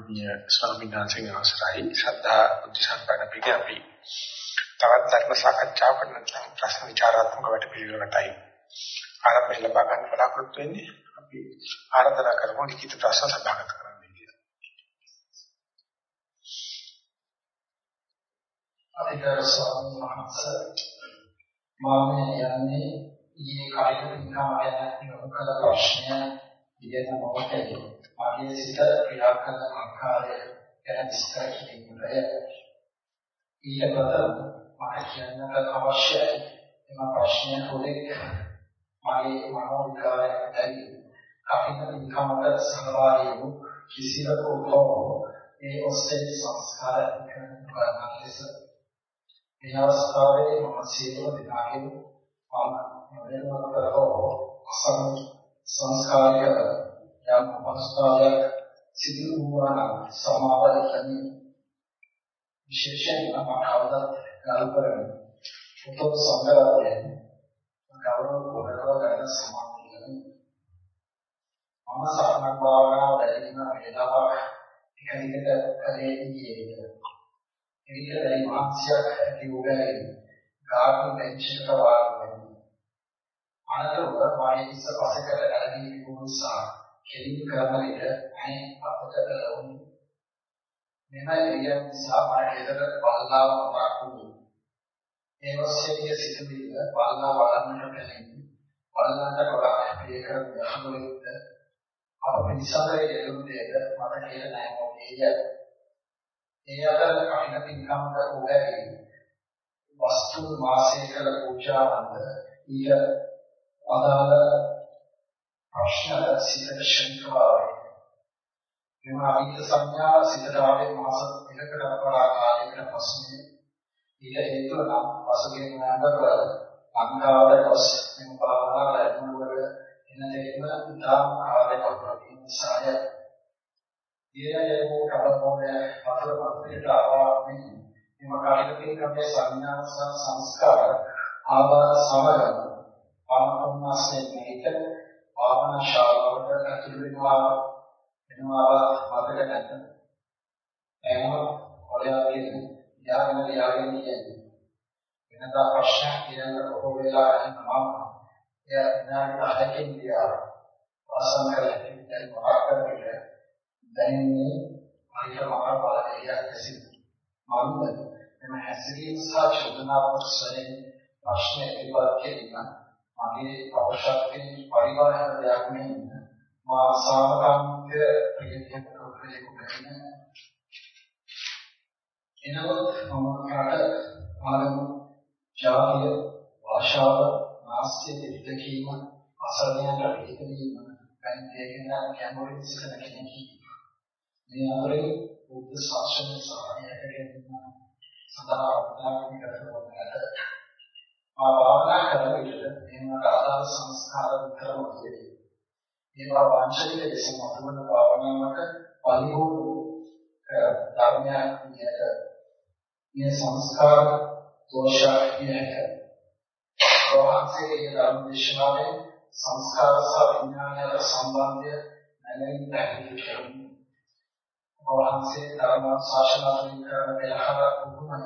ගෞරවනීය ස්වාමීන් වහන්සේගේ අවසරයි ශ්‍රද්ධා බුද්ධ සම්පන්න පිටි අපි තවත් ධර්ම සාකච්ඡාවක් නැත්නම් ප්‍රශ්න විචාරාත්මක වැඩපිළිවෙලකටයි ආරම්භ ලබා ගන්න බලාපොරොත්තු වෙන්නේ අපි ආරාධනා කරමු ලිඛිත ප්‍රශ්න සභාගත කරන්න කියලා. අධිකාර ස්වාමීන් වහන්සේ මම යන්නේ ඊයේ කායික පින්කම ගැන නොකල ප්‍රශ්නය ඉගෙන මොකටද මගේ සිත ක්‍රියා කරන ආකාරය ගැන විස්තර කිරීමටය ඊට පතර මට කියන්නට අවශ්‍යයි එම ප්‍රශ්නය හොදෙක් මගේ මනෝ විකාරයයි කපින ඉන්කමට සහභාගී වූ කිසිවකු හෝ ඒ ඔස්සේ සංස්කාර කරන ලෙස. මේ අවස්ථාවේ මම සියලු දෙනාගේ මම නොදැනුවත්ව හෝ අසං සංස්කාරයක යම් අවස්ථාවක් සිදු වුණා නම් සමාව දෙන්නේ විශේෂයෙන්ම මම කවදත් ගල් කරන්නේ උතුම් සංගරයෙන් ගෞරව කොටව ගන්න සමාධියනේ මම සාමක් භාවනාව වැඩිම වේලාවක් එක දිගට කලේ ඉන්නේ ඒක ඒ මානසික ඇති උගලේ ගාර්ඩන් බෙන්ච් එක වාගේ අනතුරුව වායේ ඉස්ස පසකට ඇලී තිබුණු නිසා කෙලින් කරන විට ඇයි අපට ලැබුණු මෙම එළිය නිසා මට හෙදර බල්ලාව වරකුණු ඒ ඔස්සේ සිටුවිල්ල බල්ලා වළන්නට බැරි බල්ලාට වඩා ප්‍රිය කරන යහමුලෙත් අප පිළිසඳරේ යෙදුණු දෙයක මට කියලා නැහැ මොකේය ඒ අතර කයින පින්කම්ද උගැයි වස්තු වාසය කළ පූජාවන්ද ඊට අදාළ ප්‍රශ්න සිතට ශංකාවයි. මෙම අවිත සංඥා සිතට ආවේ මාස දෙකකට වඩා කාලයකට පස්සේ ඊට හේතුව නම් පසුගිය නොවැම්බර් ලංකාවට ගොස් මෙම භාවනා ලැබුණවල එන දෙකම ඉතාම කාලයක ප්‍රතිම නිසාය. ඊයේ වූ කඩමෝඩ අතර මතයට ආවාමි මෙම කාලිකේ ක්‍රමයේ සංඥා සංස්කාර ආවා සමග ආත්මනාසයෙන් මේක භාවනා ශාලාවට ඇතුළු වෙනවා වෙනවා මතක නැත. එහෙම ඔයාලගේ යාගෙන යාගෙන කියන්නේ. වෙනදා ප්‍රශ්න කියන බොහෝ වෙලා යනවා. එයා විනාඩි 10කින් ගියා. වාසන කරලා දැන් මොකක් කරන්නේ? දැනෙන්නේ හරියට මහා බලයක් ඇසි. මන්ද එම හැසිරීම සහ චෝදනාවක් ස්වයෙන් ප්‍රශ්න ඉදිරිපත් කිරීම මගේ අවශ්‍යකතින් පරිවාහන දෙයක් නෙවෙයි මා සාමකාමීක ප්‍රියතියක කෝපලයක බැහැ එනකොට මම කාට ආරම්භ ජාතිය භාෂාව නාස්‍ය දෙකීම අසරණයට පිළිපදීම ගැන තේගෙන කැමරේ සිටින කෙනෙක්. මේ අතරේ බුද්ධ ශාසනය සහායක ගැනීම සඳහා අවධානය කරනවා මා භාවනා කරන විට මේවට අදාළ සංස්කාර විතරම තියෙන්නේ. ඒවා වාංශනික ලෙස මතුවන භාවනාවක පරිහෝරු ධර්මයක් විදිහට මේ සංස්කාර දෝෂයක් විදිහට ප්‍රවාහයේ ධර්ම දේශනාවේ සංස්කාර සහ විඥානය සම්බන්ධය නැගෙන්න පැහැදිලි කරන්නේ. ප්‍රවාහයේ ධර්ම ශාසනාවෙන් කරන පෙරහර උගුණ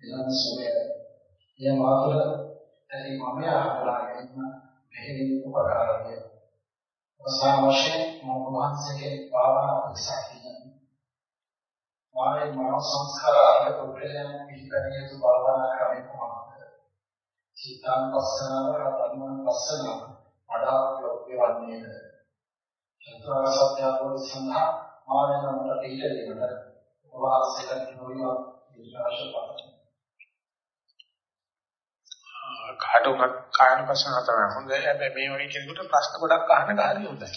වෙනස් සුවය. එය මාතුල ඇති මම අහලා ගැනීම මෙහි උපකාරය. අවසාන වශයෙන් මම වහන්සේගේ භාවනා ප්‍රතිසක්තිය. මාගේ මනෝ සංස්කාර අධික උපේලයන් පිළිපැදිය යුතු භාවනා ක්‍රමය කොහොමද? චිත්තාන පස්සනාව ධර්මන පස්සනාව වඩා යොග්‍ය වන්නේද? චතුරාර්ය සත්‍ය අවබෝධ සඳහා මාගේ මනට පිළිපැද දෙන්නට ඔබ වහන්සේට නිරෝධිය විශ්වාස පාදයි. කාටුමක් කායන ප්‍රශ්න තමයි හොඳයි. හැබැයි මේ වගේ කෙනෙකුට ප්‍රශ්න ගොඩක් අහන්න ගහරි හොඳයි.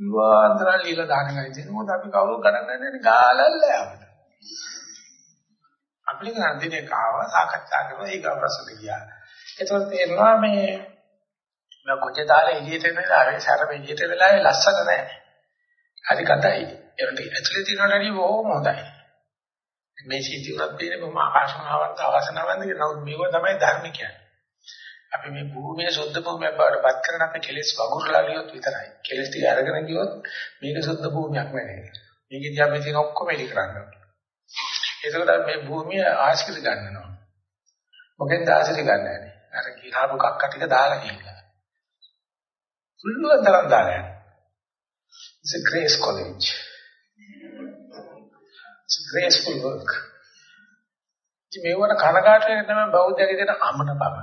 විවාන්තරා ලීලා දාන ගයි තියෙන මොකද අපි කවුරු ගණන් නැන්නේ ගාලල්ල අපිට. අපිට ගන්න දිනේ කාව සාකච්ඡා කරනවා ඒක ප්‍රශ්න ගියා. ඒතකොට තේරෙනවා මේ මම කොච්චර දාලා එළියට එන ආවේ සැර එළියට වෙලාවේ ලස්සන නැහැ. හරි කතයි. ඒකට ඇතුලේ තියෙනවනේ බොහොම හොඳයි. මේ සිද්ධියක් තියෙන බොහොම ආකාශනාවන්ත අවසනාවන්ත නමුත් මේක තමයි ධර්ම කියන්නේ. අපි මේ භූමිය සුද්ධ භූමියක් බවට පත් කරන අපේ කෙලෙස් වගුරුලා ගියොත් විතරයි. කෙලෙස් ටික අරගෙන ගියොත් මේක සුද්ධ භූමියක් නෙවෙයි. මේකදී අපි තියෙන ඔක්කොම එලි කරන්න එතකොට මේ භූමිය ආශ්‍රිත ගන්නවා. මොකෙන්ද ආශ්‍රිත ගන්නන්නේ? අර ගිහාපු කක්ක ටික දාලා ගිහිල්ලා. පුළුවන් තරම් දාලා යන්න. It's a grace college. It's a graceful work. ඉතින් මේවට කනගාටු වෙන තමයි බෞද්ධයගේ දෙන අමන බව.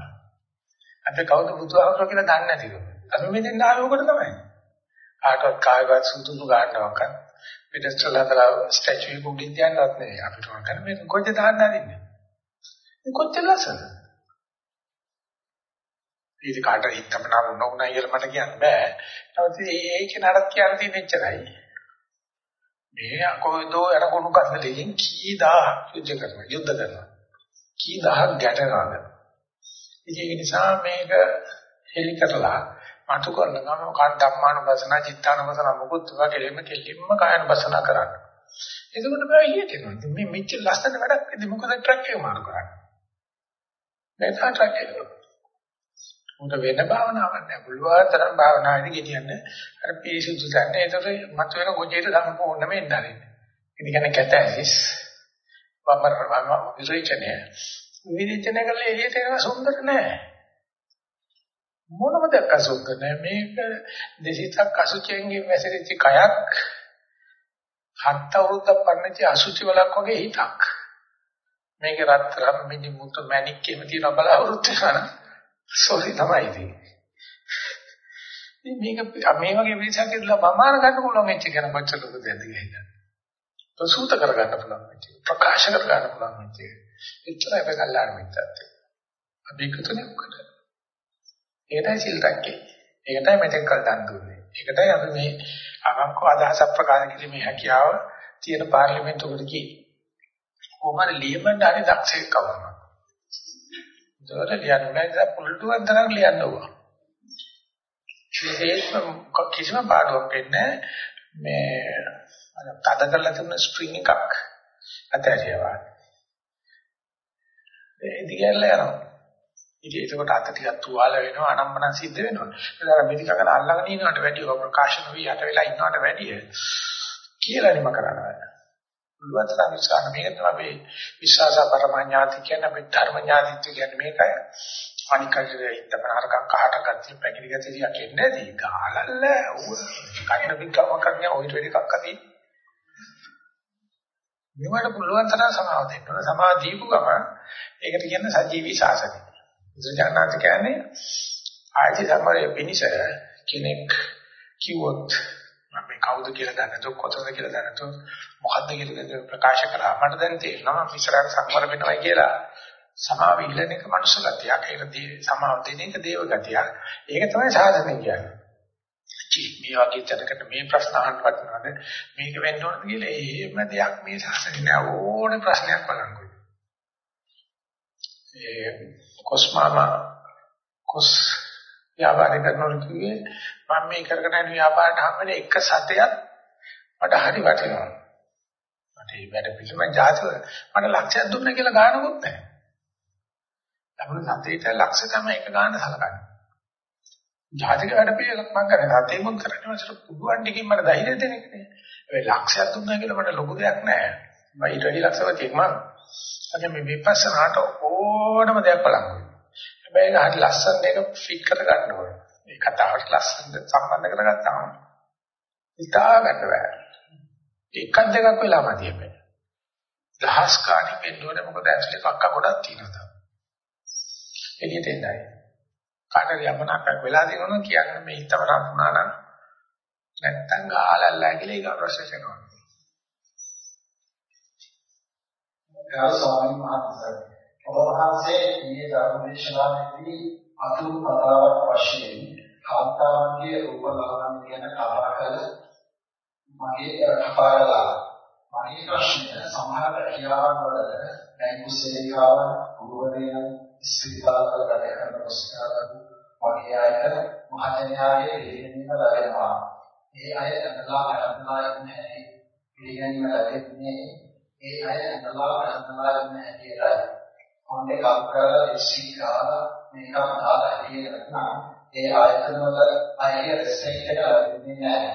අපි කවුද බුදුහාමුදුරුවෝ කියලා දන්නේ නැතිව. අපි මෙතෙන් ආවේ උකට තමයි. කාටවත් කායවත් සුදුසු ගන්නවක්වත් පිටස්ටල් හදලා ස්ටැචු එක උඩින් තියන්නවත් නෙවෙයි. අපිට ඕන කරන්නේ මේක කොච්චර දාන්න හරින්නේ. මේ කොච්චර ලස්සනද? ඒක කාට හිතම නම් නොඋනා කියලා මට කියන්න බෑ. නමුත් ඒක නඩත් කියන්න තියෙන එච්චරයි. මේ කොයිදෝ අර කොණු කන්දලෙන් කී දහක් යුද්ධ කරනවා. යුද්ධ කරනවා. කී දහක් ගැටෙනවද? ඒක නිසා මේක හෙලි කරලා මතු කරන ගම කන් ධම්මානුපසන චිත්තානුපසන මොකුත් වගේම කෙලින්ම කායනුපසන කරන්න. එතකොට බෑ එළියට එනවා. මේ මෙච්චර ලස්සන වැඩක් ඉතින් මොකද ට්‍රක් එක මාරු කරන්නේ? නැත්නම් ට්‍රක් එක. උන්ට වෙන භාවනාවක් නැහැ. පුළුවන් තරම් භාවනාවේදී ගෙනියන්න අර පිරිසුදු ගන්න. ඒතර මත වෙන ගොජේට සම්පූර්ණයෙන්ම එන්න ආරින්න. ඉතින් කියන්නේ කැතැස් වමර වම විරේචනය. විරේචනය කළේ එළියට එනවා සුන්දර නෑ. මොනම දෙයක් අසුද්ධ නැහැ මේක දෙසිතක් අසුචියෙන් වැසෙච්ච කයක් හත් අවුරුද්දක් පන්නච්ච අසුචි වලක් වගේ හිතක් මේක රත්තරන් මිනි මුතු මැණික් කියම තියෙන බල අවුරුද්ද ගන්න සෝරි තමයි ඉතින් මේක මේ වගේ විශේෂයක් කියලා මමාන ගන්න පුළුවන් වෙච්ච කෙන කොච්චර ලොකු දෙයක්ද කියලා ප්‍රසූත කර ගන්න පුළුවන් වෙච්ච ප්‍රකාශ කර ගන්න පුළුවන් වෙච්ච එච්චරයි අපි කල්ලාන මිත්‍යත් අපි එකතුනේ මොකද ඒකයි සිල් රැක්කේ. ඒකටයි මෙතෙක් කල් දන් දුන්නේ. ඒකටයි අපි මේ අවංකව අදහස ප්‍රකාශ කිරීමේ හැකියාව තියෙන පාර්ලිමේන්තුවකට ගියේ. කොහොමද ලියමන්න හරි දක්ෂයෙක් කවනවා. ඒකට ලියන්න බෑ පුළුවන් තරම් ලියන්න ඕවා. විශේෂම කිසිම පාඩුවක් වෙන්නේ මේ තද කරලා තිබුණ ස්ට්‍රින්ග් එකක් අතහැරියවා. ඒ දිගට යනවා. ඉතින් ඒකට අත ටිකක් තුවාල වෙනවා අනම්මන සිද්ධ වෙනවා. ඒදාර මෙදිකකට අල්ලගෙන ඉන්නවට වැඩිය ප්‍රකාශන වී යට වෙලා ඉන්නවට වැඩිය කියලා නිම කරනවා. පුළුවන් තරම් විශ්වාස මේක තමයි අපි විශ්වාස පරමඥාති කියන්නේ අපි ධර්ම ඥාතිත්ව කියන්නේ මේකයි. අනිකල්ලේ ඉතමනහරකම් කහට ගත්තී පැකිලි ගතිය කියන්නේ නැති. ගාලල්ල ඌ කන්න බික්කම කරන්නේ ඔය ටෙඩි එකක් අදී. මේවට පුළුවන් තරම් සමාව දෙන්න ඕන. සමාව දීපු ගමන් ඒකට කියන්නේ සජීවී ශාසනය. බුදුජානනාථ කියන්නේ ආයති ධර්මයේ පිනිස කෙනෙක් කිව්වොත් මම මේ කවුද කියලා දන්නේ නැතොත් කොතනද කියලා දන්නේ නැතොත් මොකද්ද කියලා ප්‍රකාශ කරා මට දැන් තේරෙනවා මම ඉස්සරහට සංවර වෙනවා කියලා. සමාව ඉල්ලන එක මනුෂ්‍ය ගතියක්. ඒක දී සමාව දෙන එක දේව ගතියක්. ඒක තමයි සාධනෙ කියන්නේ. මේ වගේ තැනකට මේ ප්‍රශ්න අහන්න වටිනවද? මේක වෙන්න ඕනද කියලා එහෙම දෙයක් මේ ශාස්ත්‍රේ නෑ. ඕනේ ප්‍රශ්නයක් බලන්නකෝ ඒ කොස්මාමා කොස් ව්‍යාපාරය කරනකොට කිව්වේ මම මේ කරගෙන යන ව්‍යාපාරයට හැමෙන එක සතයක් මට හරි වටිනවා. මට මේ වැඩ පිළිම ජාතිව මට ලක්ෂයක් දුන්න කියලා ගානකුත් නැහැ. ලබන සතේට ලක්ෂ තමයි එක ගාන සලකන්නේ. ජාතික වැඩ පිළිවෙලක් මම කරන්නේ සතේ මොන් කරන්නේ මට පුදුුවන් ටිකකින් මට ධෛර්යය දෙන එකනේ. ඒ ලක්ෂයක් දුන්නා කියලා මට ලොකු දෙයක් නැහැ. මම ඊට වැඩි ලක්ෂවතියෙක් මම. අද මේ විපස්සනාට ඕනම දෙයක් බලන්න. හැබැයි හරි ලස්සන එක ෆිට කර ගන්න ඕනේ. මේ කතාවට ලස්සන සම්බන්ධ කරගත්තාම හිතා ගන්න බෑ. එකක් දෙකක් වෙලා මදි හැබැයි. දහස් ගාණක් වෙන්න ඕනේ මොකද ඇක්චුලි පක්ක ගොඩක් තියෙනවා. එළියට එන්නයි. කාටද යමනක් වෙලා තියෙනවා කියන්නේ මේ හිතවරක් වුණා නම් නැත්තම් ගාලල්ලා කියලා ඊගා ප්‍රොසෙස් කරනවා. ගරු ස්වාමීන් වහන්සේ ඔබ වහන්සේ මේ ධර්මදේශනාවේදී අතුරු කතාවක් වශයෙන් කාන්තාවන්ගේ රූප ලක්ෂණ ගැන කතා කළ මගේ කපාරලා මගේ ප්‍රශ්නය සමහර කියාවන් වල දැන් කුසේකාව ගුරුවරයන් ස්ත්‍රීපාලක වැඩ කරන පුස්තකාලක වගේ අයට මහජනයාගේ දෙහිණීම ලැබෙනවා. ඒ අය අඳලා අඳලා ඉන්න හැටි පිළිගැනීම ලැබෙන්නේ ඒ අය අඳලා අඳලා ඉන්න හැටියටයි. මොන්නේ කම් කරලා ඉස්සී කාලා මේකම දාලා හිටියේ නැත්නම් ඒ ආයතන වල අය රෙස්පෙක්ට් එක ලැබෙන්නේ නැහැ.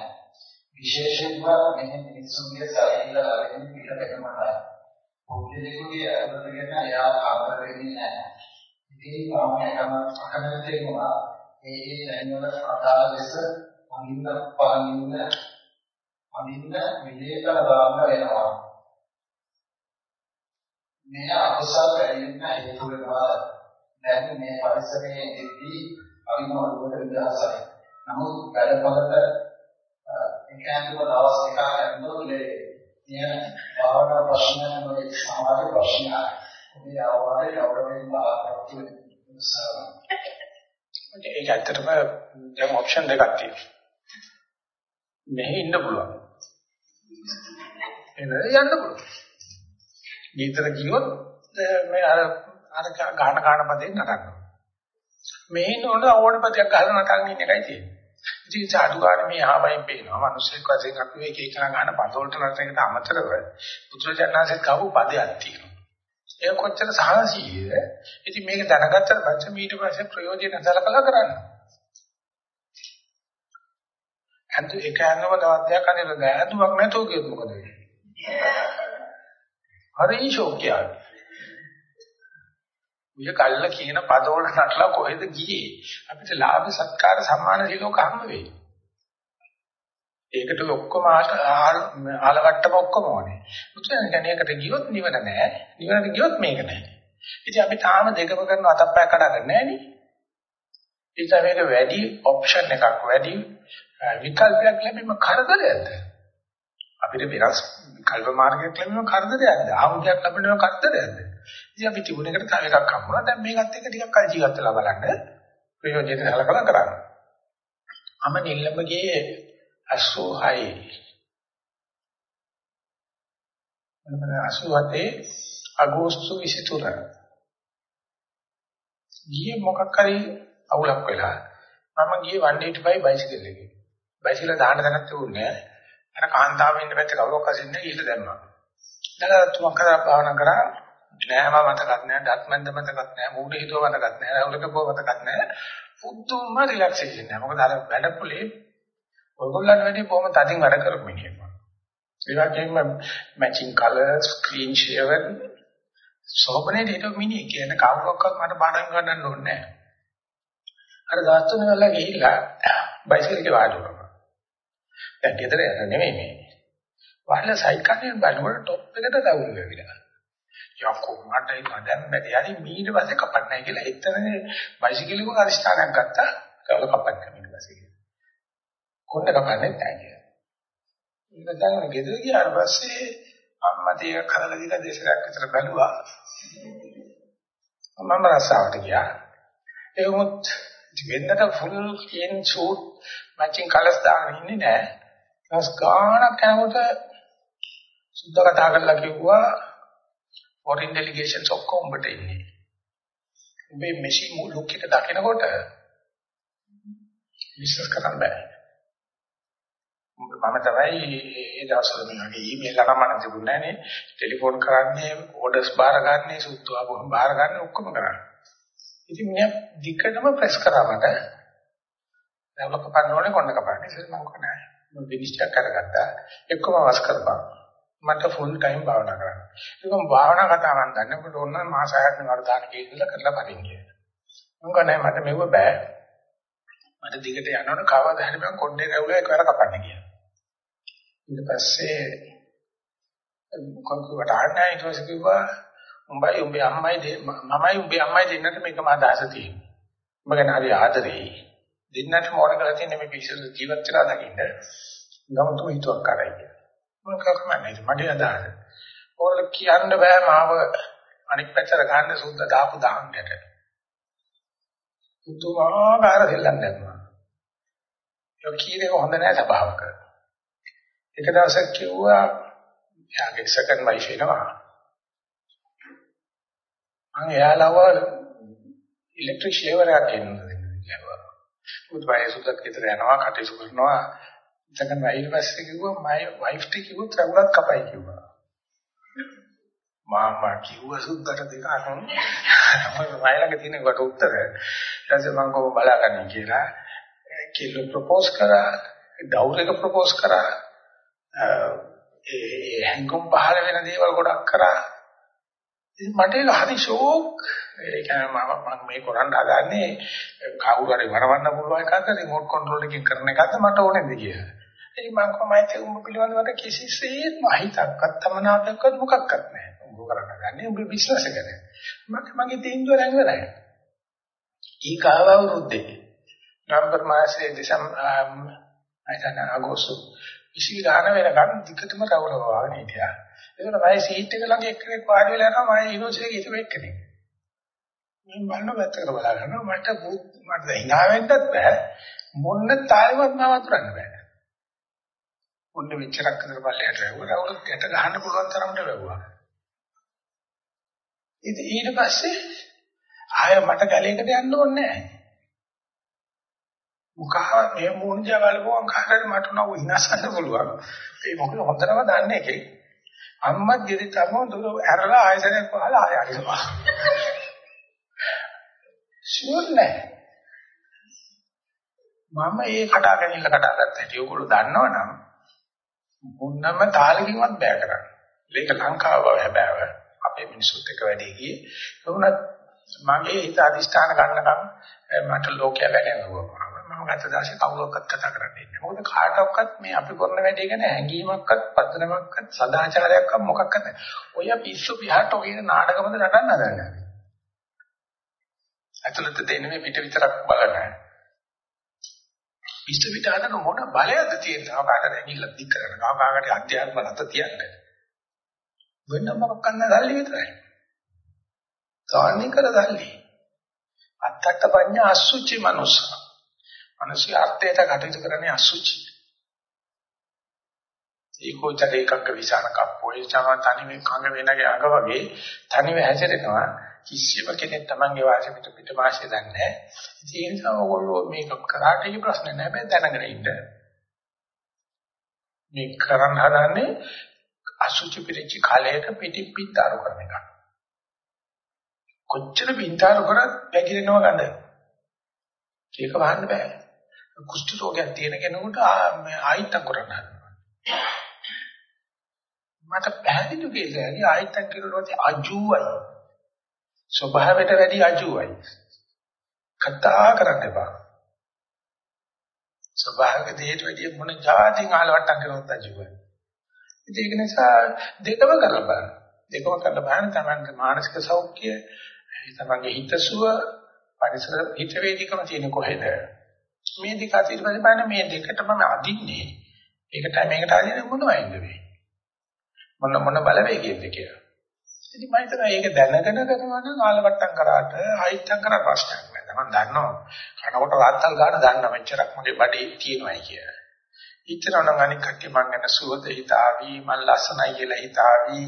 විශේෂයෙන්ම මෙහි මිනිසුන්ගේ ශරීර වලින් පිටපැකමයි. පොඩ්ඩේකුගේ අරමුණගෙන එයා ආකාර වෙන්නේ නැහැ. ඉතින් මම අකමැති වෙනවා ඒ ඒ තැන්වල අදාළ ලෙස අනින්න පානින්න අනින්න විදේකල දාන්න වෙනවා. මේ අකුසල් වැඩිවෙන්න හේතු වෙනවා. දැන් මේ පරිසරයේ ඉඳී අවිමෝහයට විදහාසයි. නමුත් වැඩපොළට ඒකෙන්ම දවස් එකක් යනකොට මේ භාවනා ප්‍රශ්න වල සමාජ ප්‍රශ්න මේ ආවාරේ ගෞරවයෙන් බලාපොරොත්තු වෙනවා. ඒක ඇත්තටම දැන් ඔප්ෂන් දෙකක් තියෙනවා. මෙහි ඉන්න පුළුවන්. එන යන්න පුළුවන්. ගීතර කිව්වොත් මේ අර අර ගාන ගාන පදේ නටනවා. මේ නෝන ඕන පදයක් ගහලා නටන ඉන්න එකයි තියෙන්නේ. ඉතින් සාදු ගාන මේ ආවයින් පේනවා. මිනිස්සෙක් වශයෙන් අපි එක එක ගාන පදවලට නටන එකට අමතරව පුත්‍රජනනාසෙත් කවු පදයක් තියෙනවා. ඒක කොච්චර සාහසීද? ඉතින් මේක දැනගත්තට පස්සේ ඊට පස්සේ ප්‍රයෝජන සලකලා කරන්න. අන්ත ඒක යනව දවස් දෙකක් අනේ දැනුවක් නැතුව කියොත් මොකද වෙන්නේ? හරි ෂෝක්‍යයි. උය කල්ල කියන පදවල නටලා කොහෙද ගියේ? අපිට ලාභ සත්කාර සම්මාන සිලෝක හම්බ වෙයි. ඒකට ඔක්කොම ආලවට්ටම ඔක්කොම ඕනේ. මුතුන් දැනේකට ගියොත් නිවන නැහැ. නිවනට ගියොත් මේක නැහැ. ඉතින් අපි තාම දෙකම කරන අතප්පය කඩගෙන නැහැ නේ. ඉතින් මේක වැඩි ඔප්ෂන් එකක් වැඩි විකල්පයක් ලැබීම කරදරයක්ද? අපිට වෙනස් විකල්ප මාර්ගයක් ලැබීම කරදරයක්ද? ආමුදයක් ලැබෙනව කරදරයක්ද? ඉතින් අපි තිබුණේකට තව එකක් හම්බුණා. දැන් මේකත් එක්ක ටිකක් කල් ජීවත් වෙලා බලන්න. ප්‍රයෝජනෙට හලකලා කරන්න. අම නිල්ලමගේ 86 මම 87 අගෝස්තු 23 ගියේ මොකක් හරි අවුලක් වෙලා මම ගියේ 185 බයිසිකල් එකේ. බයිසිකල් දාන්න තැනක් තිබුණේ නැහැ. අර කාන්තාවෙන් ඉන්න පැත්තේ කවුරක් අසින්නේ ගිහිල්ලා දැම්මා. දැන් තුමක් කරා භාවනා කරා නෑම මතකත් නෑ ඩක්මන්ද මතකත් නෑ මූඩ හිතුව මතකත් නෑ රවුලක පොව මතකත් නෑ පුදුම රිලැක්සේෂන් නෑ මොකද අර වැඩපොලේ ඔයගොල්ලන් වැඩි බොහොම තදින් වැඩ කරපු මිනිහෙක්. ඒ වගේම මැචින් කලර්ස් ස්ක්‍රීන් ෂේවර් සෝපනේ දෙට මිනිහ කියන කවුරක්වත් මට බාඩම් ගන්නන්න ඕනේ නෑ. අර දාස්තුන වල ගිහිල්ලා බයිසිකල් එකේ වාඩි වුණා. දැන් ගෙදර යන නෙමෙයි මේ. වාඩිලා සයිකල්ෙන් බලනකොට টොප් එකට දවුල් වෙවිලා. යකෝ මට ඒක දැන් බැරි. හරි මීට පස්සේ කපන්නයි කියලා එතරනේ බයිසිකල් එක අරිස්ථානයක් ගත්තා. කවල කපන්න ඊට පස්සේ. කොණ්ඩ කපන්නේ නැහැ කියලා. ඊට දැන් ගෙදර ගියාට පස්සේ අම්මා තේ කලලා දීලා දේශයක් විතර බැලුවා. මම රසාවට ගියා. ඒ වුත් වෙන්නට ෆුල් කියන සූට් මැචින් කලර්ස් දාගෙන ඉන්නේ නැහැ. ඊස් ගානක් යනකොට සුද්ධ කතා කරලා කිව්වා foreign delegations ඔක්කොම උඹට ඉන්නේ. උඹේ මෙෂි ලුක් එක දකිනකොට විශ්වාස කරන්න බෑ. මම තමයි ඒ දවස්වල මගේ ඊමේල් එක මම තිබුණේ නෑනේ. ටෙලිෆෝන් කරන්නේ, ඕඩර්ස් බාර ගන්න, සුද්ධවා බොහොම බාර ගන්න ඔක්කොම කරන්නේ. ඉතින් මම දිගටම ප්‍රෙස් කරා මට. දැන් කපන්න ඕනේ කොන්න කපන්න. ඉතින් මම කනේ. මම විනිශ්චය කරගත්තා. එක්කම වස් කරපන්. මට ෆුල් ටයිම් භාවනා කරන්න. ඒකම භාවනා කතා මම දන්නකොට ඕන මාස 6ක් වරදාන කියලා කරලා පරිං කියලා. මම කනේ මට මෙව බෑ. මට දිගට යනවනේ කවදා හරි මම කොණ්ඩේ රැවුලා එකවර කපන්න කියලා. ඊට පස්සේ කොන්කුවට ආන්නේ ඊට පස්සේ කිව්වා උඹයි උඹේ අම්මයි මමයි උඹේ අම්මයි දෙන්නට මේකම අදහස තියෙනවා. උඹ ගැන හරි ආදරෙයි. දෙන්නටම ඕන කරලා තියෙන මේ පිස්සු ජීවත් වෙලා දකින්න. ගමතු හිතුවක් කරයි කියලා. මම කකමන්නේ මට අදහස. ඕල කියන්න බෑ මාව අනිත් පැත්තට ගන්න සුද්ධ දාපු දාන්නට. පුදුමාකාර දෙල්ලක් දැම්මා. ඒ කීරේ හොඳ නෑ ස්වභාවක. එක දවසක් කිව්වා යාගේ සෙකන්ඩ් වයිෆ් එනවා. මම එයාලව ඉලෙක්ට්‍රික් ෂේවර් එකක් ගෙන්නන්න දෙන්න කිව්වා. උත් වයසුත් ගෙදර යනවා කටයුතු කරනවා. සෙකන්ඩ් වයිෆ් පස්සේ කිව්වා මයි වයිෆ් ට කිව්වොත් රවුලක් කපයි කිව්වා. මාමා කිව්ව සුද්දට දෙක අහන්න මම වයලක තියෙන කොට උත්තර ඊටසේ මම කොහොම බලාගන්නේ කියලා කිලෝ ප්‍රොපෝස් කරා ඩවුල් එක ප්‍රොපෝස් කරා ඒ හැංගුම් පහළ වෙන දේවල් ගොඩක් කරා. ඉතින් මට ඒක හරි ෂෝක්. ඒ කියන්නේ මම මම මේ කරන්න හදන්නේ කවුරු හරි වරවන්න පුළුවන් එකක්ද රිමෝට් කන්ට්‍රෝල් එකකින් කරන එකක්ද මට ඕනේද කියලා. ඉතින් මම කොහොමද උඹ පිළිබඳව කිසිසේත්ම හිතක්වත් තමනාපයක්වත් මොකක්වත් නැහැ. උඹ කරන්න ගන්නේ උඹ බිස්නස් එකනේ. මට මගේ තීන්දුව දැන් ඉවරයි. ඊගාව අවුරුද්දේ නවම්බර් මාසයේ දෙසැම්බර් අයිතන අගෝස්තු ඉසි ගාන වෙනකන් දිගටම රවුල වවාගෙන හිටියා. ඒකට මම සීට් එක ළඟ එක්කෙනෙක් වාඩි වෙලා යනවා මම යුනිවර්සිටි එකේ ඉතුරු එක්කෙනෙක්. මම බලන පැත්තකට බලා ගන්නවා මට මට hina වෙන්නත් බෑ. මොන්න තාලෙවත් මම වතුරන්න බෑ. ඔන්න මෙච්චරක් අතර පල්ලයට වැවුවා. රවුල ගැට ගහන්න පුළුවන් තරමට වැවුවා. ඉතින් ඊට පස්සේ ආය මට ගැලේකට යන්න ඕනේ නැහැ. මුඛා මේ මොන්ජා බලපුවම කාටද මට නෝ විනාශන්න පුළුවන්. ඒ මොකද හොඳටම දන්නේ එකේ. අම්මත් ගෙදර තමෝ දුර ඇරලා ආයතනයක් පහලා ආය අරිනවා. ෂුවර්නේ. මම ඒ කඩා ගැනීම කඩා ගත්ත හැටි ඔයගොල්ලෝ දන්නවනම් මොන්නම තාලකින්වත් බෑ කරන්න. මේක ලංකාව බව හැබෑව. අපේ මිනිසුත් එක්ක වැඩි ගියේ. ඒ වුණත් මගේ හිත අදිස්ථාන ගන්නකම් මට ලෝකයා වැටෙනවා. මම ගත දාසේ කවුරක්වත් කතා කරන්නේ නැහැ. මොකද කාටවත් මේ අපි කරන වැඩේ ගැන හැඟීමක්වත් පදනමක්වත් සදාචාරයක්වත් මොකක්වත් නැහැ. ඔය පිස්සු පිහට ඔය නාටකමද නටන්න හදන්නේ. ඇතුළත දෙන්නේ පිට විතරක් බලන්නේ. පිස්සු පිට හදන මොන බලයක්ද තියෙනවා කාටද ඇඟිල්ල දික් කරන. කාකාකට අධ්‍යාත්ම රත තියන්නේ. වෙන මොකක් කරන්න දැල්ලි විතරයි. සාන්නේ කර දැල්ලි. අත්තක්ක පඤ්ඤා අසුචි මනුස්ස. මිනිස්සු අර්ථයට කටයුතු කරන්නේ අසුචි. ඒකෝචර ඒකක විසාන කප්පෝයි චම තනිවෙ කංග වෙනගේ අඟ වගේ තනිව හැසිරෙනවා කිසිම කෙනෙක් Tamange වාසිය පිට පිට වාසිය දන්නේ නැහැ. ඒ නිසා ඔයගොල්ලෝ මේක කරාට ඒ ප්‍රශ්නේ නැහැ බෑ දැනගෙන ඉන්න. මේ කරන්න හදන්නේ අසුචි පිළිච්ච කාලයක පිටි පිටාරු කරන එක. කොච්චර පිටාරු කරත් පැකිලෙනව ගඳ. ඒක වහන්න බෑ. කුෂ්ඨ රෝගයක් තියෙන කෙනෙකුට ආයිත්තම් කරන්න හදනවා. මට පැහැදිලි කියලා ආයිත්තම් කරනකොට අජුවයි. ස්වභාවයට වැඩි අජුවයි. කතා කරන්න එපා. ස්වභාවික දෙයට වැඩි මොන જાතින් ආලවට්ටම් කරනවද අජුවයි. ඒක නිසා දෙකම කරලා බලන්න. දෙකම කරලා බලන්න තමයි මානසික සෞඛ්‍ය, තමන්ගේ හිතසුව, පරිසර හිත වේදිකම තියෙන කොහෙද? මේ දෙක අතර ඉස්සරහ බලන්න මේ දෙකටම අදින්නේ. ඒකටයි මේකට අදින්නේ මොනවයින්ද මේ? මොන මොන බලවේගයෙන්ද කියලා. ඉතින් මම හිතනවා ඒක දැනගෙන කරනවා නම් ආලවට්ටම් කරාට ආයිත්තම් කරා ප්‍රශ්නයක් නෑ. තමන් දන්නවා. කනකොට රාත්තල් ගන්න දන්න මෙච්චරක් මගේ බඩේ තියෙනවායි කියලා. ඉතරනම් අනික් කට්ටිය මං ගැන සුවද හිතාවි මං ලස්සනයි කියලා හිතාවි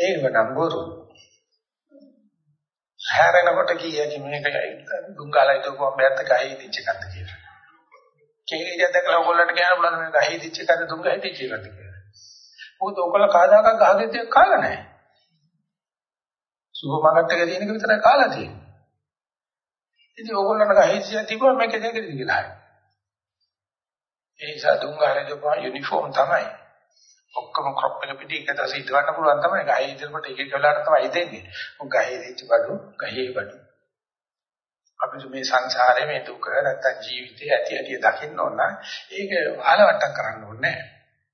ඒව නම් බොරු හැරෙනකොට කීයක මේක දුංගාලයි තෝපම් බෑත් ගහේ ඉදිච්ච එකක්ද කියලා කේකේ දැකලා ඔයගොල්ලන්ට කියන්න බලන්න මේ ගහේ ඉදිච්ච එකක්ද දුංග හිටිච්ච එකක්ද කියලා මොකද ඔයගොල්ලෝ කාදාකක් ගහගෙත් කාලා නැහැ සුපර් මාකට් එකේ තියෙනක විතරයි කාලා තියෙන්නේ ඉතින් ඔයගොල්ලන්ට ගහේ ඉදිච්ච තිබුණා මේක දෙකද කියලා හරි ඒ නිසා දුංගාරේ දපුවා යුනිෆෝම් තමයි. ඔක්කොම ක්‍රොප් එක පිටි එක දැස ඉදවන්න පුළුවන් තමයි. ගහේ ඉදිරියට එක එක වෙලාවට තමයි දෙන්නේ. මොක ගහේ දෙච්ච බඩු ගහේ බඩු. අපි මේ සංසාරේ මේ දුක නැත්තම් ජීවිතේ ඇති ඇති දකින්න ඕන ඒක ආලවට්ටම් කරන්න ඕනේ නැහැ.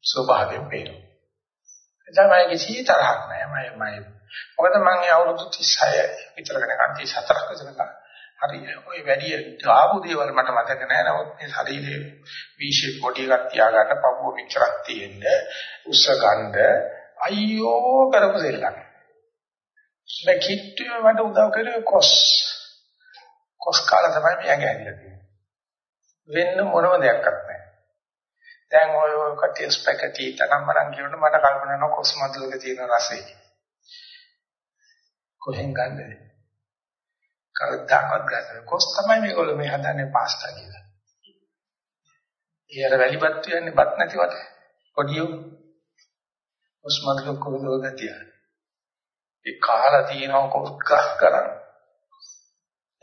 ස්වභාවයෙන් පේනවා. එතන මම කිසි තරහක් නැහැ. මම මම මොකද මම අවුරුදු 36 විතර වෙනකන් 34ක විතර හරි ඔය වැඩි ආපු දේවල් මට මතක නෑ නමුත් මේ ශරීරයේ වීෂේ පොඩි එකක් තියාගන්න පපුව මෙච්චරක් තියෙන්න උස්ස ගන්න අයියෝ කරපු දෙයක් මේ කිට්ටුව මට උදව් කරේ කොස් කොස් කාලා තමයි මම ඇඟහැදිලා තියෙන්නේ වෙන්න මොනම දෙයක්වත් නෑ දැන් ඔය කටිය ස්පැකටි තනම්මනම් කියනකොට මට කල්පනා වෙනවා කොස් මදුලක තියෙන රසය කොහෙන් ගන්නද කවදාවත් ගන්න. කොස් තමයි මේගොල්ලෝ මේ හදන්නේ පාස්තා කියලා. ඊයර වැලිපත් කියන්නේ බත් නැතිවට. පොඩියෝ. කොස් මගල කොහොමද ගතිය? ඒ කාලා තියෙනවා කොස් ගහ කරන්.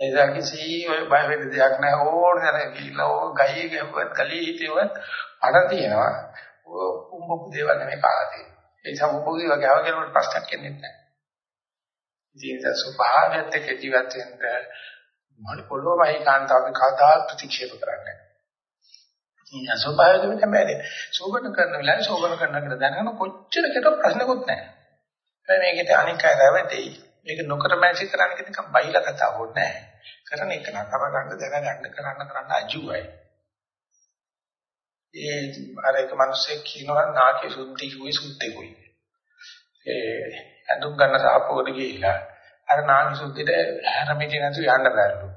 එදා කිසි ඔය බය වෙන්න දෙයක් නැහැ ඕන දැන ගිහිල්ලා ඕ ගහේ ගැහුවත් කලී හිටියවත් අඩ තියෙනවා. උඹපු දේවල් නෙමෙයි කාලා තියෙන්නේ. ඒ නිසා උඹපුගේ වගේ ආව කෙනෙකුට ප්‍රශ්නයක් එන්නේ නැහැ. ජීවිත ස්වභාවයත් එක්ක ජීවත් වෙන්න මොන පොළොවයි කාන්තාවක කවදා ප්‍රතික්ෂේප කරන්නේ. ඉතින් ස්වභාවයෙන්ම තමයි සෝබන කරන වෙලාවේ සෝබන කරන කියලා දැනගෙන කොච්චර කෙරුව ප්‍රශ්නකුත් නැහැ. හැබැයි මේකට අනික් අය රැවටෙයි. මේක නොකර මැච් කරන්න කියන එක බයිලා කතාවක් නෑ. කරන එක නතර ගන්න දැනගන්න කරන්න කරන්න අජුවයි. ඒ අර එක මිනිස්සෙක් කියනවා නාකේ සුද්ධි කුයි සුද්ධි කුයි. ඒ ඇඳුම් ගන්න සාපෝඩ ගිහිලා අර නාකේ සුද්ධිට හැරමිටි නැතු යන්න බැරිලු.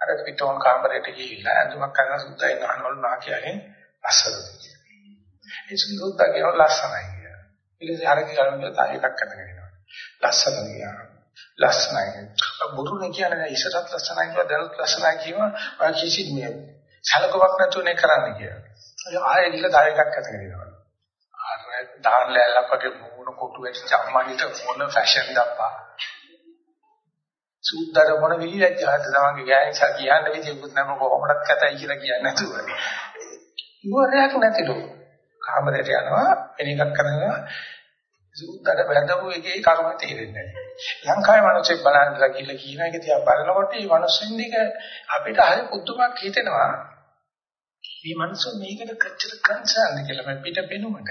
අර පිටෝන් කාමරයට ගිහිල්ලා ඇඳුමක් ගන්න සුද්ධයි නහනවලු නාකියගෙන් අස්සරද. ඒ සුද්ධා කියන ලස්සනයි කියලා. ඊට පස්සේ අර කියලා තා එකක් කරගෙන ලස්සන ගියා. ලස්සනයි. බුරුනේ කියන්නේ ඉස්සරත් ලස්සනයි කියලා දැනුත් ලස්සනයි කියනවා. ඔය කිසි මේ සලකුවක් නැතුනේ කරන්න කියලා. ආයෙ ගිහලා තව එකක් අතගෙන දෙනවා. අර දාන්න ලැල්ලක් වගේ මොන කොටු වෙච්ච අම්මගිට මොන ෆැෂන් දප්පා. සූද්දර මොන විලියක්ජාද තමන්ගේ ගෑනිසා කියන්න විදියකුත් නැම කොහොමඩක් කතයි කියලා කියන්නේ නැතුව. ඉවරයක් නැතිලු. කාමරයට යනවා එන එකක් කරනවා සූද්දර වැඳපු එකේ කර්ම තේරෙන්නේ නැහැ. ලංකාවේ මිනිස්සු බලන්න කියලා කියන එක තියා බලනකොට මේ මිනිස්සුන් දෙක අපිට හරි පුදුමක් හිතෙනවා. මේ මනුස්සෝ මේකට කච්චර කන්සර්න් කියලා මම පිට පෙනුමට.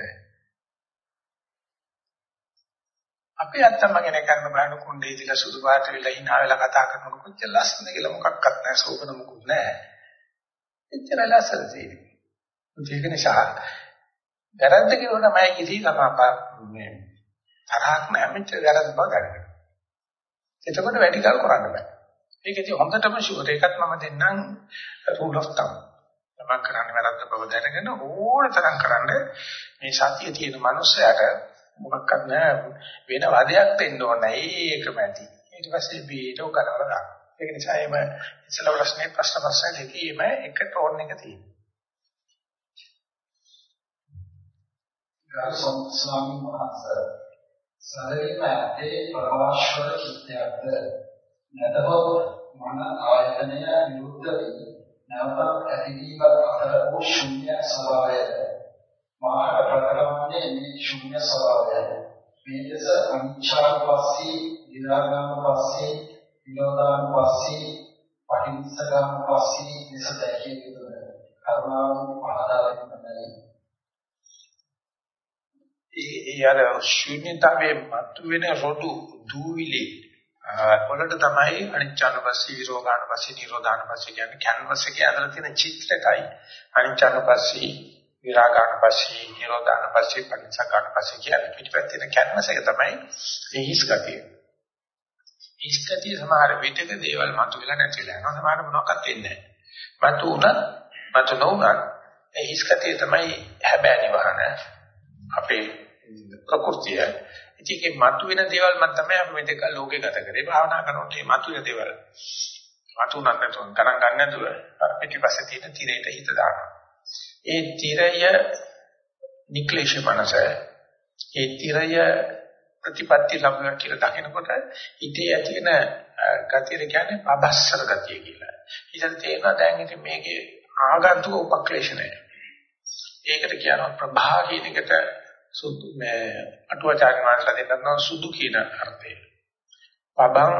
අපි අත්තම ගැන කරන බලන කුණ්ඩේ ඉඳලා සුදු පාට වෙලා hina වෙලා කතා කරනකොට කොච්චර ලස්සනද කියලා මොකක්වත් නැහැ සෝබන මොකුත් නැහැ. එච්චර ලස්සන තියෙන්නේ. ඒක නිසා වැරද්ද කියලා තමයි කිසි තමයි මේ තරහක් නැහැ. මෙච්චර වැරද්ද බව දැනගන්න. එතකොට වැඩි කල් කරන්න බෑ. ඒක ඉතින් හොඳටම ෂුවර් එකක් මම දෙන්නම්. Rule of thumb. තමන් කරන්න වැරද්ද බව දැනගෙන ඕන තරම් කරන්න මේ සතිය තියෙන මනුස්සයාට මොකක්වත් නෑ වෙන වදයක් දෙන්න ඕනේ. ඒකම ඇති. ඊට පස්සේ බීට උකරවල ගන්න ඒක නිසා එම ඉස්සල ප්‍රශ්නේ ප්‍රශ්න ප්‍රශ්න දෙකේම එක ටෝන් එක තියෙනවා. ගරු ස්වාමීන් වහන්සේ. සරලම ඇත්තේ ප්‍රකාශවල චිත්තයක්ද? නැතහොත් මන ආයතනය නිරුද්ධ වී නැවතත් ඇතිවීම අතර වූ ශුන්‍ය ස්වභාවයද? මාහට ප්‍රකටවන්නේ මේ ශුන්‍ය ස්වභාවයද? මේ දෙස අනිච්ඡානුපස්සී විරාගානුපස්සී විනෝදානුපස්සී පටිච්චසමුප්පාදී ලෙස දැකිය යුතුද? කරුණාවෙන් පහදා දෙන්නයි ඒ ඒ අර ශුන්‍යතාවයේ මතුවෙන රොඩු දූවිලි වලට තමයි අනිච්චානුපස්සී විරෝධානුපස්සී නිරෝධානුපස්සී කියන්නේ කැන්වස් එකේ අතර තියෙන චිත්‍රකයි අනිච්චානුපස්සී විරාගානුපස්සී නිරෝධානුපස්සී පටිච්චසමුප්පාදී කියන්නේ පිටපැත්තේ තියෙන කැන්වස් එක තමයි ඒ හිස් ගතිය. හිස් ගතිය සමහර විටක දේවල් මතුවෙලා නැතිලා යනවා සමහර මොනවක්වත් වෙන්නේ නැහැ. මතු උනත් මතු නොඋනත් ඒ හිස් ගතිය තමයි හැබෑ නිවහන අපේ ප්‍රകൃතිය ඉතින් මේ මතුවෙන දේවල් මම තමයි අපි මෙතක ලෝකේ ගත කරේ. භාවනා කරනකොට මේ මතුවෙන දේවල් මතුනක් නැතුව ගණන් ගන්න නැතුව පිටිපස්සේ තියෙන තිරයට හිත දානවා. ඒ තිරය නික්ලේශ මනස. ඒ තිරය ප්‍රතිපත්ති ලබන කියලා දකිනකොට ඉතේ ඇති වෙන ගතිය කියන්නේ අබස්සර ගතිය කියලා. ඉතින් තේරෙනවා දැන් ඉතින් මේකේ ආගන්තුක උපක්ලේශනය. ඒකට කියනවා ප්‍රභා කියන එකට සුදු මේ අටුවාචාර්ය වහන්සේලා දෙන්නා සුදු කියන අර්ථය. පබං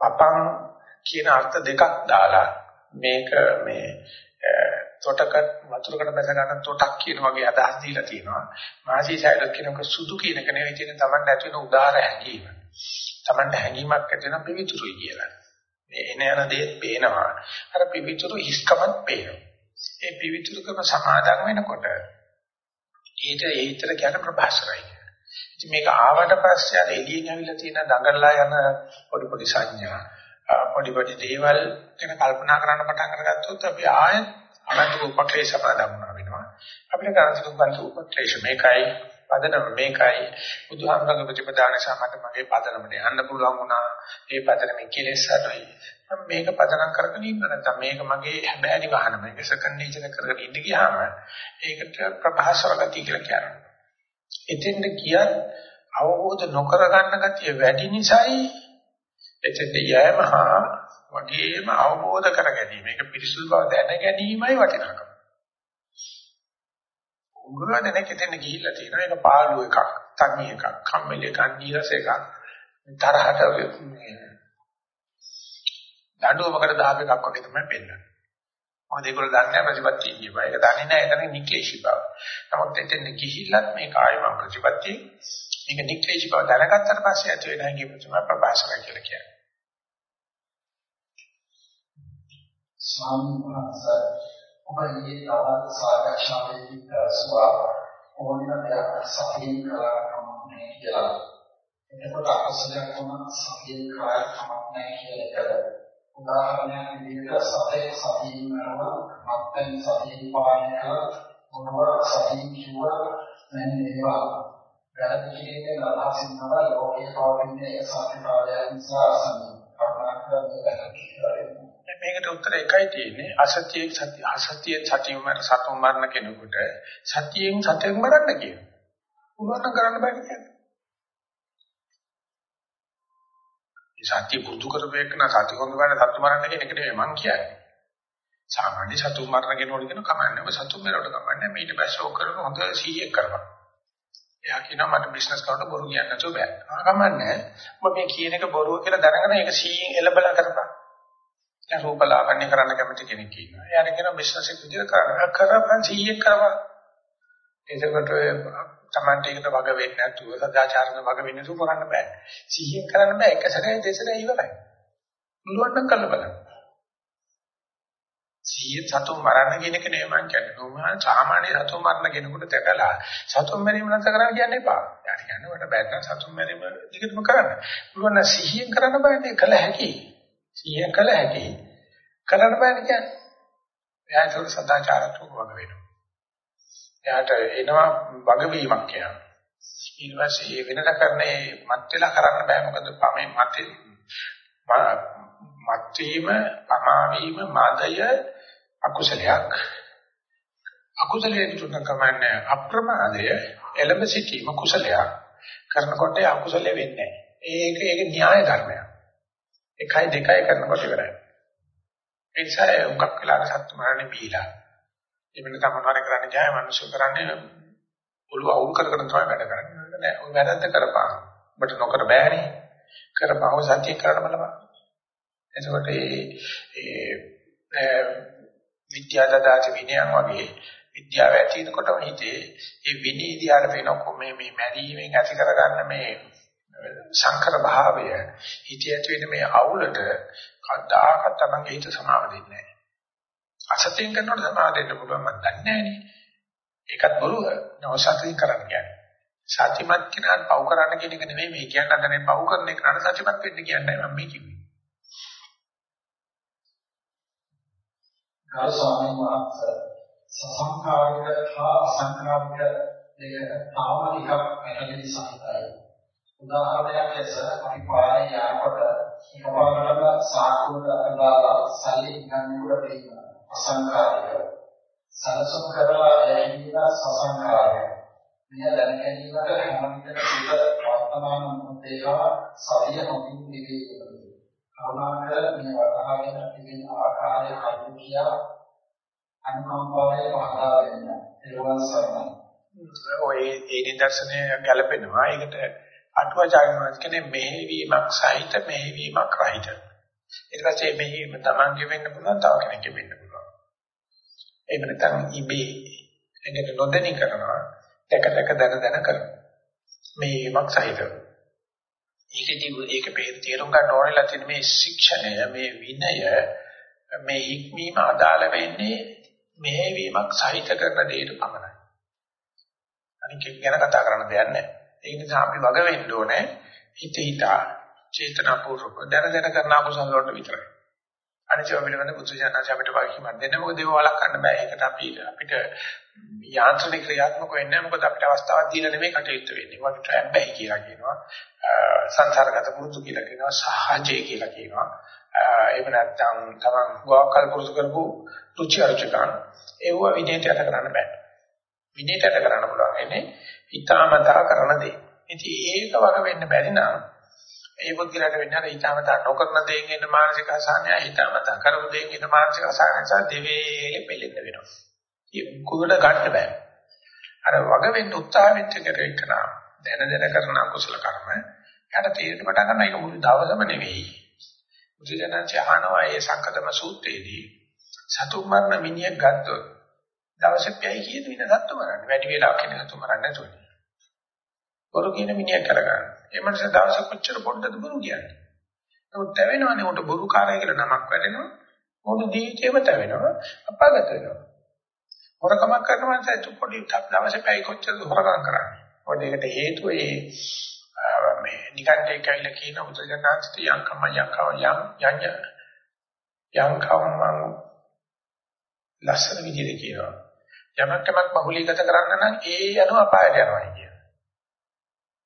පපං කියන අර්ථ දෙකක් දාලා මේක මේ තොටක වතුරකට බැස ගන්න තොටක් කියන වගේ අදහස් දීලා තියෙනවා. මාසී සයිඩර් කියනක සුදු කියන එක නෙවෙයි තියෙන තමන්ට ඇති වෙන උදාර හැඟීම. තමන්ට හැඟීමක් ඇති වෙන පිවිතුරුයි කියලා. මේ එන යන දේ පේනවා. අර පිවිතුරු හිස්කමත් පේනවා. ඒ පිවිතුරුකම සමාදන් වෙනකොට ඊට ඒතර කියන ප්‍රභාසරයි. ඉතින් මේක ආවට පස්සේ අර එළියෙන් ඇවිල්ලා තියෙන දඟලලා යන පොඩි පොඩි සංඥා පොඩි පොඩි දේවල් ගැන කල්පනා කරන්න පටන් අරගත්තොත් අපි ආයෙත් අනන්ත උපක්ලේශ පදම්මා වෙනවා. අපිට කරන්ති උපන්ත උපක්ලේශ මේකයි පදනම මේකයි බුදුහාමරගේ ප්‍රතිපදාන සමත මගේ පදනමට යන්න පුළුවන් වුණා. ඒ පදනමේ කෙලෙස් අඩුයි. මම මේක පදනම් කරගෙන ඉන්න නැත්නම් මේක මගේ හැබෑනි වහන මේක සෙකන්ඩ් නේචර් කරගෙන ඉන්න ගියාම ඒකට ප්‍රභාසර ගතිය කියලා කියනවා. එතෙන්ද කියත් අවබෝධ නොකර ගන්න ගතිය වැඩි නිසායි එතෙන්ද යෑමහා වගේම අවබෝධ කර ගැනීම. මේක පිරිසුදු බව දැන ගැනීමයි වටිනාකම. උගුරු දෙනෙක් එතන ගිහිල්ලා තියෙනවා. ඒක පාළු එකක්, තනි එකක්, කම්මැලි එකක්, නීරස එකක්. තරහට දඬුවමකට දාප එකක් වගේ තමයි පෙන්වන්නේ. මොකද ඒගොල්ලෝ දන්නේ නැහැ ප්‍රතිපත්තිය කියපුවා. ඒක දන්නේ නැහැ එතන නික්ලේශී බව. නමුත් එතෙන් ගිහිල්ලත් මේ කායම ප්‍රතිපත්තිය මේක නික්ලේශී බව දැනගත්තට පස්සේ ඇති වෙන හැඟීම තමයි ප්‍රබාසර කියලා කියන්නේ. ස්වාමීන් වහන්සේ ඔබ ඊයේ තවත් සාකච්ඡාවේදී පැවසුවා. ඕනම දෙයක් සතියෙන් කළා කමන්නේ කියලා. එතකොට අකුසලයක් වුණා සතියෙන් කළා කමන්නේ කියලා එකද? උදාහරණයක් විදිහට සතේ සතියින් කරනවා මත්පැන් සතියින් පානය කළා මොනවාර සතියින් කිව්වා? මෙන්න ඒවා වැරදි කිරීමේ අදහසින් තමයි ලෝකයේ පවතින ඒ සත්‍යතාවය නිසා අසන්නේ මේකට උත්තර එකයි තියෙන්නේ අසත්‍යයේ සත්‍ය අසත්‍යයේ සත්‍යම මර සතුම් මරණ කෙනෙකුට සත්‍යයෙන් සත්‍යයෙන් මරන්න කියනවා. උනන කරන්න බෑ කියන්නේ. සත්‍ය පුරුදු කරපේකන සත්‍ය හොඳ ගන්න සත්තු මරන්න කියන එක නෙමෙයි මං කියන්නේ. සාමාන්‍ය සතු මරණ කෙනෙකුට කියන කමන්නේ ඔබ සතු මරවට කමන්නේ මේ ඊට පස්සේ ඕක කරන හොඳ 100ක් කරපන්. එයා කියනවා මට බිස්නස් කරන්න බොරු කියන්න නැතුව බෑ. ආ කමන්නේ. ඔබ මේ කියන එක බොරුව කියලා දැනගෙන ඒක 100න් එලබලා කරපන්. දැන් රූපලාවන්‍ය කරන්න කැමති කෙනෙක් ඉන්නවා. එයාට කියනවා බිස්නස් එක විදිහට කරන්න කරපන් 100ක් කරපන්. එතකොට Tamante එකට වග වෙන්නේ නැතුව සදාචාරන වග වෙන්නේ නැතුව කරන්න බෑ. සිහියෙන් කරන්න බෑ. එක සැරේ දෙසරේ ඉවරයි. මුලවට නම් කරන්න බලන්න. සිහියෙන් සතුන් මරන්න කියන එක නෙමෙයි මම කියන්නේ. නෝමහා සාමාන්‍ය සතුන් මරන්න කෙනෙකුට දැකලා සතුන් මැරීම නැත කරන්න කියන්නේ එපා. යාට කියන්නේ වට බෑ සතුන් මැරීම දිගටම කරන්න. මුලවන සිහියෙන් කරන්න බෑනේ කළ හැකි. සිහියෙන් කළ හැකි. කරන්න බෑනේ කියන්නේ. එයා ඒක සදාචාරත්වක වග වෙනවා. එයාට එනවා වගවීමක් කියනවා. ඊට පස්සේ වෙනද කරන්නේ මත් වෙලා කරන්න බෑ මොකද පමේ මතේ මත් වීම පමාවීම මාදය අකුසලයක් අකුසලයේ තුන කමන්නේ අප්‍රමාදය එළඹ සිටීම කුසලයක් කරනකොට අකුසලෙ වෙන්නේ ඒක ඒක න්‍යාය ධර්මයක් එකයි දෙකයි කරනකොට ඉවරයි ඒ නිසා උගක් වෙලාට සත්තු මරන්නේ බීලා එමෙන්න තමනවාරේ කරන්නේ ජය මනුෂ්‍ය කරන්නේ ඔළුව අවුල් කරගෙන තමයි වැඩ කරන්නේ. නෑ ඔය වැරද්ද කරපන්. ඔබට නොකර බෑනේ. කරපන් ඔය සත්‍ය කරන්න බලපන්. එතකොට ඒ විද්‍යාදාත විනයන් වගේ විද්‍යාව ඇති වෙනකොටම හිතේ ඒ විනීදී ආර වෙනකො මේ මේ මැරීමෙන් ඇති කරගන්න මේ සංකර භාවය හිතේ ඇති වෙන මේ අවුලට කවදාකවත් තමන්ගේ හිත සමාව දෙන්නේ නැහැ. අසතියෙන් කරනකොට සමාව දෙන්න පුළුවන් මම දන්නේ නැහනේ. ඒකත් බොරුව. නවසතියෙන් කරන්න කියන්නේ. සත්‍යමත් කෙනාට පව් කරන්න කියන එක නෙමෙයි මේ කියන්නේ අතනේ පව් කරන එක නඩ සත්‍යමත් වෙන්න කියන්නේ මම මේ කිව්වේ. ගරු ස්වාමීන් වහන්සේ සසංකාරික හා අසංකාරික දෙක තාම ටිකක් පැහැදිලි සහිතයි. උදාහරණයක් ලෙස අපි පාරේ යනකොට එකපාරටම සාකුවට අදාලා සල්ලි ගන්නකොට තියෙනවා. අසංකාරික. සලසුම් කරලා ඇලීම සසංකාරය මෙය දැන ගැනීමට හැම විටම සිත වර්තමාන මොහොතේවා සතිය හොඳින් නිවේ යුතුය කරුණාකර මේ වටහාගෙන තිබෙන ආකාරය කරු කියා අනුකම්පාවේ පහදා දෙන්න. ඒවන් සරණයි. ඔය ඒ නිදර්ශනය ගැලපෙනවා. ඒකට අටුවාචාර්යවරුන් කියන්නේ මෙහෙවීමක් සහිත මෙහෙවීමක් රහිත. ඊට පස්සේ මෙහෙම තමන්ගේ වෙන්න පුළුවන් තව කෙනෙක්ගේ වෙන්න පුළුවන්. එහෙම නැත්නම් ඉබේ එකට නොදැනි කරනවා දැක දැක දන දන කරනවා. මේවක් සහිතව ඒකදී ඒක තේරුම් ගන්න ඕනෙලා තියෙන මේ ශික්ෂණය මේ විනය මේ හික්මීම අදාළ වෙන්නේ මෙහෙවීමක් සහිත කරන දෙයට පමණයි. අනික ගැන කතා කරන්න දෙයක් නැහැ. ඒ නිසා අපි වග වෙන්න ඕනේ හිත හිතා චේතනාපූර්වක දැන දැන කරන අකුසල වලට විතරයි අනිත්‍යව පිළිබඳ බුදුසසුන අපිට වාක්‍යමක් දෙන්න මොකද ඒව වළක්වන්න බෑ. ඒකට අපි අපිට යාන්ත්‍රණික ක්‍රියාත්මක වෙන්නේ මොකද අපිට අවස්ථාවක් දීලා නෙමෙයි කටයුතු වෙන්නේ. ඒකට හැබැයි කියලා කියනවා. සංසාරගත පුරුදු කියලා කියනවා. සහජය කියලා කියනවා. එහෙම නැත්නම් තමන් ගෝකල් පුරුදු කරපු රුචි අරුචිකන් ඒව විනයට යට කරන්න බෑ. විනයට යට කරන්න පුළුවන්. එන්නේ හිතාමතා කරන දේ. ඉතින් ඒක වග වෙන්න බැරි නම් ඒ පුද්ගලයාට වෙන්නේ අර ඊටමතා නොකරන දෙයෙන් එන මානසික අසහනය ඊටමතා කරපු දෙයෙන් එන මානසික අසහනය නිසා දෙවේ පෙළෙන්න වෙනවා. ඒ කුඩ ගන්න බෑ. අර වග වෙන්න උත්සාහ වෙච්ච කෙනෙක්න දැන දැන කරන අකුසල කර්ම යට තේරෙන්න පටන් ගන්න එක මුළු දවසම නෙවෙයි. බුදුජානක අහනවා ඒ සංකතම සූත්‍රයේදී සතුන් මරණ මිනිහෙක් ගත්තොත් දවසේ පැය කීයද වින සත්තු මරන්නේ වැඩි වෙලාවක් ඉන්න සත්තු මරන්නේ නැතුව. බොරු කියන මිනිහෙක් කරගන්න. ඒ මනස දවස කොච්චර පොඩ්ඩද බොරු කියන්නේ. නමුත් තැවෙනවනේ උන්ට බොරු කාරය කියලා නමක් වැඩෙනවා. මොන ජීවිතේම තැවෙනවා අපාගත වෙනවා. හොරකමක් කරන මනසට පොඩි දවසේ පැය කොච්චරද හොරකම් කරන්නේ. මොකද ඒකට හේතුව ඒ මේ නිකන්ටේ කියලා කියන උදේජනාස්ති යංකම යංකව යම් යඤ්ඤ යංකම ලස්සන විදිහට කියනවා. යමක් යමක් බහුලීගත කරන්න නම් ඒ යනවා අපායට යනවා කියන.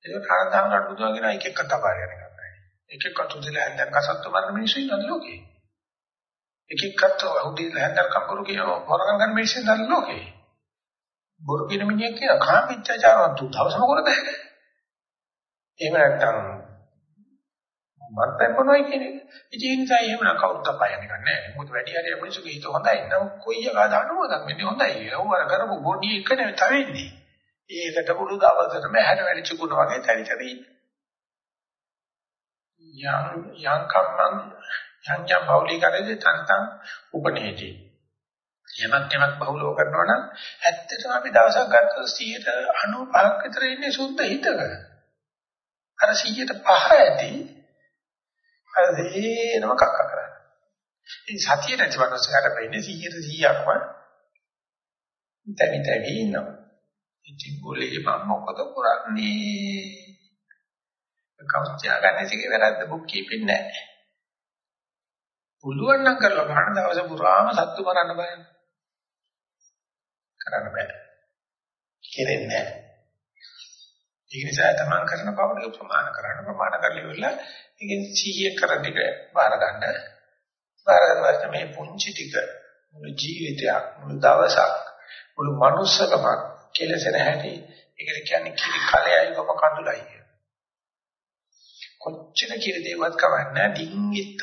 ඒක කාන්තාවකට බුදුන් කියන එක එක්ක අපායට යනවා. එක එක්ක තුදෙල හැන්දන් කසත්තු මරන මිනිස්සු ඉන්නද ලෝකේ. එක එක්කත් උදේ හැන්දන් කපුරු කියන හොරගම් ගන්න මිනිස්සු ඉන්නද ලෝකේ. බොරු කියන මිනිහෙක් කියන කාමීච්ඡාචාරවත් තු දවසම කරද හැකේ. එහෙම නැත්නම් මත්පැන් බොනවයි කියන්නේ. ඉතින් ඒ නිසා එහෙම නම් කවුරුත් අපායන්නේ නැහැ. මොකද වැඩි හරිය මිනිස්සුගේ හිත හොඳයි. නම් කොයි එක දානවද මෙන්නේ හොඳයි. ඌ අර කරපු බොඩි එක නෙවෙයි තවෙන්නේ. ඒකට පුරු දවසටම හැඩ වැඩි චුකුණ වගේ තැරි තැරි යම් යම් කම්මං යම් යම් බෞලී කරේ තන්තං උපනේති. යමක් යමක් බහුලව කරනවා නම් ඇත්තටම අපි දවසක් ගත්තොත් 95ක් විතර ඉන්නේ සුද්ධ හිතක. අර 105 ඇති අර දේනම කක්ක කරන්නේ. ඉතින් සතිය නැති වන්නසකට වෙන්නේ 100%ක්ම තැවි තැවි ඉන්නවා. ඉතින් બોලේ මම මොකද කරන්නේ? කවුරුත් ගන්න ඉතින් වැරද්ද බුක් කීපින් නැහැ. පුළුවන් නම් කරලා බලන්න දවස පුරාම සත්තු මරන්න බෑ. කරන්න බෑ. කෙරෙන්නේ නැහැ. ඒක නිසා තමයි කරන බවට ප්‍රමාණ කරන්න ප්‍රමාණ කරලා ඉවරලා ඒකෙන් 100 කරන ටික බාර ගන්න. බාර ගන්නත් මේ පුංචි ටික මුළු ජීවිතයක් මුළු දවසක් මුළු මනුස්සකමක් කෙලසෙන හැටි ඒකට කියන්නේ කිරි කලයයි ඔබ කඳුලයි කිය. කොච්චර කිරි දේවත් කවන්නේ ඩිංගිත්තක්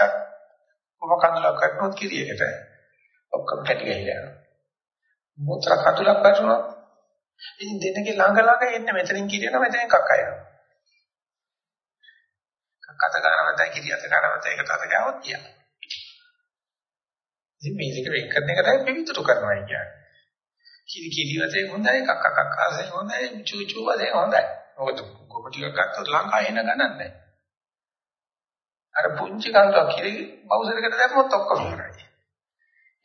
ඔබ කඳුලක් කරනොත් කිරියකට ඔක්කොම කැටි ගහලා යනවා. මුත්‍ර කඳුලක් වැටුණොත් ඉතින් දෙන්නගේ ළඟ ළඟ එන්න මෙතනින් කියනවා මෙතනින් කක්කය. කක්කත ගන්නවද කිරියත ගන්නවද ඒක තද ගාවත් කියන. ඉතින් මේ දෙක වෙන් කරන එක තමයි පිවිතුරු කරනවා කියන්නේ. කිරි කිරිවතේ හොඳයි කක්ක කක්කාසේ හොඳයි චූචූ වදේ හොඳයි. මොකද කොප ටිකක් ගත්තොත් ලංකාවේ එන ගණන් නැහැ. අර පුංචි කන්දක් කිරි බවුසරකට දැම්මොත් ඔක්කොම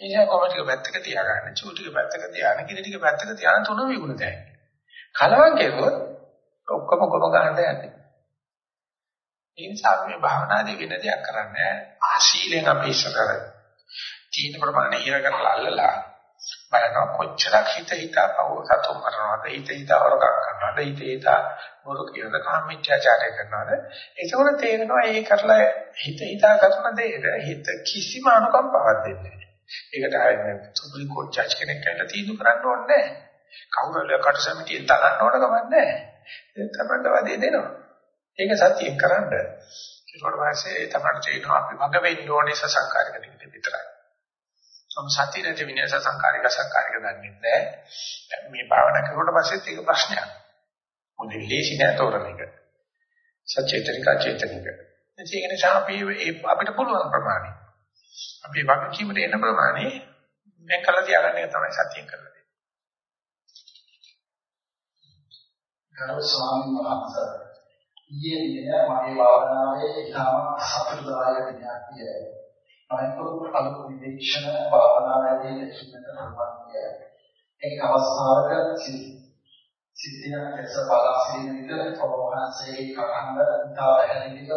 ඉවරයි. නිසා කොමටික පැත්තක තියාගන්න, චූටික පැත්තක තියාගෙන, කිරි ටික පැත්තක තියාගෙන තුන විගුණ දැයි. කලවම් කෙරුවොත් ඔක්කොම කොම ගන්න යන්නේ. ඒ නිසා මේ භාවනාදී වෙන දෙයක් කරන්නේ ආශීලෙන් අපි ඉස්සරහ. තීන ප්‍රමාණය ඉර කරලා අල්ලලා බලනවා කොච්චරක් හිත හිතා පව සතුම් කරනවද හිත හිතා වරකම් කරනවද හිත හිතා මොරු කියනද කාමීත්‍යාචාරය කරනවද ඒකවල තේරෙනවා ඒ කරලා හිත හිතා කරන දෙයට හිත කිසිම අනුකම්පාවක් දෙන්නේ නැහැ ඒකට ආයේ සුප්‍රීම කෝට් ජජ් කෙනෙක් කියලා තීන්දුව කරන්න ඕනේ නැහැ. කවුරුහරි කට සමිතියෙන් තනන්න ඕන ගමන් නැහැ. ඒ තමයි වදේ දෙනවා. ඒක සත්‍යයෙන් කරන්න. ඊට පස්සේ තමයි තේරෙනවා අපි වග වෙන්න ඕනේ සසංකාරික දෙකට විතරයි. සම සත්‍ය නැති විනය සසංකාරික සංකාරික දන්නේ නැහැ. මේ භාවනා කරුවට පස්සෙත් ඒක ප්‍රශ්නයක්. මොකද ලේසි නෑ තෝරන එක. සචේතනික චේතනික. ඒක නිසා අපි අපිට පුළුවන් ප්‍රමාණය අපි වගකීමට එන ප්‍රමාණය මේ කළ තියාගන්න එක තමයි සත්‍යයෙන් කරලා දෙන්නේ. ගරු ස්වාමීන් වහන්සේ ඊයේ දින මගේ භාවනාවේ ඉතාම සතුටුදායක දිනක් කියයි. මම අලුත් විදේශන භාවනාවේදී ලැබෙන ප්‍රමාණය එක් අවස්ථාවක සිද්ධියක් ලෙස බලා සිටින විට ඔබ වහන්සේගේ කකන්ද ඉතා පැහැදිලිව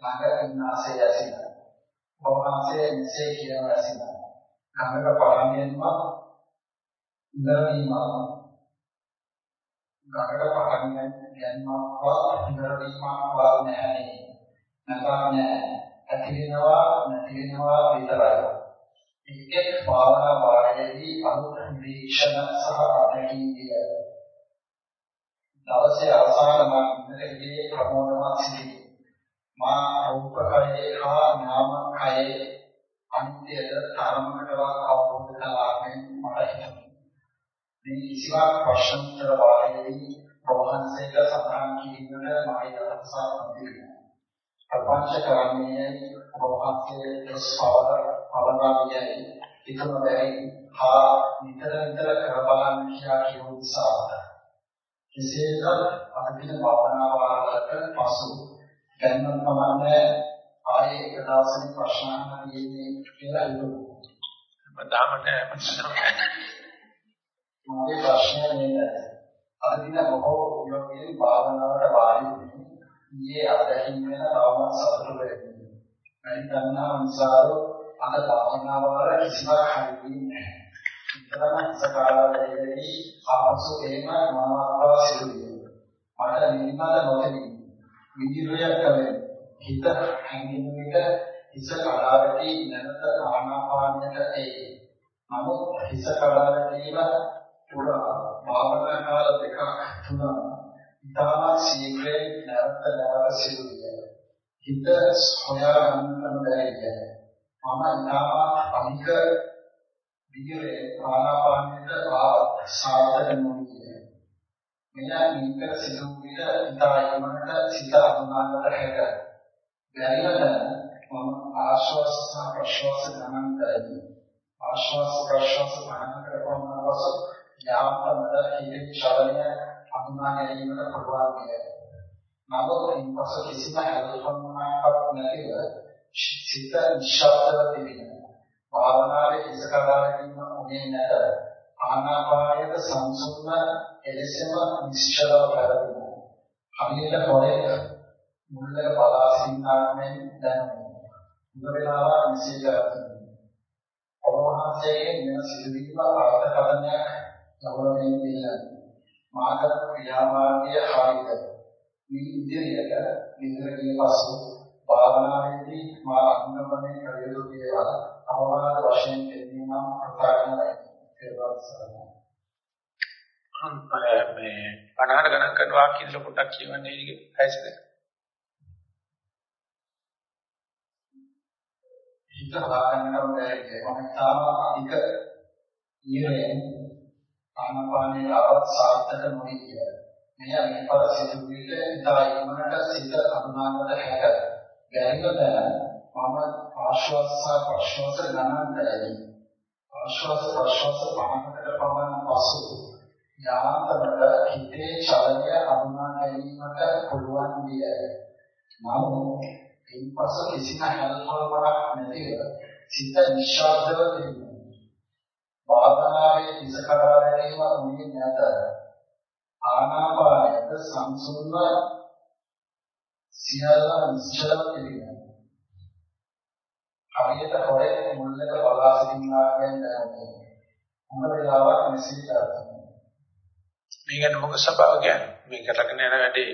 ළඟ ඉන්න ආසය ඇසිනා. වහන්සේ මෙසේ කියනවා ඇසිනා. කනක පරණයෙන්ම ඉඳීම ගඟක පරණයෙන් යන්නවා ඉඳීම වා නැහැ. නැත්නම් ඇති වෙනවා නැති වෙනවා විතරයි. ඒකේ භාවනා වාරයේදී අනුත් නිරීක්ෂණ සහ අධ්‍යයනය දවසේ අවසාන මාර්ගයේ ප්‍රමෝදමත් සිටි මා රූපකයේ හා නාමකයේ අන්ත්‍යද තරමකටවත් අවබෝධ කළාමෙන් මට හිතුණා. මේ කිසිවක් ප්‍රශ්න උත්තර වාරයේදී ප්‍රවහන්සේට සඳහන් කිරීමට මගේ අදහසක් තිබෙනවා. ප්‍රපංච කරන්නේ ප්‍රවහන්සේ දස්වවර පවරාමියයි හිතන බැරි හා නිතර නිතර කර බලන්න කියා කියු නිසා කෙසේද අදින භාවනා වාරකට පසු දැන්ම පමණ ආයේ එක දවසක ප්‍රශ්න අහන්න තියෙන්නේ කියලා හිතුවා. මදාමට මගේ ප්‍රශ්නය මේක. අදින බොහෝ යෝගී භාවනාවට වාඩි වෙන්නේ ඊයේ අත්දැකීම් වෙන තවමත් සතුට වෙන්නේ. මම දන්නා අනුසාරව අද භාවනාව වල කිසිවක් හරියන්නේ නැහැ. ඉතරම සකාලවලදී ආපසු එම මානව සිදුවේ. මට නිර්මාද නොතෙමි. විදිරයක් කලේ හිත හැංගෙන විට හිස කඩාවැටි නැවත ආනාපානයට එයි. නමුත් හිස කඩාවැටීම පුරා භාවනා කාල දෙකක් තුනක් ඉතාමත් ශීඝ්‍රයෙන් නැවත නැවත සිදුවේ. හිත හොයා ගන්නට බැහැ. මම ඉතාමත් අනික විදිහේ ආනාපානෙට ආවත් සාර්ථක නොවිය. මෙයා නිතර සිදු විට ඉතා යමකට සිත අනුමානකට හැක. බැරිවද මම ආශ්වාස ප්‍රශ්වාස ගමන් කරමි. ආශ්වාස ප්‍රශ්වාස ගමන් කරපුවම පසු යාමතමද හිතේ චලනය අනුමාන ගැනීමට පුළුවන් විය. නමුත් ඉන්පසු කිසිම හැලුම්කමක් නැතිව සිත නිශ්ශබ්දව තිබෙනවා. භාවනාවේ ඉස කඩාවැටීම උනේ නැත. ආනාපානයේ සංසුන්ව එලෙසම නිශ්චලව කරදිනවා. හරියට හොරේ මුල්ලක බලා සින්නාමෙන් දැනෙනවා. මුල වේලාව මෙසේ කරතියි. ඔබවහන්සේගේ මෙම සිදුවීම ආර්ථකථනයක් ගෞරවයෙන් දෙන්නේ. මාර්ග ක්‍රියාමාර්ගය හරියට. මේ ඉදිරියට ඉදිරියට පසු භාවනාවේදී මා අනුගමනය කළ යුතු දේවල් අවවාද වශයෙන් දෙන්නේ නම් ප්‍රකාශනයි ඒවත් සරණයි. මේ පණහට ගණන් කරන වාක්‍ය ඉදලා පොඩ්ඩක් කියවන්නේ ඇයිද? හිත හදාගන්නව බැහැ මම තාම අධික ඊරෙන් ආනපානයේ අවත් සාර්ථක නොවේ කියලා. මෙය මේ පරිසිදුවිල්ල ඉතා ඉක්මනට සිත අනුමානකට හැක. බැරිව දැන මම ආශ්වාස ප්‍රශ්වාස ගණන් කරමි. ආශ්වාස ප්‍රශ්වාස පහකට පමණ පසු යාන්ත්‍රක හිතේ චලනය අනුමා ගැනීමට පුළුවන් විය. නමුත් ඉන්පසු කිසිම හැල්පවරක් නැතිව සිත නිශ්ශබ්දව තිබුණා. භාවනාවේ ඉසකරා ගැනීම උනේ නැත. ආනාපානයට සංසුන්ව සියල්ල නිශ්චලව තිබෙනවා. හරියට හොරේ මුල්ලක බලා සිටිනවා කියන්නේ මොන වෙලාවක් මෙසේ කරන්නේ. මේකට මොකද ස්වභාව කියන්නේ? මේක ළඟන යන වැඩේ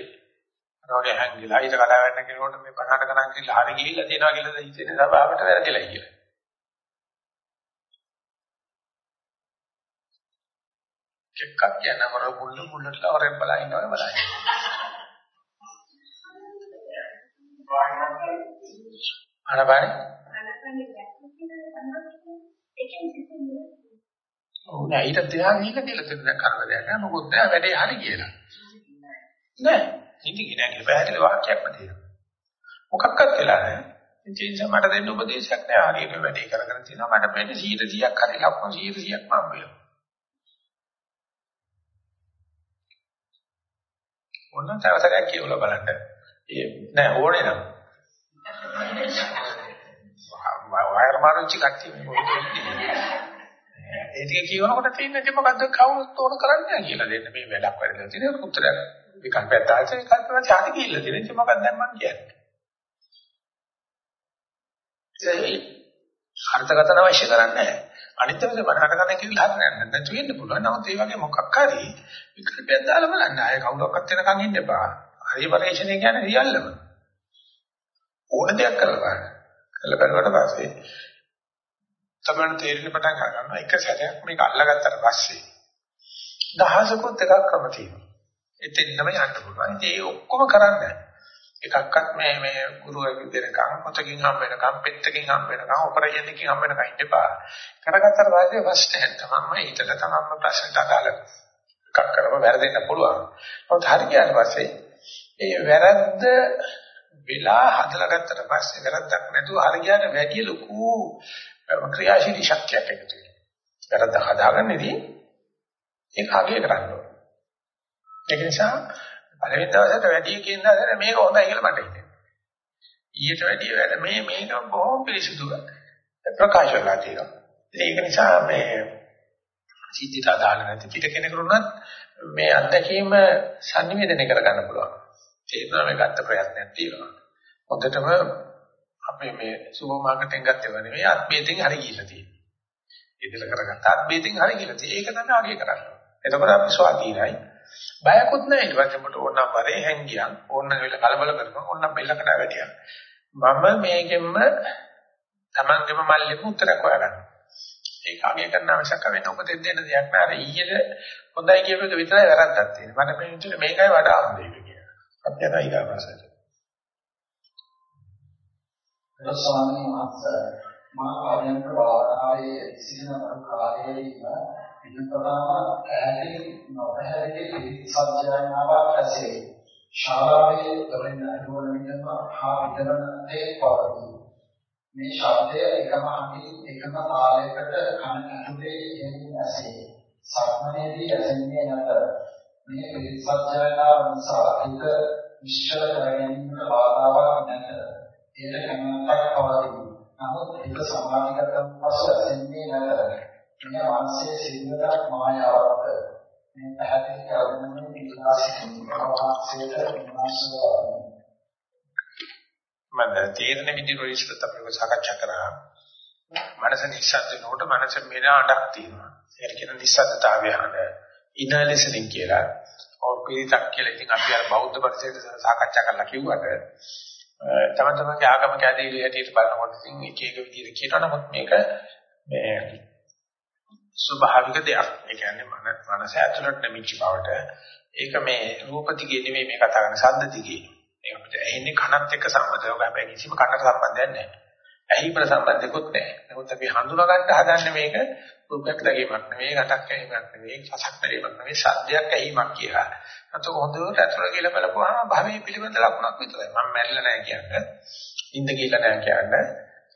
අරෝගේ හැංගිලා ඊට කඩා වැටෙන කෙනෙකුට මේ 50ට ගණන් කියලා හරි ගිහිල්ලා තියෙනවා කියලාද හිතෙන්නේ ස්වභාවට වැරදිලා කියලා. එක්කක් කියන මර මුල්ල මුල්ලට වරෙන් බලා ඉන්නවා බලයි. ආනපානේ ඔව් නෑ ඊට ධ්‍යාන නික කියලා තියෙන දැන් කරදරයක් නෑ මොකොත් නෑ වැඩේ හරි කියලා. නෑ ඉතින් නෑ කියලා පැහැදිලි වාක්‍යයක් තියෙනවා. මොකක්වත් වෙලා නෑ. ඉතින් මට දෙන්න උපදේශයක් නෑ හරියට වැඩේ කරගෙන තියෙනවා මට මෙන්න 100%ක් හරි ලක්ෂණ 100%ක් මම වෙනවා. ඔන්න තවසරයක් කියවලා බලන්න. ඒ නෑ ඕනේ නම්. වයර් මාරුච්චි කට්ටිය මොකද ඒ ටික කියවනකොට තියෙන්නේ මොකද්ද කවුරුත් ඕන කරන්නේ කියලා දෙන්න. මේ වැඩක් වැඩලා තියෙන උත්තරයක්. විකල්පයක් තාක්ෂණික කල්පනා චාටි කියලා තියෙන ඉතින් මොකක්ද දැන් මම කියන්නේ? ඒ අර්ථකථන අවශ්‍ය කරන්නේ නැහැ. අනිත් දවසේ මනහට ගන්න කියලා හරියන්නේ නැහැ. නැතු වෙන්න පුළුවන්. නමුත් ඒ වගේ මොකක් හරි විකල්පයක් දාලා බලන්න. ආය කවුරක්වත් වෙනකන් ඉන්න එපා. හරි පරිශ්‍රණය කියන්නේ රියල්ලම ඕන දෙයක් කරලා බලන්න. කරලා බලනකොට පස්සේ තමයි තේරෙන්න පටන් ගන්නවා එක සැරයක් මේක අල්ලගත්තට පස්සේ දහසකුත් එකක් ක්‍රම තියෙනවා එතෙන්නම යන්න පුළුවන් ඉතින් ඒ ඔක්කොම කරන්න එකක්වත් මේ මේ ගුරුවරු දෙනකම් පොතකින් හම් වෙනකම් පෙත්තකින් හම් වෙනකම් ඔපරේෂන් එකකින් හම් වෙනකම් ඉන්න එපා. කරගත්තට පස්සේ ෆස්ට් හෑන්ඩ් තමයි ඊටට තමයි ප්‍රශ්නට අදාළ එකක් කරව වැරදෙන්න පුළුවන්. නමුත් හරි ගියාට පස්සේ ඒ වැරද්ද වෙලා හදලා ගත්තට පස්සේ වැරද්දක් නැතුව හරි ගියාට වැඩි ලොකු ක්‍රියාශීලී ශක්තියක් එකතු වෙනවා. වැරද්ද හදාගන්නේදී ඒක අගය කරන්න ඕනේ. ඒක නිසා පළවෙනි දවසට වැඩි කියන දවසට මේක හොඳයි කියලා මට හිතෙනවා. ඊට වැඩිය වැඩ මේ මේක බොහොම පිළිසිදුව ප්‍රකාශ වෙලා තියෙනවා. ඒක නිසා මේ සිද්ධියට අදාළ නැති පිට කෙනෙකුට මේ අත්දැකීම sannivedana කරගන්න පුළුවන්. තේරෙනවා මේ ගත්ත ප්‍රයත්නයක් තියෙනවා. හොඳටම අපේ මේ සුපර් මාකට් එකෙන් ගත්තේ නෙවෙයි අත්බේතෙන් හරි ගිහිල්ලා තියෙන්නේ. ඉදල කරගත්ත අත්බේතෙන් හරි ගිහිල්ලා තියෙන්නේ. ඒක තමයි ආගේ කරන්නේ. එතකොට අපි ස්වාධීනයි. බයකුත් නැහැ ඊට පස්සේ මට ඕනනම් වරේ හැංගියන් ඕනනම් වෙල කලබල කරනවා ඕනනම් බෙල්ලකට වැටියන්. මම මේකෙන්ම Tamangeම මල්ලෙම උත්තරයක් හොයාගන්නවා. ඒක අගය කරන අවශ්‍යක වෙන උපදෙස් දෙන්න දෙයක් නෑ. අර ඊයේ හොඳයි කියපු එක විතරයි වැරද්දක් තියෙන්නේ. මට මේ විදිහට මේකයි වඩා හොඳ එක කියලා. අපි යනවා ඊගාවසට. ස්වාමීන් වහන්සේ මා ආයන්ක භාවනාවේ සිටින කාලයේදීම විදුපතම ඈතින් නොපැහැදිලි සත්‍යයනාවක් ඇසේ. ශාලාවේ දොරින් අනුවන විටම හා විතරන තේ පවතී. මේ ශබ්දය එකම හඬින් එකම තාලයකට කන ඇතුලේ එමින් ඇසේ. සක්මනේදී ඇසෙන්නේ නැත. මේ පිළිසත්‍යනාව නිසා එක විශ්ල කර ගැනීමට බාධාවක් නැත. එයට කැමැත්තක් පවතී. නමුත් එක සමාධිගත පසු ඇසෙන්නේ නැත. මේ වාසයේ සිංහලක් මායාවක්ද. මේ පැහැදිලි කරගන්න පිළිගාසින් ප්‍රවාහයට විනාශ මම තේරෙන විදිහට ඉස්සරත් අපිව සාකච්ඡා කරා. මනස නිස්සද්ද නෝට මනස මෙන අඩක් තියෙනවා. ඒක කියන නිස්සද්දතාවය හඳ inner listening කියලා. ඔය පිළිතක් කියලා ඉතින් අපි අර බෞද්ධ පරිසරයට සාකච්ඡා කරලා කිව්වට තම තමන්ගේ ආගමක ඇදහිලි හැටියට බලනකොට ඉතින් එක එක විදිහට කියනවා. නමුත් මේක මේ ස්වභාවික දෙයක්. ඒ කියන්නේ මනස ඇතුළට නැමිච්ච බවට ඒක මේ රූප දිගේ නෙමෙයි මේ කතා කරන්නේ ශබ්ද දිගේ. ඒක අපිට ඇහෙන්නේ කනත් එක්ක සම්බන්ධව හැබැයි කිසිම කනට සම්බන්ධයක් නැහැ. ඇහිපර සම්බන්ධයක්වත් නැහැ. නමුත් අපි හඳුනා ගන්න හදන්නේ මේක රූපයක් දැකීමක් නෙවෙයි, රටක් ඇහිමක් නෙවෙයි, සසක් බැලීමක් නෙවෙයි, සද්දයක් ඇහිමක් කියලා. අතක හොඳට අතුල කියලා බලපුවාම භවයේ පිළිබඳ ලකුණක් විතරයි. මම මැරිලා නැහැ කියන්නේ. ඉඳ කියලා නැහැ කියන්නේ.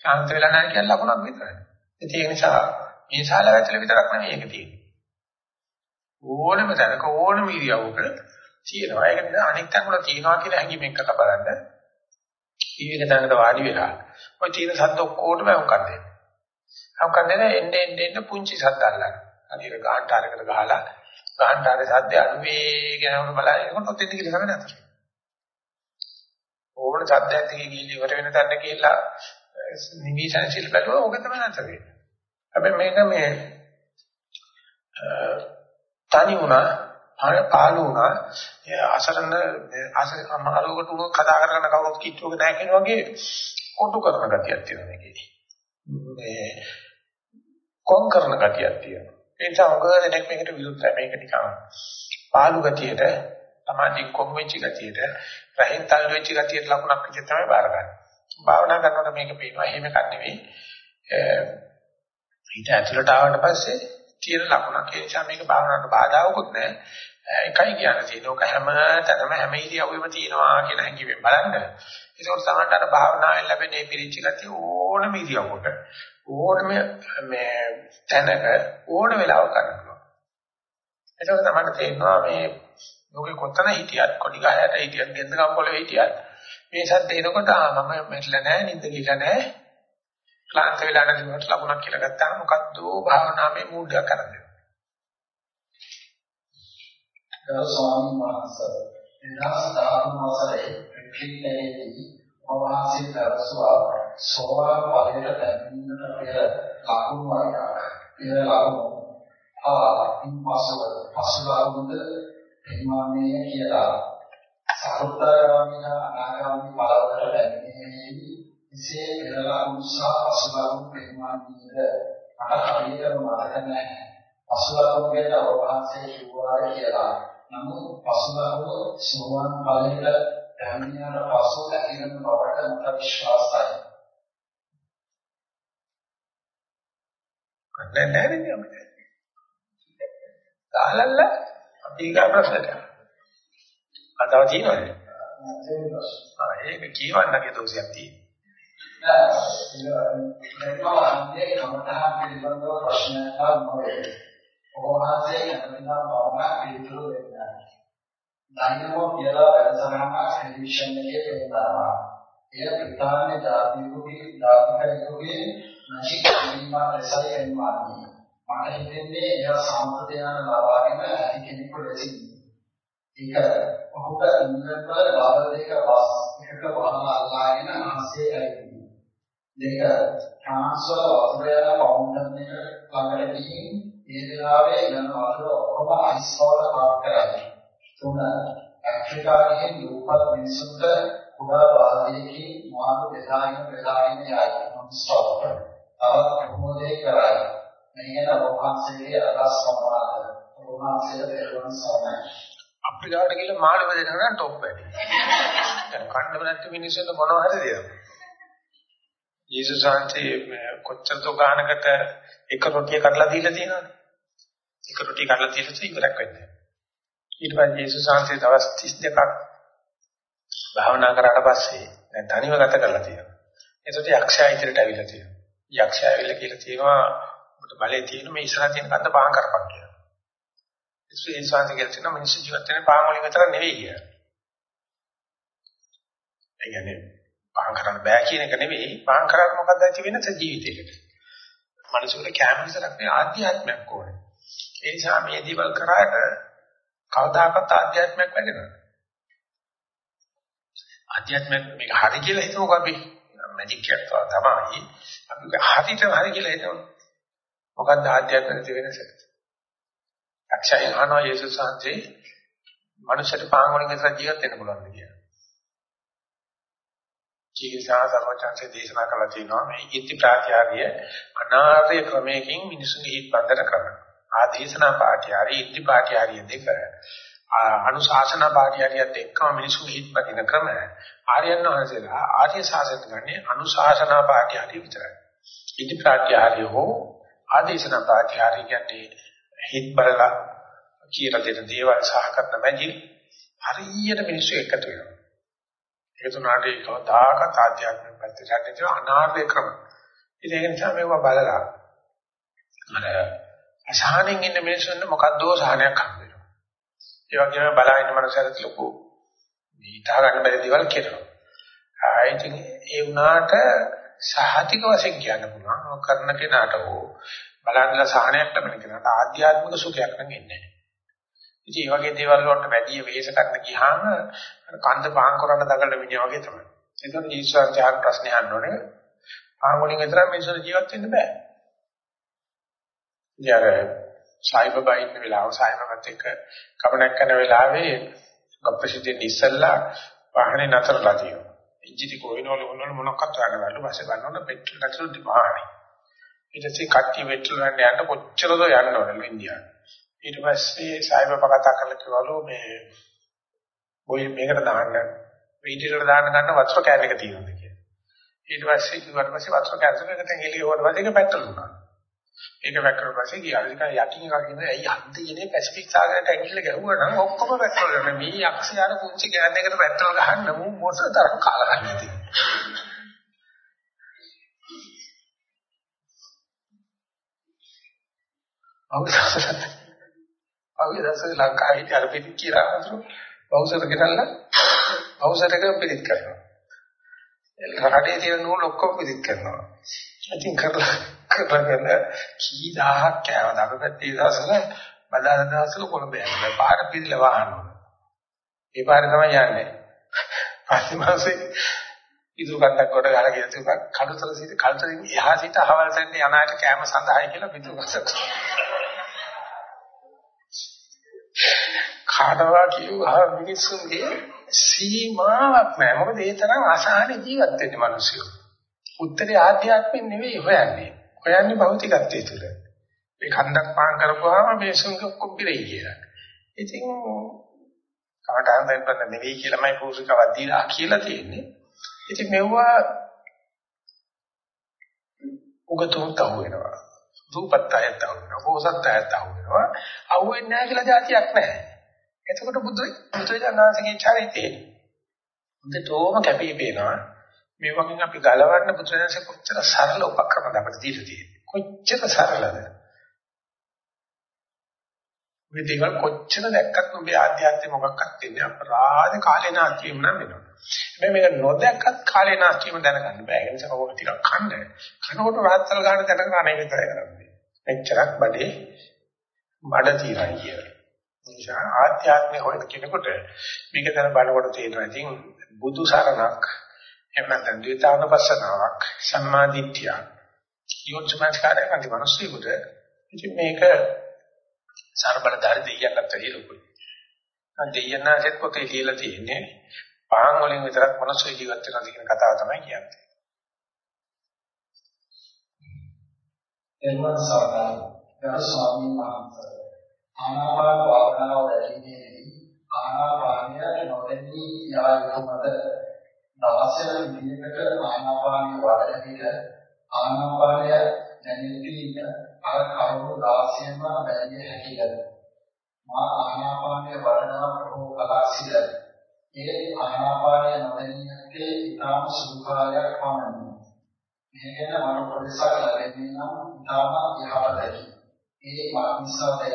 ශාන්ත වෙලා නැහැ කියන ලකුණක් විතරයි. ඒ නිසා මේ ශාලාව ඇතුලේ විතරක් නෙවෙයි ඒක තියෙන්නේ. ඕනම තැනක ඕනම ඉරියව්වක තියෙනවා. ඒක නිසා අනික් තැන් වල තියෙනවා කියලා හැඟීමෙන් කරලා බලන්න. ඊවිල තැනකට වාඩි වෙලා ඔය තියෙන සද්ද ඔක්කොටම වුකම් දෙන්න. වුකම් දෙන එන්න එන්න එන්න පුංචි සද්ද අල්ලන්න. හරියට ගාහන්ටාරයකට ගහලා ගාහන්ටාරේ සද්ද අනුවේගෙන යන බලනකොට ඔතෙන්ද කියලා තමයි නතර. ඕන සද්දයක් දිගේ ගිහින් ඉවර වෙන තැනට ගිහිල්ලා නිවිසන සිල් බැලුවා ඕක තමයි නතර වෙන්නේ. හැබැයි මේක මේ තනි වුණා පාළු වුණා අසරණ අසරණ අමාරුවකට උණු කතා කරන කවුරුත් කිට්ටුවක නැහැ කියන වගේ කොටු කරන ගතියක් තියෙනවා මේකේ මේ කොම් කරන ගතියක් තියෙනවා. ඒ නිසා මොකද දෙනෙක් මේකට විරුද්ධයි. මේක නිකන් පාළු ගතියට තමයි කොම් වෙච්ච ගතියට රහින් තල් වෙච්ච ගතියට ලකුණක් විදිහට තමයි බාරගන්නේ භාවනා කරනකොට මේක පේනවා. එහෙම එකක් නෙවෙයි. ඊට ඇතුළට ආවට පස්සේ තියෙන ලකුණක්. ඒ නිසා මේක භාවනාවට බාධාවකුත් නැහැ. එකයි කියන්නේ තියෙන ඕක හැම තැනම හැම ඉරියව්වෙම තියෙනවා කියන හැඟීමෙන් බලන්න. ඒකෝට තමයි අර භාවනාවෙන් ලැබෙන මේ පිරිච්ච ගතිය ඕනම ඉරියව්වක ඕනම මේ තැනක ඕන වෙලාවක කරන්න පුළුවන්. ඒකෝට තමයි තේරෙනවා මේ ලෝකේ කොතන හිටියත් කොඩි ගහයට හිටියත් ගෙන්ද කම්පොලේ හිටියත් මේ සද්ද එනකොට මම මෙట్లా නැහැ නිින්ද ගිහලා නැහැ ක්ලාන්ත වෙලා නැතිවට ලකුණක් කියලා ගත්තාම මොකද්ද භාවනාවේ මූඩයක් කරන්නේ. ගරු ස්වාමීන් වහන්සේ. 2013 වසරේ රිට්‍රීටේදී ඔබවහන්සේ දරසුවා සෝවාන් ඵලයට පැමිණීමට පෙර ලකුණු වර්ගයක් පෙර ලකුණු. ආ ඉන්පසුව පසුලාවුද පරිමාණය කියලා. සරුත්තරගාමී අනාගාමී ඵලවලට පැමිණීමේදී එසේ පෙර ලකුණු සහ පසුලාවුන් පරිමාණයද මට හරියටම මතක නැහැ. පසුලාවුන් ගැන ඔබ වහන්සේ කිව්වා කියලා. නමුත් පසුබාහුව සෝවාන් ඵලයට පැමිණියාට පසු ඇතිවන බවට මට විශ්වාසයි. නැහැ නෑ නෑ තාලල්ල අපි ගා ප්‍රශ්නට. අතව තියෙනවද? ආ ඒක කියවන්නගේ දෝෂයක් තියෙනවා. නෑ ඒක කමතහන් පිළිබඳව ප්‍රශ්නයක් නැහැ. ඔබ වහන්සේ කැමතිනම් භාවනා පිළිතුරු දෙන්න. දෛනමෝ කියලා වැඩසටහනක් ටෙලිවිෂන් එකේ පෙන්නනවා. එය ප්‍රධාන ජාතිකුගේ ජාතිකයෙකුගේ නැචික වීම ලෙසයි එන්වන්නේ. මට හිතෙන්නේ එය සම්පතයන ලබාගෙන ඇති කෙනෙකු ලෙසින්. ඒක ඔහුට ඉන්ද්‍රවල බාල දෙක බස් එකක වහන අල්ලාගෙන අහසේ ඇවිදිනවා. දෙක ෆ්‍රාන්ස් වල වතුර යන ෆවුන්ටන් එක ළඟට ගිහින් ඒ වෙලාවේ යන වතුර ඔක්කොම අයිස් වල පාත් කරන්නේ. තුන ඇෆ්‍රිකාවේ දුප්පත් මිනිසුන්ට කුඩා බාලයකින් මානව බෙදාගෙන බෙදාගෙන යයි මොන්ස්ටොප්. තවත් ප්‍රමෝදේ කරයි. මෙහෙන ඔබවහන්සේගේ අදහස් සමානද. ඔබවහන්සේට දෙවන් සමයි. අප්‍රිකාවට ගිහලා මාළු බෙදෙනවා නම් টොප් වැඩි. දැන් කන්න නැති මිනිස්සුන්ට මොනව හරි දෙයක්. යේසුස් වහන්සේ කොච්චර තෝ ගානකට එක රොටිය කඩලා දීලා තියෙනවද? එක රොටිය කඩලා දීලා ඉවරක් වෙන්නේ. ඊට පස්සේ යේසුස් වහන්සේ දවස් 32ක් භාවනා කරාට පස්සේ දැන් තනිව ගත කරලා තියෙනවා. එතකොට යක්ෂයා ඉදිරියට ඇවිල්ලා තියෙනවා. යක්ෂයා ඇවිල්ලා කියලා තියෙනවා ඔබට බලේ තියෙන මේ ඉස්සරහ තියෙන කන්ද පහන් කරපන් කියලා. ඒ ස්වාමීන් වහන්සේ කියන මිනිස්සු ජීවත් වෙන්නේ පහන් වලින් විතර නෙවෙයි කියලා. ඒ කියන්නේ පහන් කරන්න බෑ කියන එක නෙවෙයි පහන් කරන්නේ මොකක්ද ඇති වෙනස ජීවිතේකට. මනුස්සයෙකුට කැම විතරක් නෙවෙයි ආධ්‍යාත්මයක් ඕනේ. ඒ නිසා මේ දේවල් කරාට කවදාකවත් ආධ්‍යාත්මයක් වැඩෙනවා. ආධ්‍යාත්මයක් මේක හරි කියලා හිතමුකෝ අපි මැජික් එකක් තමයි. අපි හරියට හරි කියලා හිතමු. මොකක්ද ආධ්‍යාත්මික වෙනස? අක්ෂය අහනවා යේසුස් වහන්සේ මනුෂ්‍යට පාන් වලින් විතර ජීවත් වෙන්න පුළුවන්ද කියලා. ජීවිතා සර්වචන්සේ දේශනා කළා තියෙනවා මේ ඉති ප්‍රාත්‍යාගය අනාර්ය ක්‍රමයකින් මිනිසුන්ගේ හිත් බඳන ක්‍රම. ආදේශනා පාඨ්‍යාරි ඉති පාඨ්‍යාරි දෙක අනුශාසනා පාඨ්‍යාරියත් එක්කම මිනිසුන්ගේ හිත් බඳින ක්‍රම. ආර්යයන් වහන්සේලා ආර්ය ශාසන ගන්නේ අනුශාසනා පාඨ්‍යාරි විතරයි. ඉති ප්‍රාත්‍යාරි හෝ ආදේශනා පාඨ්‍යාරි කියන්නේ හිත බලලා කියලා දෙන දේවල් සහ කරන මැජි හරියට මිනිස්සු එකතු වෙනවා. ඒක තුනට කවදාකවත් ආධ්‍යාත්මික පැත්තට යන්නේ අනාර්ය ක්‍රම. ඉතින් ඒක නිසා මේවා බලලා අර අසහනෙන් ඉන්න මිනිස්සුන්ට මොකක්දෝ සහනයක් හම්බ වෙනවා. ඒ වගේම බලාගෙන මනසට ලොකු හිතා ගන්න බැරි දේවල් කියනවා. ආයිතින් ඒ වුණාට සහතික වශයෙන් කියන්න පුළුවන්. කරන කෙනාට හෝ බලන්නලා සහනයක් ලැබෙන කෙනාට ආධ්‍යාත්මික සුඛයක් නම් එන්නේ නැහැ. ඉතින් මේ වගේ දේවල් වලට වැඩි වෙහෙස ගන්න ගියාම කන්ද පහන් කරන්න දඟලන මිනිහා වගේ තමයි. ඒකත් ඊශ්වර ජාන ප්‍රශ්නේ අහනෝනේ. ආගමනින් විතර මිනිස්සු ජීවත් වෙන්න බෑ. ඉතින් සයිබබා ඉන්න වෙලාව සයිබබත් එක්ක කමනක් කරන වෙලාවේ අප්‍රසිද්ධිය ඉස්සල්ලා වාහනේ නතරලා තියෙනවා. ඉංජිනි කොහිනවල මොනක්වත් ගන්න බැලු පස්සේ බලනකොට පෙට්‍රල් නැතුව දිවාහනේ. ඊට පස්සේ කට්ටිය වෙට්ටල යන්න යන්න කොච්චරද යන්න ඕනලු ඉන්දියාවට. ඊට පස්සේ සායිබබා කතා කරලා කිව්වලු මේ ඔය මේකට දාන්න වීඩියෝට දාන්න ගන්න වතුර කෑල්ල එක තියෙනවද කියලා. ඊට පස්සේ කිව්වට පස්සේ වතුර කෑල්ල එකට එළිය හොරවල ඒක පැට්‍රල් වුණා. ඒක වැක්කරුව පස්සේ ගියා නිකන් යටින් එකක් ඉඳලා ඇයි අන්තිමේ පැසිෆික් සාගරයට ඇඟිල්ල ගැහුවා නම් ඔක්කොම පැට්‍රල් යන මේ යක්ෂයාට පුංචි ගෑන් එකට පැට්‍රල් ගහන්න මු මොකද තරම් කාලා ගන්න ඉතින්. අවුදසල ලංකාවේ අර පිටි කියලා අතර බෞසර ගෙනල්ලා බෞසරක පිළිත් කරනවා. රටේ තියෙන නූල් ඔක්කොම පිළිත් කරනවා. ඉතින් කරලා කරගෙන කී දහහක් කෑවද අපේ පැත්තේ දවසල බදාන දවසල කොළඹ යනවා. පාර පිළිල වහනවා. ඒ පාරේ තමයි යන්නේ. පස්සේ මාසේ ඉදු කන්දක් කොට ගහලා ගිය තුක කඩතර සිට කල්තරින් එහා සිට අහවල් තැන්න යනාට කෑම සඳහායි කියලා පිටු කසක්. කාටවා කිව්වා මිනිස්සුන්ගේ සීමාවක් නැහැ. මොකද ඒ තරම් අසහන ජීවත් වෙන්නේ මිනිස්සු. උත්තරේ ආධ්‍යාත්මෙන් නෙවෙයි හොයන්නේ. හොයන්නේ භෞතිකත්වයේ තුල. මේ කන්දක් පාන් කරපුවාම මිනිස්සුන්ගේ ඔක්කොම පිරෙයි කියලා. ඉතින් කමටහන් දෙන්න නෙවෙයි කියලාමයි පූර්විකවක් දීලා කියලා තියෙන්නේ. ඉතින් මෙවුවා උගතුන් තව වෙනවා. රූපත් අයත් තව වෙනවා. පොසත් අයත් තව වෙනවා. අහුවෙන්නේ නැහැ කියලා જાතියක් නැහැ. එතකොට බුදු බුදුජානනාථගේ චරිතේ හොඳටම කැපී පේනවා. මේ වගේ අපි ගලවන්න බුදුරජාණන්සේ කොච්චර සරල උපක්‍රම අපිට දීලා තියෙන්නේ. කොච්චර සරලද? මේ දේවල් කොච්චර දැක්කත් ඔබේ ආධ්‍යාත්මික මොකක්වත් වෙන්නේ අපරාධ කාලේ නාස්තියම නම් වෙනවා. හැබැයි මේක නොදැක්කත් කාලේ නාස්තියම දැනගන්න බෑ. ඒ නිසා ඔබ ටිකක් කන්න. කනකොට රාත්තල් ගන්න දැනගෙන අනේ විතරයි කරන්නේ. එච්චරක් බඩේ බඩ තියරයි කියලා. නිසා ආධ්‍යාත්මික හොයන කෙනෙකුට මේක දැන බලනකොට තේරෙනවා. ඉතින් බුදු සරණක් එහෙම නැත්නම් ද්විතාවනපස්සනාවක් සම්මාදිට්ඨිය යොච්චමස්කාරයක් අන්ති මිනිස්සුන්ට ඉතින් මේක සර්බලධාරි දෙයියන්ට වැඩි ලොකුයි. අන් දෙයියන්නාසෙත් පොතේ කියලා තියෙන්නේ පාන් වලින් විතරක් මිනිස්සු ජීවත් වෙනවා කියන කතාව තමයි කියන්නේ. එවන් සාරයි ගරු ස්වාමීන් වහන්සේ ආනාපාන භාවනාව වැඩිමේදී ආනාපානය නොදෙනී යා යුතුමද? දවසෙන් විදිහකට ආනාපානය වඩන විට ආනාපානය දැනෙන්නේ අර කරුණු 16ම බැලිය හැකිද මා ආනාපානය වඩනවා ප්‍රෝ කලාසිද ඒ ආනාපානය නොදැනීමේ ඊටම සුළු කාලයක් පමණයි. මේ ගැන මම ප්‍රතිසක් ලැබෙන්නේ නම් ඊටම යහපතයි ඒ මානසිකය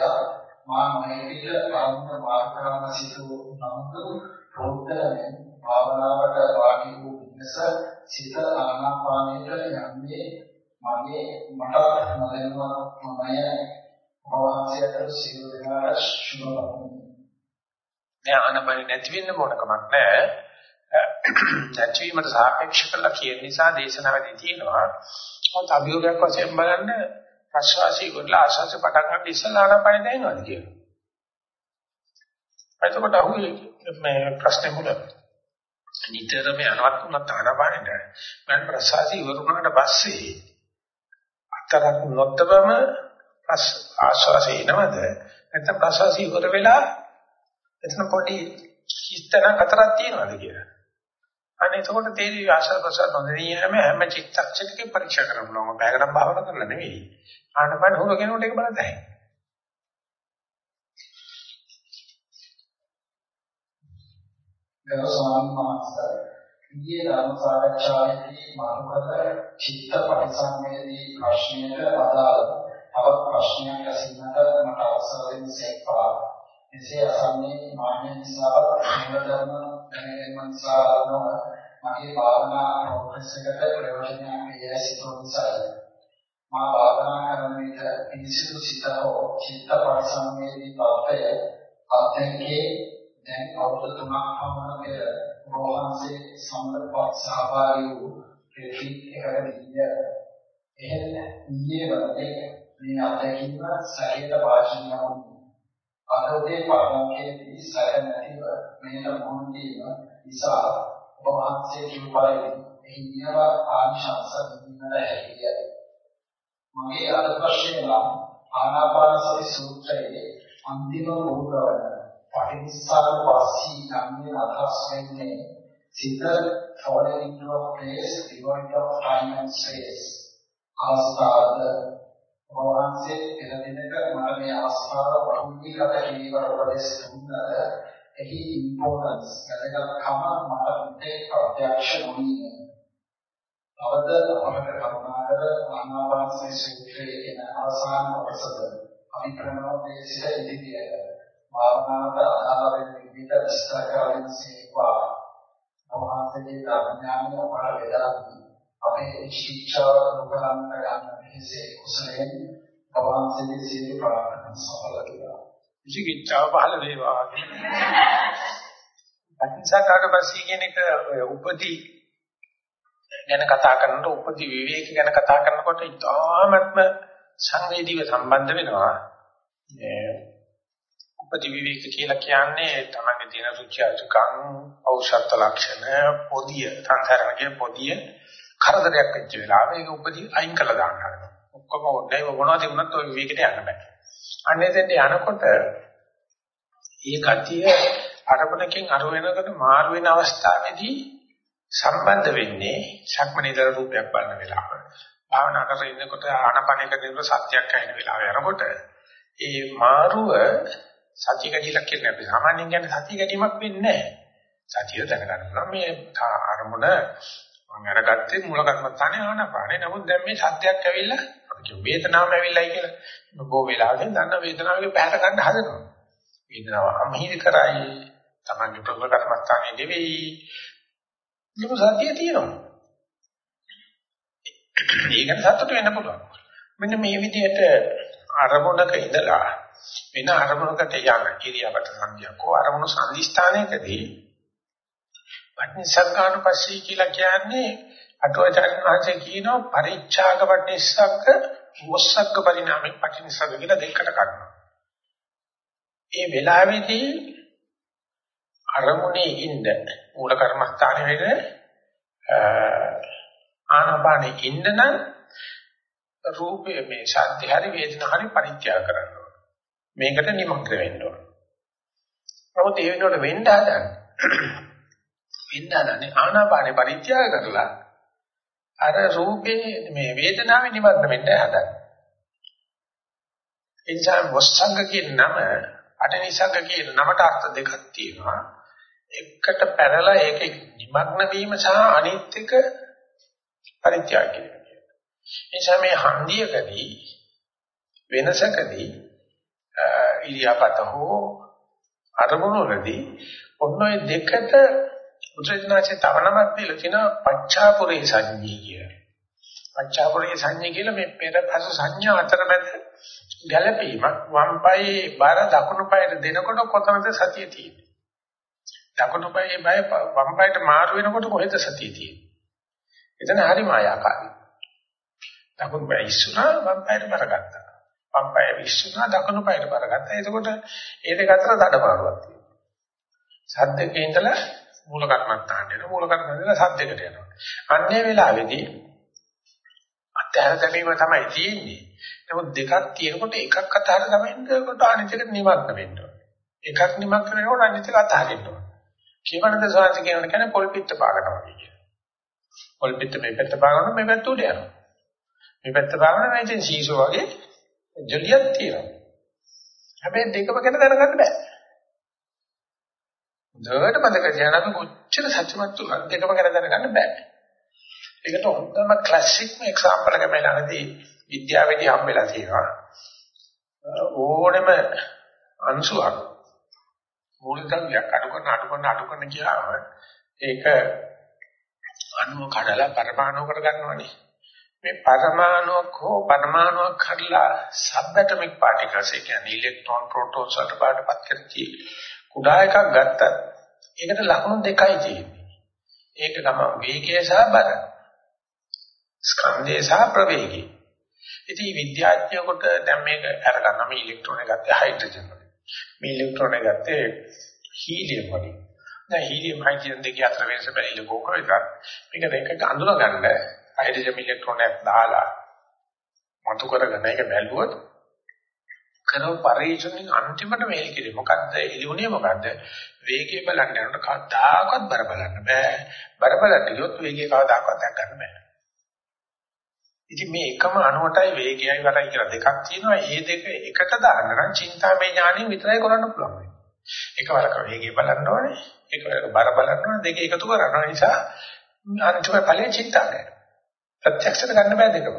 මා මොහේට කරුණ මාර්ගකරන සිටු නමුත් ප්‍රෝත්තරයෙන් භාවනාවට වාඩි වූ විස සිත ආනාපානයට යන්නේ මගේ මට නොදැනුවා මමය අවශ්‍යයට සියලු දෙනාට ශුභපතමි. දැන් ආනාපානෙ නැති වෙන්න මොන කමක් නැහැ. නැතිවීමට සාපේක්ෂ කළා කියන නිසා දේශනාවේදී තියෙනවා. මොකද අභියෝගයක් වශයෙන් බලන්න ප්‍රශ්වාසී කොට ආශාස පටන් ගන්න ඉස්සලා ආනාපානෙ දැනෙනවද කියලා. එතකොට අහුවේ මේ ප්‍රශ්නේ මුල නිතරම යනවත් උනත් ආනාපානෙට මම ප්‍රශ්වාසී ඉවරුණාට පස්සේ අතරක් නොතබම ආශ්වාසය එනවද නැත්නම් ප්‍රශ්වාසය ඉවර වෙලා එතන පොඩි හිස්තන හතරක් තියෙනවද කියලා. අනේ එතකොට තේරි ආශ්වාස ප්‍රශ්වාස නොදෙනිය හැම හැම චිත්තක්ෂණයකම පරීක්ෂා කරන්න ඕන. බෑගනම් භාවනා කරලා නෙවෙයි. ආනපන හුරු කෙනෙකුට ඒක බලතයි. ගරු ස්වාමීන් වහන්සේ ඊයේ ධර්ම සාකච්ඡාවේදී මානවක චිත්ත පරිසංවේදී ප්‍රශ්නයට අදාළ තවත් ප්‍රශ්නයක් ඇසීමට මට අවසර දෙන්න සේක්වා. එසේ අසන්නේ මාන්‍ය නිසා නිවදර්ම දැනගැනීම නිසා මගේ භාවනා ප්‍රොග්‍රස් එකට ප්‍රයෝජනයක් වේ සිතන නිසායි. මා භාවනා කරන විට පිළිසිදු සිත හෝ චිත්ත පරිසංවේදී තත්ත්වය අධ්‍යයනයේ දැන් අවුරුදු තුනක් පමණ පෙර වහන්සේ සම්බන්ධවත් සහභාගී වූ රිට්‍රීට් එකකදී එහෙත් ඊයේ වගේ මේ අත්දැකීම සැකයට වාචනය වුණා. අදෝදේ පාරම්කේදී සැක නැතිව මේට මුහුණ දීම නිසා ඔබ වහන්සේ කියු පරිදි එහි නියම ආනිශංස විඳින්නට හැකියි. මගේ අද ප්‍රශ්නය නම් ආනාපාන සති සූත්‍රයේ අන්තිම භූතවන පටිච්චසමුප්පාද වාසී යන්නේ අදහස් වෙන්නේ සිත falling into a place devoid of time and space අවස්ථාවද වහන්සේ එන දිනක මට මේ අවස්ථාව වහුණීගත කිරීමට උපදෙස් දුන්නද එහි ඉම්පෝටන්ස් වැදගත්කම මට මුදේ ප්‍රත්‍යක්ෂ නොවිය. අවද අපට කරුණාකර ආනාපානසති සූත්‍රයේ එන අවසාන කොටසද අපි ප්‍රණෝදයේ සිට ඉදිරියට. භාවනාවට අදාළ වෙන විදිහට විස්තර කරමින් සේවා අවහන්සේගේ ධර්මඥානය අපට බෙදාදී අපේ ශික්ෂාව දුකලන්න ගන්න මෙසේ කුසලයෙන් අවහන්සේගේ සියලු ප්‍රාර්ථනා සඵල වේවා. විචිකිච්ඡාව පහළ වේවා. අතිසකාර පස්සේ කියන එක උපදී ගැන කතා කරනකොට උපදී විවේක ගැන කතා කරනකොට ඉතාමත්ම සංවේදීව සම්බන්ධ වෙනවා. උපදී විවේක කියලා කියන්නේ තමන්ගේ තියෙන රුචි අරුචිකම් ඖෂධ ලක්ෂණ පොදිය සංසාරණයේ පොදිය කරදරයක් වෙච්ච වෙලාවෙ ඒක උපදී අයින් කළා දාන්න ඔක්කොම ඔන්නේ මොනවද වුණත් ඔය විවේකයට යන්න බෑ. අන්නේ දෙන්න යනකොට ඒ ගතිය අරමුණකින් අර වෙනකොට මාරු වෙන අවස්ථාවේදී සම්බන්ධ වෙන්නේ සක්මනේතර රූපයක් බලන වෙලාව. භාවනා කරගෙන ඉන්නකොට ආනපනයක දිනන සත්‍යයක් ඇහෙන වෙලාව යනකොට ඒ මාරුව සත්‍ය ගැටීමක් කියන්නේ අපි සාමාන්‍යයෙන් කියන්නේ සත්‍ය ගැටීමක් වෙන්නේ නැහැ. සතිය දැනගන්න පුළුවන් මේ අරමුණ මම අරගත්තේ මූල කර්මස්ථානේ ආනපානේ. නමුත් දැන් මේ සත්‍යයක් ඇවිල්ලා අපි කියමු වේදනාවක් ඇවිල්ලායි කියලා. බොහෝ වෙලාවෙන් දන්න වේදනාවගේ පැහැර ගන්න හදනවා. වේදනාව අමහිද කරයි. Tamange ප්‍රබල කර්මස්ථානේ නෙවෙයි. ඒක සතිය තියෙනවා. ඒකට සතුට වෙන්න පුළුවන්. මෙන්න මේ විදිහට අරමුණක ඉඳලා වෙන අරමුණකට යන කිරියාවට සංඥාකෝ අරමුණු සංදිස්ථානයකදී පටිච්චසමුප්පාදපස්සී කියලා කියන්නේ අටුවචාන් වහන්සේ කියනවා පරිච්ඡාග පටිච්චසග්ග මොස්සග්ග පරිණාමේ පටිච්චසග්ග කියලා දෙකට ගන්නවා. ඒ වෙලාවේදී අරමුණේ ඉන්න මූල කර්මස්ථානේ වෙන ආනාපානෙ ඉන්න නම් රූපේ මේ ශබ්ද හරි වේදනා හරි පරිත්‍යාග කරන්න ඕන. මේකට නිමග්න වෙන්න ඕන. නමුත් ඒ වෙනකොට වෙන්න හදන වෙන්න හදන්නේ ආනාපානෙ පරිත්‍යාග කරලා අර රූපේ මේ වේදනාවේ නිමග්න වෙන්න හදන. එනිසා වස්සංග කියන නම අටනිසංග කියන නමට අර්ථ දෙකක් තියෙනවා. එකට පැනලා ඒක නිමග්න වීම සහ අනිත් එක පරිත්‍යාග කිරීම. එනිසා මේ හන්දියකදී වෙනසකදී ඉරියාපත හෝ අරමුණුවලදී ඔන්න ඔය දෙකට උද්‍රේජනාචේ තවනමක් දීලා තිනවා පච්චාපුරේ සංඤී කිය. පච්චාපුරේ සංඤී කියලා මේ පෙරපස සංඥා අතරමැද ගැළපීමක් වම් පායේ බර දකුණු පායට දෙනකොට කොතනද සතිය තියෙන්නේ. දකුණු පායේ බය වම් පායට මාරු වෙනකොට කොහෙද සතිය තියෙන්නේ. එතන හරි මායාකාරී. දකුණු පාය ඉස්සුනා වම් පායට බරගත්තා. වම් පාය ඉස්සුනා දකුණු පායට බරගත්තා. එතකොට ඒ දෙක අතර දඩමාරුවක් තියෙනවා. සද්දකේ ඉඳලා මූල කර්මත්තාන්ට එනවා. මූල කර්මන්තේ සද්දකට යනවා. අන්නේ වෙලාවේදී අත්‍යහර ගැනීම තමයි තියෙන්නේ. නමුත් දෙකක් තියෙනකොට එකක් අතහර ගමින්කොට අනිත් එකට නිමග්න වෙන්න ඕනේ. එකක් නිමග්න වෙනකොට අනිත් එක අතහරින්න ඕනේ. කියවනද සාංශ කියනකොට කියන්නේ පොල් පිට පාගනවා කියන්නේ. පොල් පිට මේ පැත්ත පාගනවා මේ පැත්ත උඩ යනවා. මේ පැත්ත පාගනවා මේ ඉතින් සීසෝ වගේ ජොලියක් තියෙනවා. හැබැයි දෙකම ගැන දැනගන්න බෑ. දෙවට මතක තියාගන්න අපි කොච්චර සත්‍යමත් උනත් දෙකම ගැන දැනගන්න බෑ. ඒකට හොඳම ක්ලාසික්ම එක්සැම්පල් එක මේ ළඟදී විද්‍යාවේදී හම්බෙලා තියෙනවා. ඕනෙම අංශුවක් මූලිකත්වයක් අඩු කරන අඩු කරන අඩු කරන කියාම ඒක අණුව කඩලා පරමාණුවකට ගන්නවනේ. මේ පරමාණුවක් හෝ පරමාණුවක් කඩලා සබ්ඇටොමික් පාටිකල්ස් ඒ කියන්නේ ඉලෙක්ට්‍රෝන ප්‍රෝටෝන වලට පාඩපත් කරති කුඩා එකක් ගත්තත් ඒකට ලක්ෂණ දෙකයි තියෙන්නේ. ඒක තමයි වේගය සහ බර. ස්කන්ධය සහ ප්‍රවේගය. ඉතින් විද්‍යාඥයෙකුට දැන් මේක අරගන්න මේ ඉලෙක්ට්‍රෝන එක ගත්තේ හයිඩ්‍රජන් වලින්. මේ ඉලෙක්ට්‍රෝන එක ගත්තේ හීලියම් වලින්. දැන් හීලියම් හයිඩ්‍රජන් දෙක අතර වෙනස බැරිල කොහොමද? මේක දෙකක අඳුන ගන්න හයිඩ්‍රජන් ඉලෙක්ට්‍රෝනයක් දාලා මතු කරගෙන ඒක බැලුවොත් කරව පරිශ්‍රණින් අන්තිමට මේල් කිරි මොකද්ද එළියුනේ මොකද්ද වේගය බලන්න යනකොට කවදාකවත් බර බලන්න බෑ බර බලන්න ගියොත් වේගය කවදාකවත් දැක් ගන්න බෑ ඉතින් මේ එකම අණුවටයි වේගයයි වරයි කියලා දෙකක් තියෙනවා. ඒ දෙක එකට දාන්න නම් චින්තාමය ඥාණයෙන් විතරයි කරන්න පුළුවන් වෙන්නේ. එකවරක වේගය බලන්න ඕනේ, එකවරක බර බලන්න ඕනේ, දෙක එකතු කරන්න නිසා අන්තිම ඵලයේ චින්තාමය. ප්‍රත්‍යක්ෂයට ගන්න බෑ දෙකම.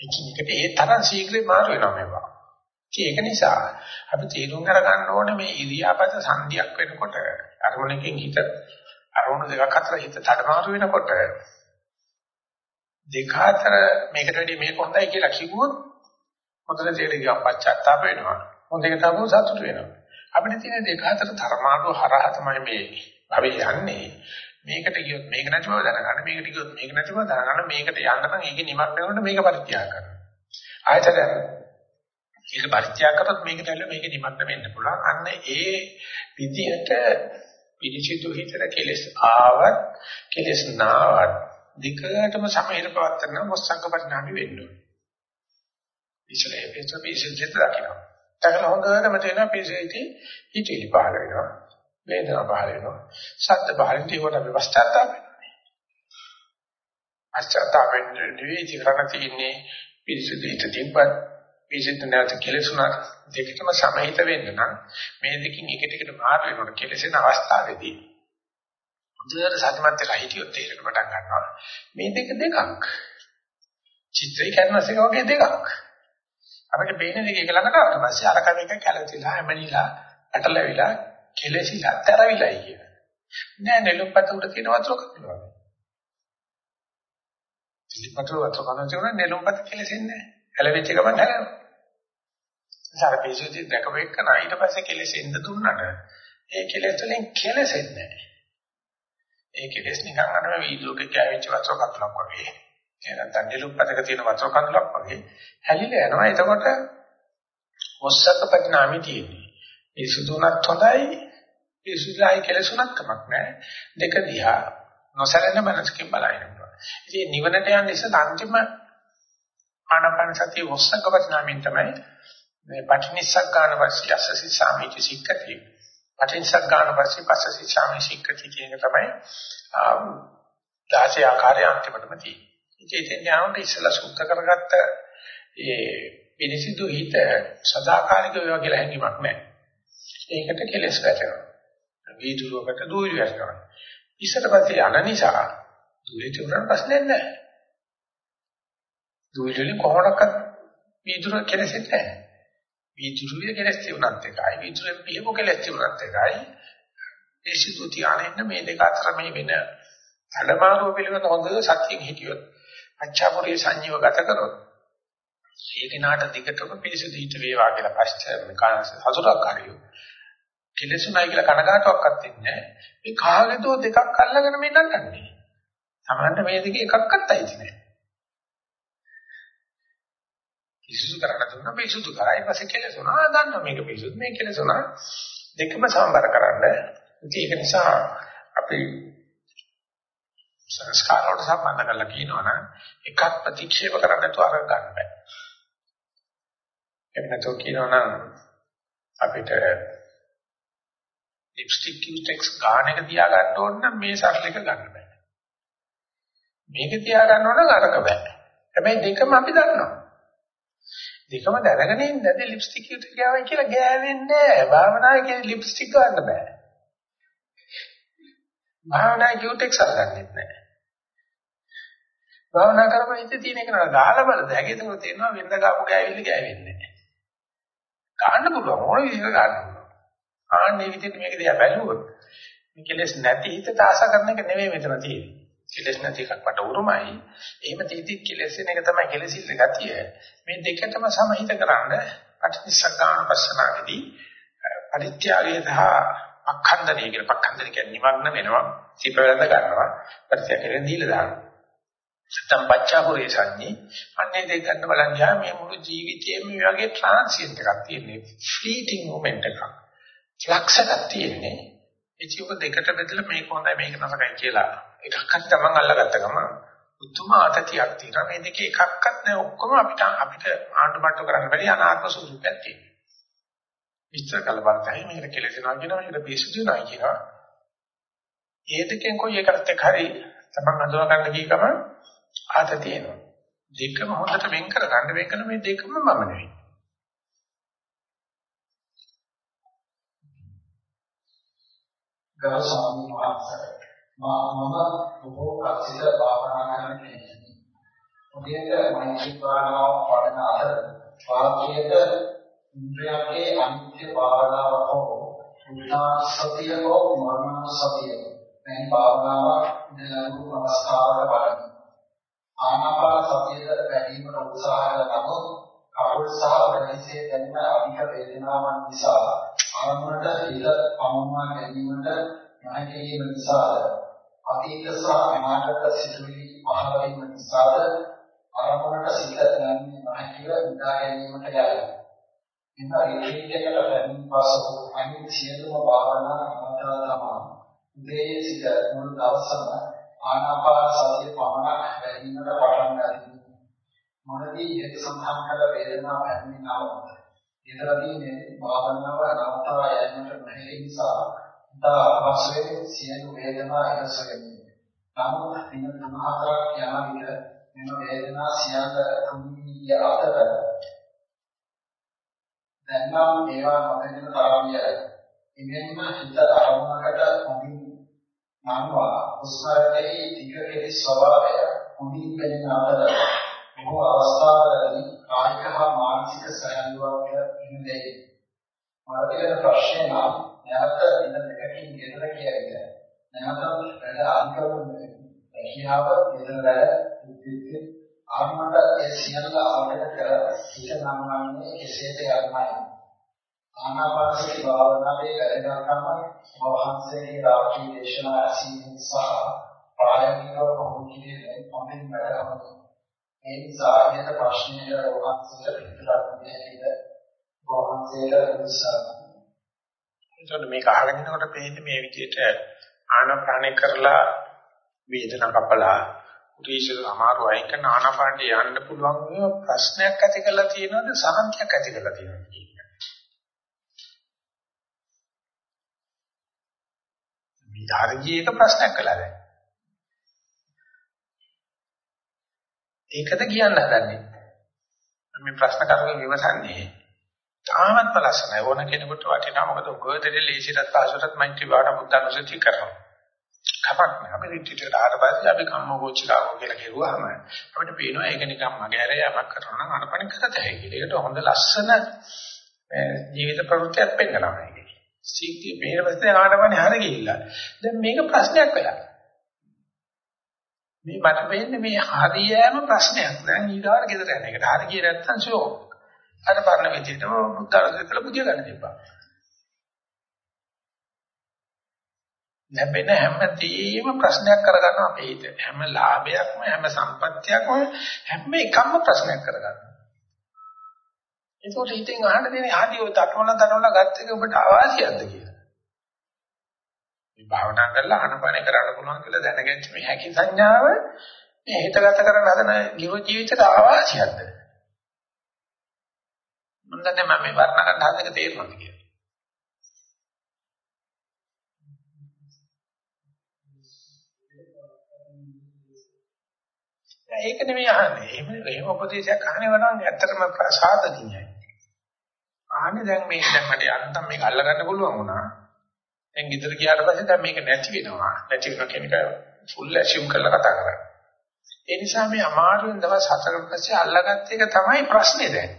එකිනෙකට ඒ තරම් ශීඝ්‍රේ මාරු වෙනවා මේවා. ඒක නිසා අපි තේරුම් අරගන්න ඕනේ මේ ඉරියාපත සංධියක් වෙනකොට අරමුණකින් හිත අරමුණු දෙකක් අතර හිත තඩමාරු වෙනකොට දෙක අතර මේකට වැඩිය මේක හොඳයි කියලා කිව්වොත් හොඳට තේරෙනවා පච්චත්තාප වෙනවා. හොඳට තමු සතුට වෙනවා. අපිට තියෙන දෙක අතර ධර්මාඩු හරහා තමයි මේ භවෙ යන්නේ. මේකට ගියොත් මේක නැති බව දැනගන්න මේකට ගියොත් මේක නැති බව දැනගන්න මේකට යන්න නම් ඒකේ නිමක් වෙනකොට මේක පරිත්‍යාග කරනවා. ආයතන ඒක පරිත්‍යාග කරොත් මේකට ඇවිල්ලා මේක නිමක් වෙන්න පුළුවන්. අන්න ඒ විදිහට පිළිචිතු හිතට කෙලස් ආවත් කෙලස් නාවත් දෙකටම සමහිර පවත්තන මොස්සංග පරිණාමي වෙන්න ඕනේ. ඉස්සරේ පිටු පිටින් දෙත දකින්න. දැකලා හොඳටම තේරෙනවා පිළිසෙටි හිතවිලි පහළ වෙනවා. වේදනා පහළ වෙනවා. සත්‍ය පහළ වෙනකොට අපි පශ්චාත්තාප වෙනවා. පශ්චාත්තාපෙන් නිවිති කරණ තියෙන්නේ පිළිසෙටි හිත තිබ්බත් පිළිසෙටි නැවත කෙලෙසුණා දෙකටම සමහිත වෙන්න නම් මේ දෙකින් එකට එකට මාරු වෙනකොට කෙලෙසෙන අවස්ථාවේදී හොඳට සතුටුමත් වෙලා හිටියොත් තේරෙන්න පටන් ගන්නවා. මේ දෙක දෙකක්. චිත්‍රය කැන්වස් එක වගේ දෙකක්. අපිට පේන දෙක එක ළඟට ආවට පස්සේ අර කම එක කැළතිලා හැමනිලා ඇටලවිලා කෙලෙසිලා තරවිලායි කියන. නෑ නෙළුම්පත උඩ තියෙන වතුර කපනවා. නෙළුම්පත වතුර කන තියෙන නෙළුම්පත කෙලෙසෙන්නේ නෑ. ඇලවිච්ච ගමන් හැලෙනවා. සාර පිසුදි දැකවෙන්න ඊට පස්සේ කෙලෙසෙන්න දුන්නට ඒ කෙලෙස් වලින් කෙලෙසෙන්නේ නෑ. ඒ කෙලෙස් නිකන් අර වීදුරුක කැවිච්ච වතුර කතුලක් වගේ. එහෙනම් තණ්ඩිලුප්පතක තියෙන වතුර කඳුලක් වගේ හැලිලා යනවා. එතකොට ඔස්සක පරිණාමي තියෙන්නේ. මේ සුදුනත් හොඳයි, මේ සුදුයි කෙලසුණක් කමක් නැහැ. දෙක දිහා නොසැලෙන මනසකින් බලනවා. ඉතින් නිවනට යන ඉස්සෙල් අන්තිම ආනාපාන සතිය ඔස්සක පරිණාමයෙන් තමයි මේ පටිනිස්සග්ගාන වස්සිය අසසි සාමිචි සික්කති. පටිනිස්සග්ගාන වස්සිය පස්සසි සාමිචි සික්කති කියන තමයි දාසේ ආකාරය අන්තිමටම තියෙන්නේ. ඉතින් ඥානට ඉස්සලා සුද්ධ කරගත්ත ඒ පිළිසිදු හිත සදාකාලික වේවා කියලා හැඟීමක් නැහැ. ඒකට කෙලස් වැටෙනවා. වීදුරුවකට දූවිලි වැටෙනවා. ඉස්සට පස්සේ යන නිසා දූවිලි තුරන් ප්‍රශ්නේ නැහැ. දූවිලි වලින් කොහොමඩක්වත් වීදුරුව කෙලෙසෙන්නේ නැහැ. වීදුරුවේ කෙලස් තිබුණත් එකයි වීදුරුවේ පිළිපො කෙලස් තිබුණත් එකයි පිළිසිදු තියාගෙන මේ දෙක අතර මේ වෙන අඩමාරුව පිළිබඳ හොඳ සත්‍යයෙන් හිටියොත් අච්චාපුරිය සංජීව ගත කරොත් ඒ දිනාට දිගටම පිළිසුදු හිත වේවා කියලා පස්ච කාංශ හසුරක් හරියු කෙලෙසුණයි කියලා කනගාටුවක්වත් ඉන්නේ මේ කාගෙදෝ දෙකක් අල්ලගෙන මේ නටන්නේ තමන්ට මේ දෙකේ එකක්වත් අයිති නැහැ. පිසුදු කරන්න දුන්නා පිසුදු කරා. ඊට පස්සේ කෙලෙසුණා. දන්නවා මේක පිසුදු මේ කෙලෙසුණා. දෙකම සම්බර කරන්න. ඒක නිසා අපි සංස්කාර වලට සම්බන්ධ කරලා කියනවනම් එකක් ප්‍රතික්ෂේප කරන්න නැතුව අර ගන්න බෑ. එහෙම නැතුව කියනවනම් අපිට ලිප්ස්ටික් කියුටෙක්ස් ගාන එක තියා ගන්න ඕන නම් මේ සරල එක ගන්න බෑ. මේක තියා ගන්න ඕන නම් අරක බෑ. හැබැයි දෙකම අපි දන්නවා. දෙකම දැනගෙන ඉඳලා ලිප්ස්ටික් කියුටෙක් ගාවයි කියලා ගෑවෙන්නේ නෑ. භාවනාවේ ලිප්ස්ටික් ගන්න බෑ. භාවනා කියුටෙක්ස් අරගන්නෙත් නෑ. භාවනා කරපුවා හිතේ තියෙන එක නේද ගාලා බලද හැකි ඒක තේරෙනවා වෙනද ගාපු ගෑවිල්ල ගෑවෙන්නේ නැහැ. ගන්න පුළුවන් ඕන විදිහට ගන්න පුළුවන්. ආන්නේ විදිහට මේක දිහා බැලුවොත් මේ කෙලෙස් නැති හිතට ආශා කරන එක නෙවෙයි මෙතන තියෙන්නේ. කෙලෙස් නැති එකක් මට උරුමයි. එහෙම තීති කෙලෙස් වෙන එක තමයි කෙලෙසිල්ල ගතිය. මේ දෙකටම සමහිත කරන්න අටිනිසග්ගාන පස්සනාවේදී පරිත්‍යාගය සහ අඛණ්ඩනය කියන පක්ඛණ්ඩන කියන්නේ නිමග්න වෙනවා. සිප වැළඳ ගන්නවා. පරිත්‍යාගයෙන් දීලා දානවා. නැත්නම් බච්චාපුරේ සංඤේ අන්නේ දෙක ගන්න බලන් ගියා මේ මුළු ජීවිතේම මේ වගේ ට්‍රාන්සියන්ට් එකක් තියෙන්නේ ෆ්ලීටිං මොමන්ට් එකක් ෆ්ලක්ස් එකක් තියෙන්නේ ඒක දෙකට බෙදලා මේක හොඳයි මේක නරකයි කියලා එකක් හරි තමන් අල්ලගත්ත ගමන් උතුම් ආතතියක් තියෙනවා. මේ දෙකේ එකක්වත් නැහැ. ඔක්කොම අපිට අපිට ආණ්ඩු මට්ටු කරන්න බැරි අනාත්ම ස්වරූපයක් තියෙනවා. විස්තර කළ බලතයි මේකට කෙලෙසනවා කියනවා මේකට පිසුදුනවා කියනවා. ඒ දෙකෙන් කොයි එකකට හරි තමන් අඳුර ගන්න කී ගමන් ආතතිය එනවා. දෙකම හොඳට වෙන් කර ගන්න වෙන් කරන මේ දෙකම මම නෙවෙයි. ගරු ස්වාමීන් වහන්සේ මා මම බොහෝ කල්සිත භාවනා කරන කෙනෙක්. ඔබේට මෛත්‍රී භාවනාව වඩන අතර වාක්‍යයට ඉන්ද්‍රියන්ගේ අනිත්‍ය භාවනාව හෝ උදාසතිය හෝ මරණ සතිය මේ භාවනාව ඉඳලා අවස්ථාවල බලන්න. ආනාපාන සතියද වැඩිවීමට උත්සාහ කරනකොට කකුල් සහ ප්‍රදේශයේ දැනෙන අධික වේදනාවන් නිසා ආරම්භයට හිත පමුණවා ගැනීමට නැහැකීම නිසාද අතීත සහ අනාගත සිතුවිලි පහළ වීම නිසාද ආරම්භයට සිත දැනෙන්නේ නැහැකිව නිදා ගැනීමට යයි. එන්න රිට්‍රීට් එකට පැමිණ පසු අනිත් සියලුම භාවනා අමතර තමයි. උදේ සිට මුළු දවසම ආනාපාන සතිය පමණක් වැඩිමකට පටන් ගන්නවා. මොනදී ඒක සම්හාර කළ වේදනාව හැමෙනවද? ඊතරදී භාවනාව නවතා යෑමට නොහැකි නිසා තා අපස්සේ සියලු වේදනා ඉවසෙන්නේ. නමුත් දින තුනහතරක් යන විට මෙම වේදනා සියල්ල තුන්විය අතර දැන් නම් ඒවා නොදෙන තරම්ය. ඉමෙන්ම හිත අරමුණකට හොඳින් නම්වා උස්මරණයේ ටිකකේ ස්වභාවය හොඳින් පෙනෙන අතර බොහෝ අවස්ථාවලදී කායික හා මානසික සැහැල්ලුවක් ඉන්නේ. මාර්ගයේ ප්‍රශ්නේ නම් නැවත දින දෙකකින් ගෙදර කියන්නේ. නැවත වැඩ අන්තිම හැකියාව ගෙදර ඉදිරි ආත්මට ඒ සියල්ල අවබෝධ කර හිත නම්වන්නේ කෙසේද යන්නයි. ආනාපානසති භාවනාවේ වැඩගත්කම වහන්සේගේ රාත්‍රී දේශනා ඇසීම සහ ප්‍රායෝගිකව පුහුණු කිරීමෙන් පොමින් වැඩගන්නවා. ඒ නිසා ඉහත ප්‍රශ්නයේ වහන්සේට පිටුලක් දෙහැකිද වහන්සේට උත්සාහ එතකොට මේක අහගෙන ඉනකොට පේන්නේ මේ විදිහට ආනාපානේ කරලා වේදනා කපලා උදේශල අමාරු අයින් කරන ආනාපානට යන්න පුළුවන් වෙන ප්‍රශ්නයක් ඇති කරලා තියෙනවද සාන්තියක් ඇති කරලා තියෙනවද කියන්නේ. විහාරජී එක ප්‍රශ්නයක් කළා දැන්. ඒකද කියන්න හදන්නේ. මේ ප්‍රශ්න කරුගේ විමසන්නේ තාමත් ලස්සනයි ඕන කෙනෙකුට වටිනා මොකද ගොඩේ ලේසියට පහසුටත් මෛත්‍රී වාඩ බුද්ධානුසති කරනවා. කමක් නෑ අපි රිට්‍රීට් ආවට පස්සේ අපි කම්මෝචිකාවෝ කියලා කියුවාම අපිට පේනවා ඒක නිකන් මගේ ඇරේ යමක් කරනවා නම් අනපනික කතයි කියලා. ඒකට හොඳ ලස්සන ජීවිත ප්‍රවෘත්තියක් පෙන්නනවා මේකේ. සීක්තිය මේවස්තේ ආනපනේ හර ගිහිල්ලා. දැන් මේක ප්‍රශ්නයක් වෙලා. මේ මට වෙන්නේ මේ හරියෑම ප්‍රශ්නයක්. දැන් ඊගාවට ගෙදර යන එකට. හරි ගියේ නැත්තම් ෂෝ. අර පරණ විදිහටම බුද්ධාගම කියලා බුදිය ගන්න තිබ්බා. ලැබෙන හැමදේම ප්‍රශ්නයක් කරගන්න අපේ හිත. හැම ලාභයක්ම හැම සම්පත්තියක්ම හැම එකක්ම ප්‍රශ්නයක් කරගන්න. ඒකට හිතෙන් අහන්න දෙන්නේ ආදී ඔය තටවන තටවන ගත්ත එක ඔබට අවාසියක්ද කියලා. මේ භාවනා කරලා අනපන කරන්න පුළුවන් කියලා දැනගන්න මේ හැකි සංඥාව මේ හිතගත කරන හදන ජීවිතයට අවාසියක්ද? මම දන්නේ මම මේ වර්ණ ගන්න හදන එක තේරුණාද කියලා. ඒක නෙමෙයි අහන්නේ. එහෙම එහෙම උපදේශයක් අහන්නේ වඩා ඇත්තටම ප්‍රසාදකින්යයි. අහන්නේ දැන් මේක දැන් මට යන්තම් මේක අල්ලගන්න පුළුවන් වුණා. දැන් ගෙදර ගියාට පස්සේ දැන් මේක නැති වෙනවා. නැති වෙනවා කියන එක ෆුල් ඇසියුම් කරලා කතා කරන්නේ. ඒ නිසා මේ අමාරුවෙන් දවස් හතරකට පස්සේ අල්ලගත්ත එක තමයි ප්‍රශ්නේ දැන්.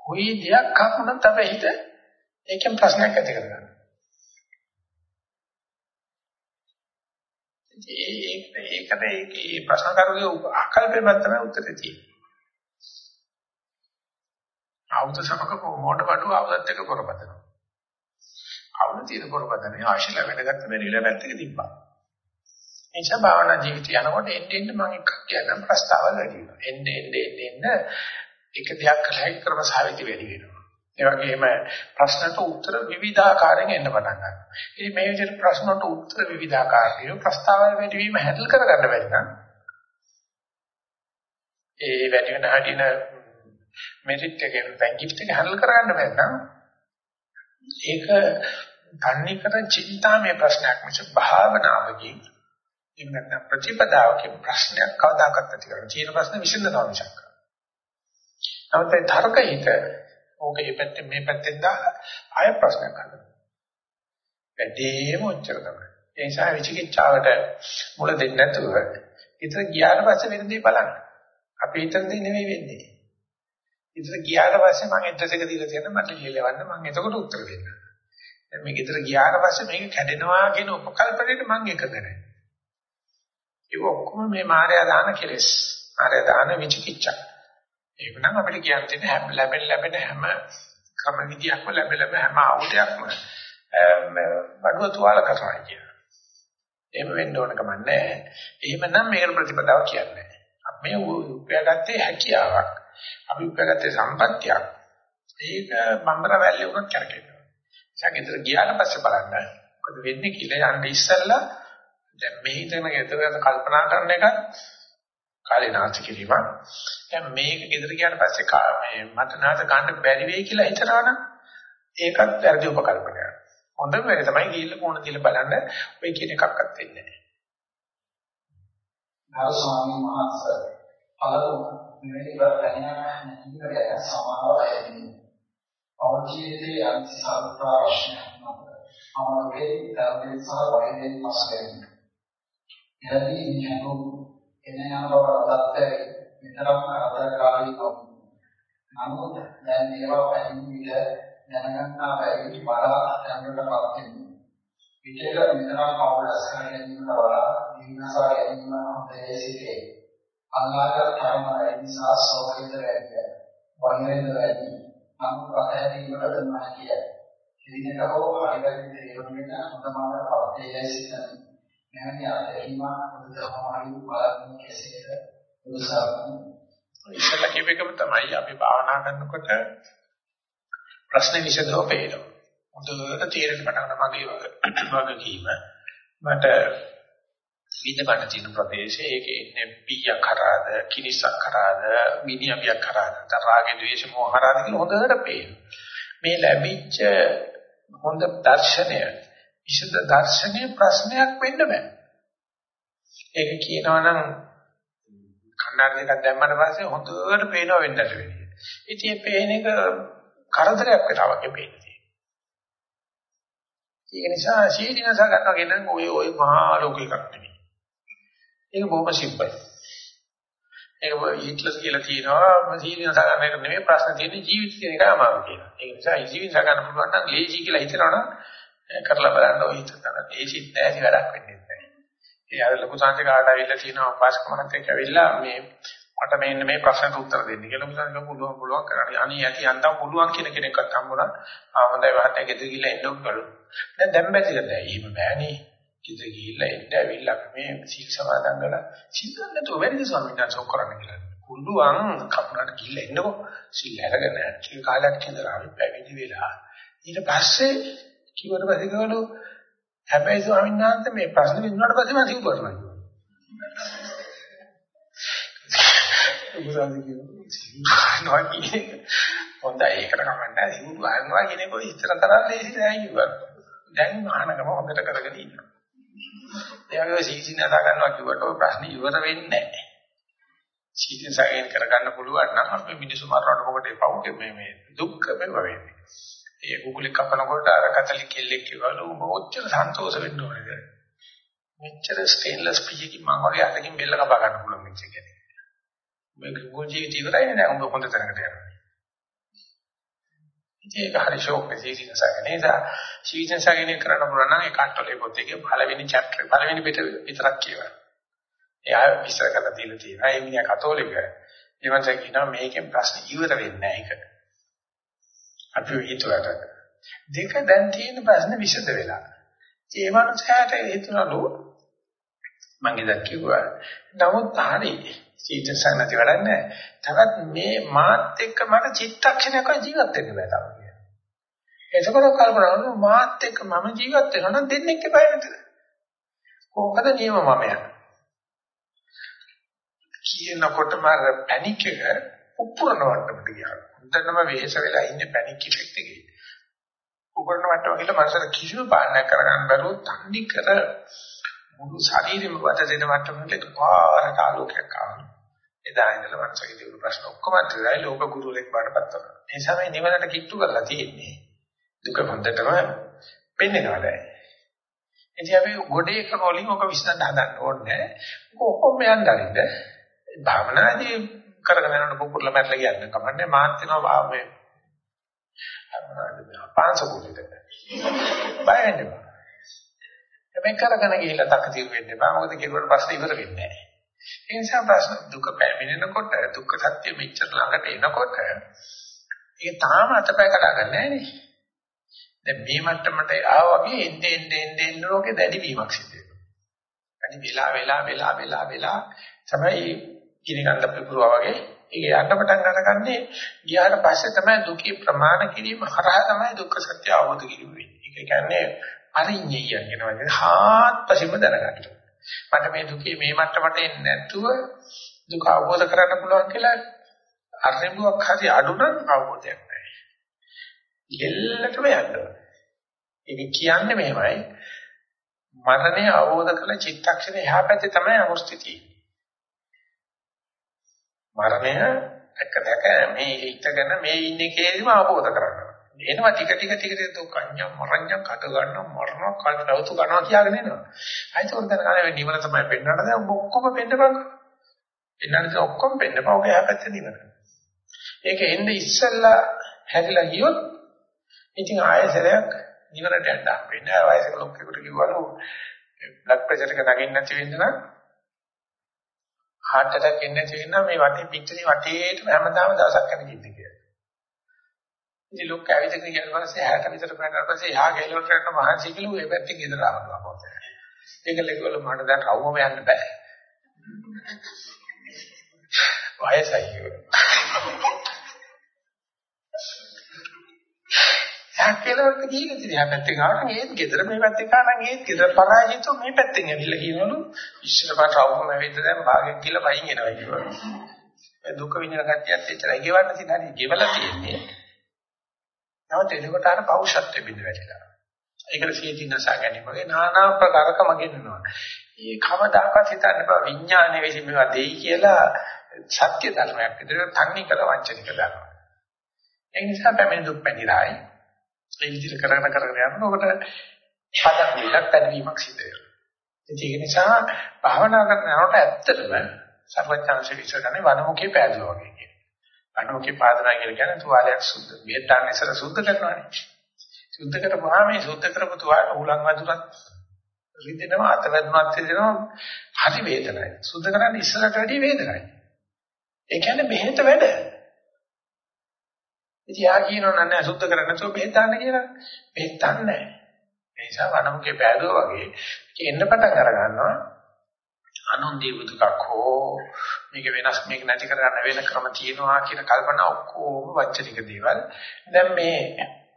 කොයි දෙයක් අහුනත් අපේ හිත ඒකෙන් ප්‍රශ්නයක් ඇති කරගන්නවා. ඒක ඒකට ඒ ප්‍රශ්න කරුගේ ආකල්පෙන් තමයි උත්තරේ තියෙන්නේ. ආවුද සමක මොඩ බඩු ආවුදත් එක කරපදනවා. ආවුද තියෙන කරපදනේ ආශිලා වැඩගත්ත බැරිලා පැත්තක තිබ්බා. එනිසා භාවනා ජීවිතය යනකොට එන්න එන්න මම එකක් කියන ප්‍රස්තාවල් වැඩි වෙනවා. එන්න එන්න එන්න එක දෙයක් කළා ක්‍රමසාවිති වැඩි වෙනවා. ඒ වගේම ප්‍රශ්නට උත්තර විවිධාකාරයෙන් එන්න පටන් ගන්නවා. ඉතින් මේ විදිහට ප්‍රශ්නට උත්තර විවිධාකාරයෙන් ප්‍රස්තාවල් වැඩිවීම හැන්ඩල් කරගන්න බැරි නම් ඒ වැඩි වෙන හැටින මෙරිට් එකෙන් බැංගිට් එක හැන්ඩල් කරගන්න බැරි නම් ඒක ධන්නිකර චින්තාමය ප්‍රශ්නයක් මිස භාවනාවකින් එහෙම නැත්නම් ප්‍රතිපදාවකින් ප්‍රශ්නයක් කවදාකවත් ඇති කරගන්න. චීන ප්‍රශ්න විසඳනවා මිසක්. නමුත් ඒ තර්කහිත ඕක මේ පැත්තෙන් මේ පැත්තෙන් දාලා ආය ප්‍රශ්නයක් අහනවා. වැඩිම උච්චර තමයි. ඒ නිසා විචිකිච්ඡාවට මුල දෙන්නේ නැතුව ඉතින් ගියාට පස්සේ වෙන දේ බලන්න. අපි හිතන දේ නෙවෙයි වෙන්නේ. ඉතින් ගියාට පස්සේ මම ඇඩ්‍රස් එක දීලා තියෙනවා මට ලියලවන්න මම එතකොට උත්තර දෙන්න. දැන් මේක ඉතර ගියාට පස්සේ මේක කැඩෙනවා කියන උපකල්පනයේ මම එකඟ නැහැ. ඒක ඔක්කොම මේ මායя දාන කෙලෙස්. මායя දාන විචිකිච්ඡා. ඒක නම් අපිට කියන්න තියෙන හැම ලැබෙන ලැබෙන හැම ක්‍රම විදියක්ම ලැබෙන ලැබෙන හැම ආයුධයක්ම බඩුව තුවාල කරනවා කියන. එහෙම වෙන්න ඕන කම නැහැ. එහෙමනම් මේකට ප්‍රතිපදාව කියන්නේ. අපි මේ උපයාගත්තේ හැකියාවක්. අපි උපයාගත්තේ සම්පත්තියක්. ඒක බම්බර වැල්ලේ උනත් කරකෙනවා. ඒකෙන්තර ගියාට පස්සේ බලන්න මොකද වෙන්නේ කියලා යන්න ඉස්සෙල්ලා දැන් මේ හිතන ගෙදරට කල්පනා කරන එකත් කාලේ නාස්ති කිරීම. දැන් මේක ගෙදර ගියාට පස්සේ මේ මට නාද ගන්න බැරි වෙයි කියලා හිතනවනම් ඒකත් වැරදි උපකල්පනයක්. හොඳම වෙලේ තමයි ගිහිල්ලා මොන තියලා බලන්න ඔය කියන එකක්වත් වෙන්නේ නැහැ. ගරු ස්වාමීන් වහන්සේ පළතුරු මෙවැනි වර්තනයක් නැතිවම සමාව ඇතිවෙනවා. අවජීවිතයේ අනිසාර ප්‍රශ්නයක් නේද? අමාරුවේ ධර්මයේ සහ වෛද්‍යයේ මාස්කෙන්. එහදී නියමු එන යන බව අදත්තේ විතරක් අදකාරී නොවු. නමුත් දැන් ඒවා පැමිණි විට දැනගන්නා බැරි වඩා දැනටපත් වෙනවා. විචේක විතරක් පවුලස් ගැනීමට වඩා දිනසා ගැනීම හොඳේ සිටේ. අල්ලාහට තරම නිසා සෝකිත වැඩි. වෛරෙන්ද වැඩි. නමුත් අහැරීමට දෙන්නා කියයි. ඉදිනක හෝ හරියට තේරුම් ගන්න හොඳමාන පරිදි සිතන. මෙවැනි අත්දැකීම බුදුදහමයි බලන්නේ කෙසේද? බුදුසාරණ ඉස්සලා කියපේකම තමයි අපි භාවනා කරනකොට ප්‍රශ්න විසඳව පේනවා. හොඳට තේරෙන්න පටන් ගන්න මගේ වගකීම. මට විඳපන්න තියෙන ප්‍රදේශයේ ඒකේ ඉන්නේ පීයක් කරාද, කිනිසක් කරාද, මිනිහමියක් කරාද, තරාගේ ද්වේෂ මොහ කරාද කියලා හොඳට පේනවා. මේ ලැබිච්ච හොඳ දර්ශනය, විශේෂ දර්ශනීය ප්‍රශ්නයක් වෙන්න බෑ. ඒක කියනවා නම් කන්නාඩි එකක් දැම්මම පස්සේ හොඳට පේනවා වෙන්නට වෙන්නේ. ඉතින් මේ පේන එක කරදරයක් වෙලා වගේ පේන්නේ. ඒක නිසා සීලිනස ගන්නවා කියන ඔය ඔය මහා ලෝක එකක් නෙමෙයි. ඒක බොහොම සිම්පල්. ඒක හිට්ලර් කියලා කියනවා සීලිනස ගන්න එක නෙමෙයි ප්‍රශ්න තියෙන්නේ ජීවිත කියන එක අමාරු කියලා. ඒ නිසා ජීවිත ගන්න පුළුවන් නම් ලේසි කියලා හිතනවනම් කරලා බලන්න ඔය හිත ගන්න. ලේසිත් නැති වැඩක් වෙන්නේ නැහැ. ඒ අර ලොකු සංජය කාට ඇවිල්ලා තියෙනවා පාස්ක මහත්තයෙක් ඇවිල්ලා මේ මට මෙන්න මේ ප්‍රශ්නට උත්තර දෙන්න කියලා මුසන් පුළුවන් පුළුවන් කරන්නේ. අනේ යටි යන්තම් පුළුවන් කියන කෙනෙක්වත් හම්බුණා. ආ හොඳයි වාහනේ ගෙදර ගිහලා එන්න ඕකලු. දැන් දැන් බැරිද දැන්? එහෙම බෑනේ. ගෙදර ගිහිල්ලා එන්න ඇවිල්ලා මේ සීල් සමාදන් කරලා සීල් නැතුව වැඩිද ස්වාමීන් වහන්සේ ඔක් කරන්න කියලා. පුළුවන් කපුණාට ගිහිල්ලා එන්නකෝ. සීල් අරගෙන ටික කාලයක් ඉඳලා අපි පැවිදි වෙලා. ඊට පස්සේ කිව්වට පස්සේ කවලු හැබැයි ස්වාමීන් වහන්සේ මේ ප්‍රශ්න විසඳුණාට පස්සේ මම සිව් කරනවා. උගසාවි කියනවා හොඳයි ඒකට කමන්නේ සිවුරු ගන්නවා කියන එක ඉතර තරම් ලේසි නෑ කිව්වා. දැන් මහානකම හොඳට කරගෙන ඉන්නවා. එයාගේ සීසීන හදා ගන්නවා කිව්වට ඔය ප්‍රශ්නේ ඉවර වෙන්නේ නැහැ. සීසීන සාගෙන කරගන්න පුළුවන් නම් අපි මිනිස්සු මරනකොට මොකටද පවුකේ මේ මේ දුක් මෙව වෙන්නේ. ඒ කුකුලෙක් කපනකොට අර කතලික් කෙල්ලෙක් කිව්වලු ඔච්චර සන්තෝෂ වෙන්න ඕනේද? මෙච්චර ස්ටේන්ලස් පීයකින් මම වගේ අතකින් බෙල්ල කපා ගන්න පුළුවන් මෙච්ච කෙනෙක්. මේ කුකුල් ජීවිතය ඉවරයි නේද? උඹ හොඳ තැනකට යනවා. ඉතින් ඒක හරි ෂෝක් සීසීන සාගෙන නිසා සීසීන සාගෙන කරන්න පුළුවන් නම් ඒ කන්ට්‍රෝල් එක පොතේ පළවෙනි චැප්ටර් පළවෙනි පිට විතරක් කියවන්න. එයා විස්තර කරලා දීලා තියෙනවා. ඒ මිනිහා කතෝලික. ඊවන්ස කියනවා මේකෙන් ප්‍රශ්න ඉවර වෙන්නේ නැහැ ඒක. අපි හිතුවට දෙක දැන් තියෙන ප්‍රශ්න විසඳ වෙලා. ඒ මනුස්සයාට හිතනලු මම ඉතින් කිව්වා. නමුත් හරි සීතසක් නැති වැඩක් නැහැ. තවත් මේ මාත් එක්ක මට චිත්තක්ෂණයක ජීවත් වෙන්න බෑ තාම කියලා. එතකොට කල්පනා කරනවා මාත් එක්ක මම ජීවත් වෙනවා නම් දෙන්නෙක් එපා නේද? කොහොමද නියම මමයා? කියනකොටම අර පැනික් එක උපුරන වට්ටමට ගියා. හොඳටම වෙහෙස වෙලා ඉන්නේ පැනික් ඉෆෙක්ට් එකේ. උපුරන වට්ටම ගිහලා මනසට කිසිම පාලනයක් කරගන්න බැරුව තන්නේ කර මුළු ශරීරෙම වද දෙන මට්ටමට එකපාරට ආලෝකයක් ආවා. එදා ඉඳලා මනසගේ තිබුණු ප්‍රශ්න ඔක්කොම අතහැරලා ලෝක ගුරුවරයෙක් බාටපත් වුණා. ඒ සමේ නිවනට කිට්ටු කරලා තියෙන්නේ. දුක හොඳටම පෙන්නනවා දැන්. ඉතින් අපි ගොඩේ කරවලින් ඔක විශ්ලේෂණ හදන්න ඕනේ. කොහොම යන්න අරින්ද? භාවනාදී කරගෙන යනකොට පුපුරලා මැරලා කියන්නේ කමන්නේ මාත් වෙනවා මේ පාංශකුලිට. බය වෙන්නේ. හැබැයි කරගෙන ගිහිල්ලා තකතිරු වෙන්න එපා. මොකද කෙරුවට පස්සේ ඉවර වෙන්නේ නැහැ. ඒ නිසා ප්‍රශ්න දුක පැමිණෙනකොට දුක්ඛ සත්‍ය මෙච්චර ළඟට එනකොට ඒක තාම අතපය කඩාගන්නේ නැහැ නේ. දැන් මේ මට්ටමට ආවා වගේ එන්නේ එන්නේ එන්නේ ලෝකේ දැඩි වීමක් සිද්ධ වෙනවා. අනි වෙලා වෙලා වෙලා වෙලා වෙලා තමයි කිරිගන්න පිපුරුවා වගේ ඒක යන්න පටන් ගන්නකන්නේ ගියාට පස්සේ තමයි දුකේ ප්‍රමාණ කිරීම හරහා තමයි දුක්ඛ සත්‍ය අවබෝධ කිරීම වෙන්නේ. ඒක කියන්නේ අරිඤ්ඤය කියන වගේ හාත්පසින්ම දැනගන්න. මට මේ දුකේ මේ මට්ටමට එන්නේ නැතුව දුක අවබෝධ කරගන්න පුළුවන් කියලා අරමුණක් හරි අඩු නම් අවබෝධයක් නැහැ. දෙල්ලටම යන්න ඒක කියන්නේ මෙහෙමයි. මරණය අවබෝධ කළ චිත්තක්ෂණය එහා පැත්තේ තමයි අවස්ථිත තියෙන්නේ. මරණය එක දැක මේ හිතගෙන මේ ඉන්නේ කේරීම අවබෝධ කරගන්න. එනවා ටික ටික ටික ටික දුක්ඛඤ්ඤ මරණ්‍ය කට ගන්න මරණ කල්පවතු ගන්නවා කියලාගෙන එනවා. අයිත් උන් දැන් කාලේ නිවන තමයි පෙන්වන්න දැන් ඔක්කොම පෙන්නපන්. එන්නන්නේ ඔක්කොම පෙන්නපන් ඔක එහා පැත්තේ නිවන. ඒක එන්නේ ඉස්සෙල්ලා හැදිලා ගියොත් ඉතින් ආයෙසරයක් නිවනට යන්න හම්බෙන්නේ. වයසක ලොක්කෙකුට කිව්වලු බ්ලඩ් ප්‍රෙෂර් එක නගින්න නැති වෙන්න නම් heart attack එන්නේ නැති වෙන්න මේ වටේ පිටේ වටේටම හැමදාම දවසක් යන කිව්ද කියලා. ඉතින් ලොක්ක ඇවිදගෙන ගියන පස්සේ 60 විතර පෙන්නන පස්සේ එහා ගෙලවට යන මහන්සි කිලු ඒ පැත්තෙන් ගෙදර ආවා පොත. ඒකල කිව්වල මට දැන් රවුම යන්න බෑ. වයසයි. එහා කෙලවරට ගිහින් ඉතින් එහා පැත්තෙන් ආවා නම් ඒත් ගෙදර මේ පැත්තෙන් ආවා නම් ඒත් ගෙදර පරාජිතව මේ පැත්තෙන් ඇවිල්ලා කියනවලු ඉස්සර මට රවුම ඇවිත් දැන් භාගෙන් කියලා වයින් එනවා කියනවා. ඒ දුක විඳින කට්ටියත් එච්චරයි ගෙවන්න තියෙන හරි ගෙවලා තියෙන්නේ. නමුත් එතකොට අර පෞෂත්වෙ බිඳ වැටිලා. ඒකට සීති නසා ගැනීම වගේ নানা ප්‍රකාරකම ගෙනනවා. ඒ කවදාකවත් හිතන්න බෑ විඥානයේ විසින් මේවා දෙයි කියලා සත්‍ය ධර්මයක් විදිහට තන්නේ කර වංචනික ධර්ම. ඒ නිසා පැමිණි දුක් පැනිරායි ඒ විදිහට කරගෙන කරගෙන යනකොට පදක් විලක් පැනවීමක් සිද්ධ වෙනවා. ඒක නිසා භාවනා කරන යනකොට ඇත්තටම සර්වඥාන්සේ විශ්වකන්නේ වනමුඛේ පෑදුවා වගේ කියනවා. වනමුඛේ පාදනා කියන්නේ තුවාලයක් සුද්ධ බෙහෙත් ගන්න ඉස්සර සුද්ධ කරනවානේ. සුද්ධ කරපුවාම මේ සුද්ධ කරපු තුවාල උලන් වදුරත් රිදෙනවා අත වැදුනත් රිදෙනවා හරි වේදනයි. සුද්ධ කරන්නේ ඉස්සරට වැඩිය වේදනයි. ඒ කියන්නේ බෙහෙත වැඩ. ඉතින් යා කියනවා නෑ සුද්ධ කරන්න නැතුව බෙහෙත් ගන්න කියලා. බෙහෙත් ගන්න නෑ. ඒ නිසා වනමුකේ පෑදුවා වගේ එන්න පටන් අර ගන්නවා. අනුන්දී බුදුකක් හෝ මේක වෙනස් මේක නැති කරගන්න වෙන ක්‍රම තියෙනවා කියන කල්පනා ඔක්කොම වචනික දේවල්. දැන් මේ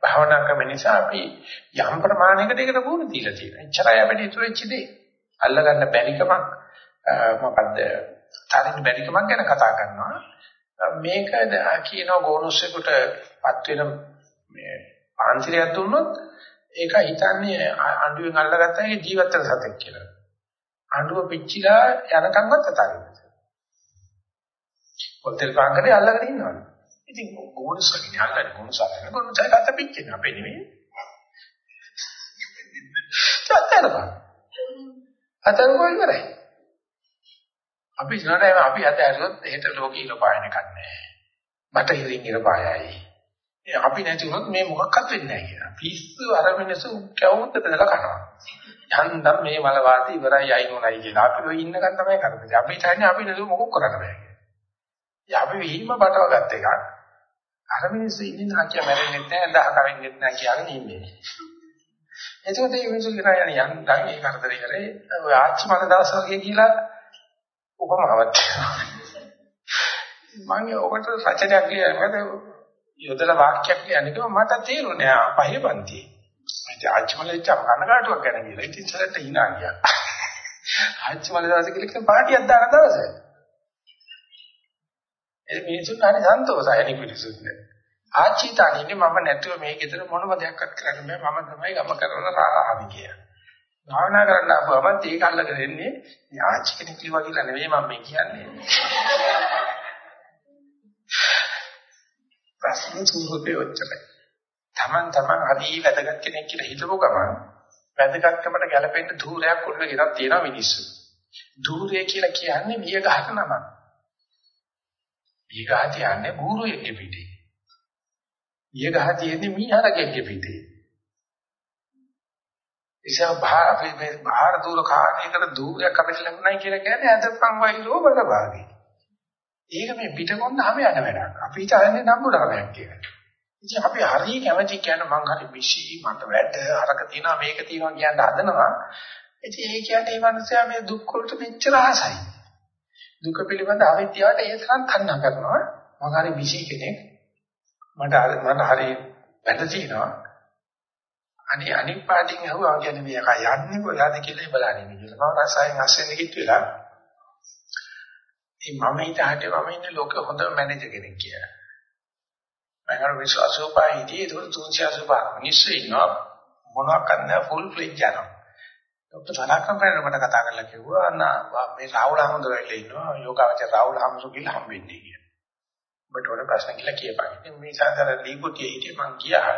භාවනා ක්‍රම නිසා අපි යම් ප්‍රමාණයකට ඒකට පුහුණු දීලා තියෙනවා. එච්චරයි අපිට ඉතුරු වෙච්ච දේ. අල්ලගන්න බැරිකමක් මොකද්ද? තරින් බැරිකමක් ගැන කතා කරනවා. මේක කියන ගෝනුස්සෙකුට පත් වෙන මේ පාන්තිරයක් දුන්නොත් ඒක හිතන්නේ අඬුවෙන් අල්ලගත්තා ඒක ජීවත් වෙන සතෙක් කියලා. අඬුව පිච්චිලා යනකම්වත් අතාරින්න. පොතේ කාංගනේ අල්ලගෙන ඉන්නවා. ඉතින් ගෝනුස්සකින් අල්ලන්නේ ගෝනුස්සකින් ගෝනුස්සකට අත පිච්චෙනවා අපේ නෙමෙයි. සත්‍යරපා. අතන කොයි කරයි? අපි ඉන්නරම අපි අත ඇරුවොත් එහෙට ලෝකේ ඉල පායන එකක් නැහැ. මට හිරින් ඉර පායයි. අපි නැති වුණොත් මේ මොකක්වත් වෙන්නේ නැහැ කියලා. පිස්සු අර මිනිස්සු කවුරුත් බෙදලා කනවා. හන්දම් මේ වල වාති ඉවරයි අයින් උනායි කියලා. අපි ඔය ඉන්නකන් තමයි කරන්නේ. අපි හිතන්නේ අපි නේද මොකක් කරන්න බෑ කියලා. අපි විහිම බටව ගත්ත එකක්. අර මිනිස්සු ඉන්නේ නැකිය මැරෙන්නේ නැහැ, දහ කවෙන්නේ නැහැ කියලාගෙන ඉන්නේ. එතකොට මේ මිනිස්සු කියන යන යන්තම් ඒ කරදරේ කරේ ඔය ආච්චි මන දවස් වගේ කියලා උපමාවක් මම ඔබට රචනයක් කියනකොට යොදලා වාක්‍යයක් කියන්නේ මට තේරුණේ පහේ පන්ති. ඉතින් ආච්චිමලෙච්ච කනකාටුවක් ගැන කියලා. ඉතින් ඉස්සරට hina ගියා. ආච්චිමල දවසේ කියලා පාටියක් දාන දවසේ. ඒ මිනිස්සුන් හරි සන්තෝෂයි අනික මිනිස්සුන්ට. ආච්චිතානින්නේ මම නැතුව මේ ගෙදර මොනම දෙයක්වත් කරන්න බෑ මම තමයි ගම කරන රාහවි කියලා. භාවනා කරන්න ආවම ඒක අල්ලගෙන ඉන්නේ යාචි කෙනෙක් කිව්වා කියලා නෙවෙයි මම මේ කියන්නේ. ප්‍රශ්න ස්වරූපේ ඔච්චරයි. Taman taman හරි වැදගත් කෙනෙක් කියලා හිතපු ගමන් වැදගත්කමට ගැලපෙන්න ධූරයක් උඩ ගෙනත් තියෙනවා මිනිස්සු. ධූරය කියලා කියන්නේ මිය ගහක නමක්. මිය ගහ තියන්නේ බూరుවෙක්ගේ පිටේ. මිය ගහ තියෙන්නේ මීහරකෙක්ගේ පිටේ. එසා භාර මේ භාර දුර කාණයකට දුරයක් අපිට ලැබුණයි කියලා කියන්නේ අදපන් වෛරෝ බලභාගී. ඒක මේ පිටකොන්න හැම යන වැඩක්. අපි හිතන්නේ නම්බුඩාවක් කියලා. ඉතින් අපි හරිය කැමති කියන මං හරි මිෂි මට වැඩ අරක තියනවා මේක තියනවා කියන හදනවා. ඉතින් ඒ කියන්නේ මේ මනුස්සයා මේ දුක් වලට මෙච්චර ආසයි. දුක පිළිබඳ අවිද්‍යාවට ඒ තරම් තණ්හා කරනවා. මං හරි මිෂි කෙනෙක්. මට මට හරි වැඩ තියෙනවා. අනේ අනිත් පාටින් අහුවා කියන්නේ මේක යන්නේ කොහාද කියලා බලන්නේ කියලා. මම රසයෙන් අස්සෙන් ගිහිත් වෙලා ඉතින් මම හිතාට මම ඉන්නේ ලෝකේ හොඳම මැනේජර් කෙනෙක් කියලා. මම අර විශ්වාසෝපාය හිටියේ ඒක 385 මිනිස්සු ඉන්නවා මොනවක් කරන්න ෆුල් ෆ්ලෙජ් යනවා. ડોક્ટર සනාකම් කරලා මට කතා කරලා කිව්වා නා මේ රාහුල හමුදුරේ ඉන්නවා යෝගාවචර රාහුල හමුදු කියලා හම්බෙන්නේ කියලා. ඔබට ඕන ප්‍රශ්න කියලා කියපන්. ඉතින් මේ සාතර දීපුතිය හිටියේ මං ගියා.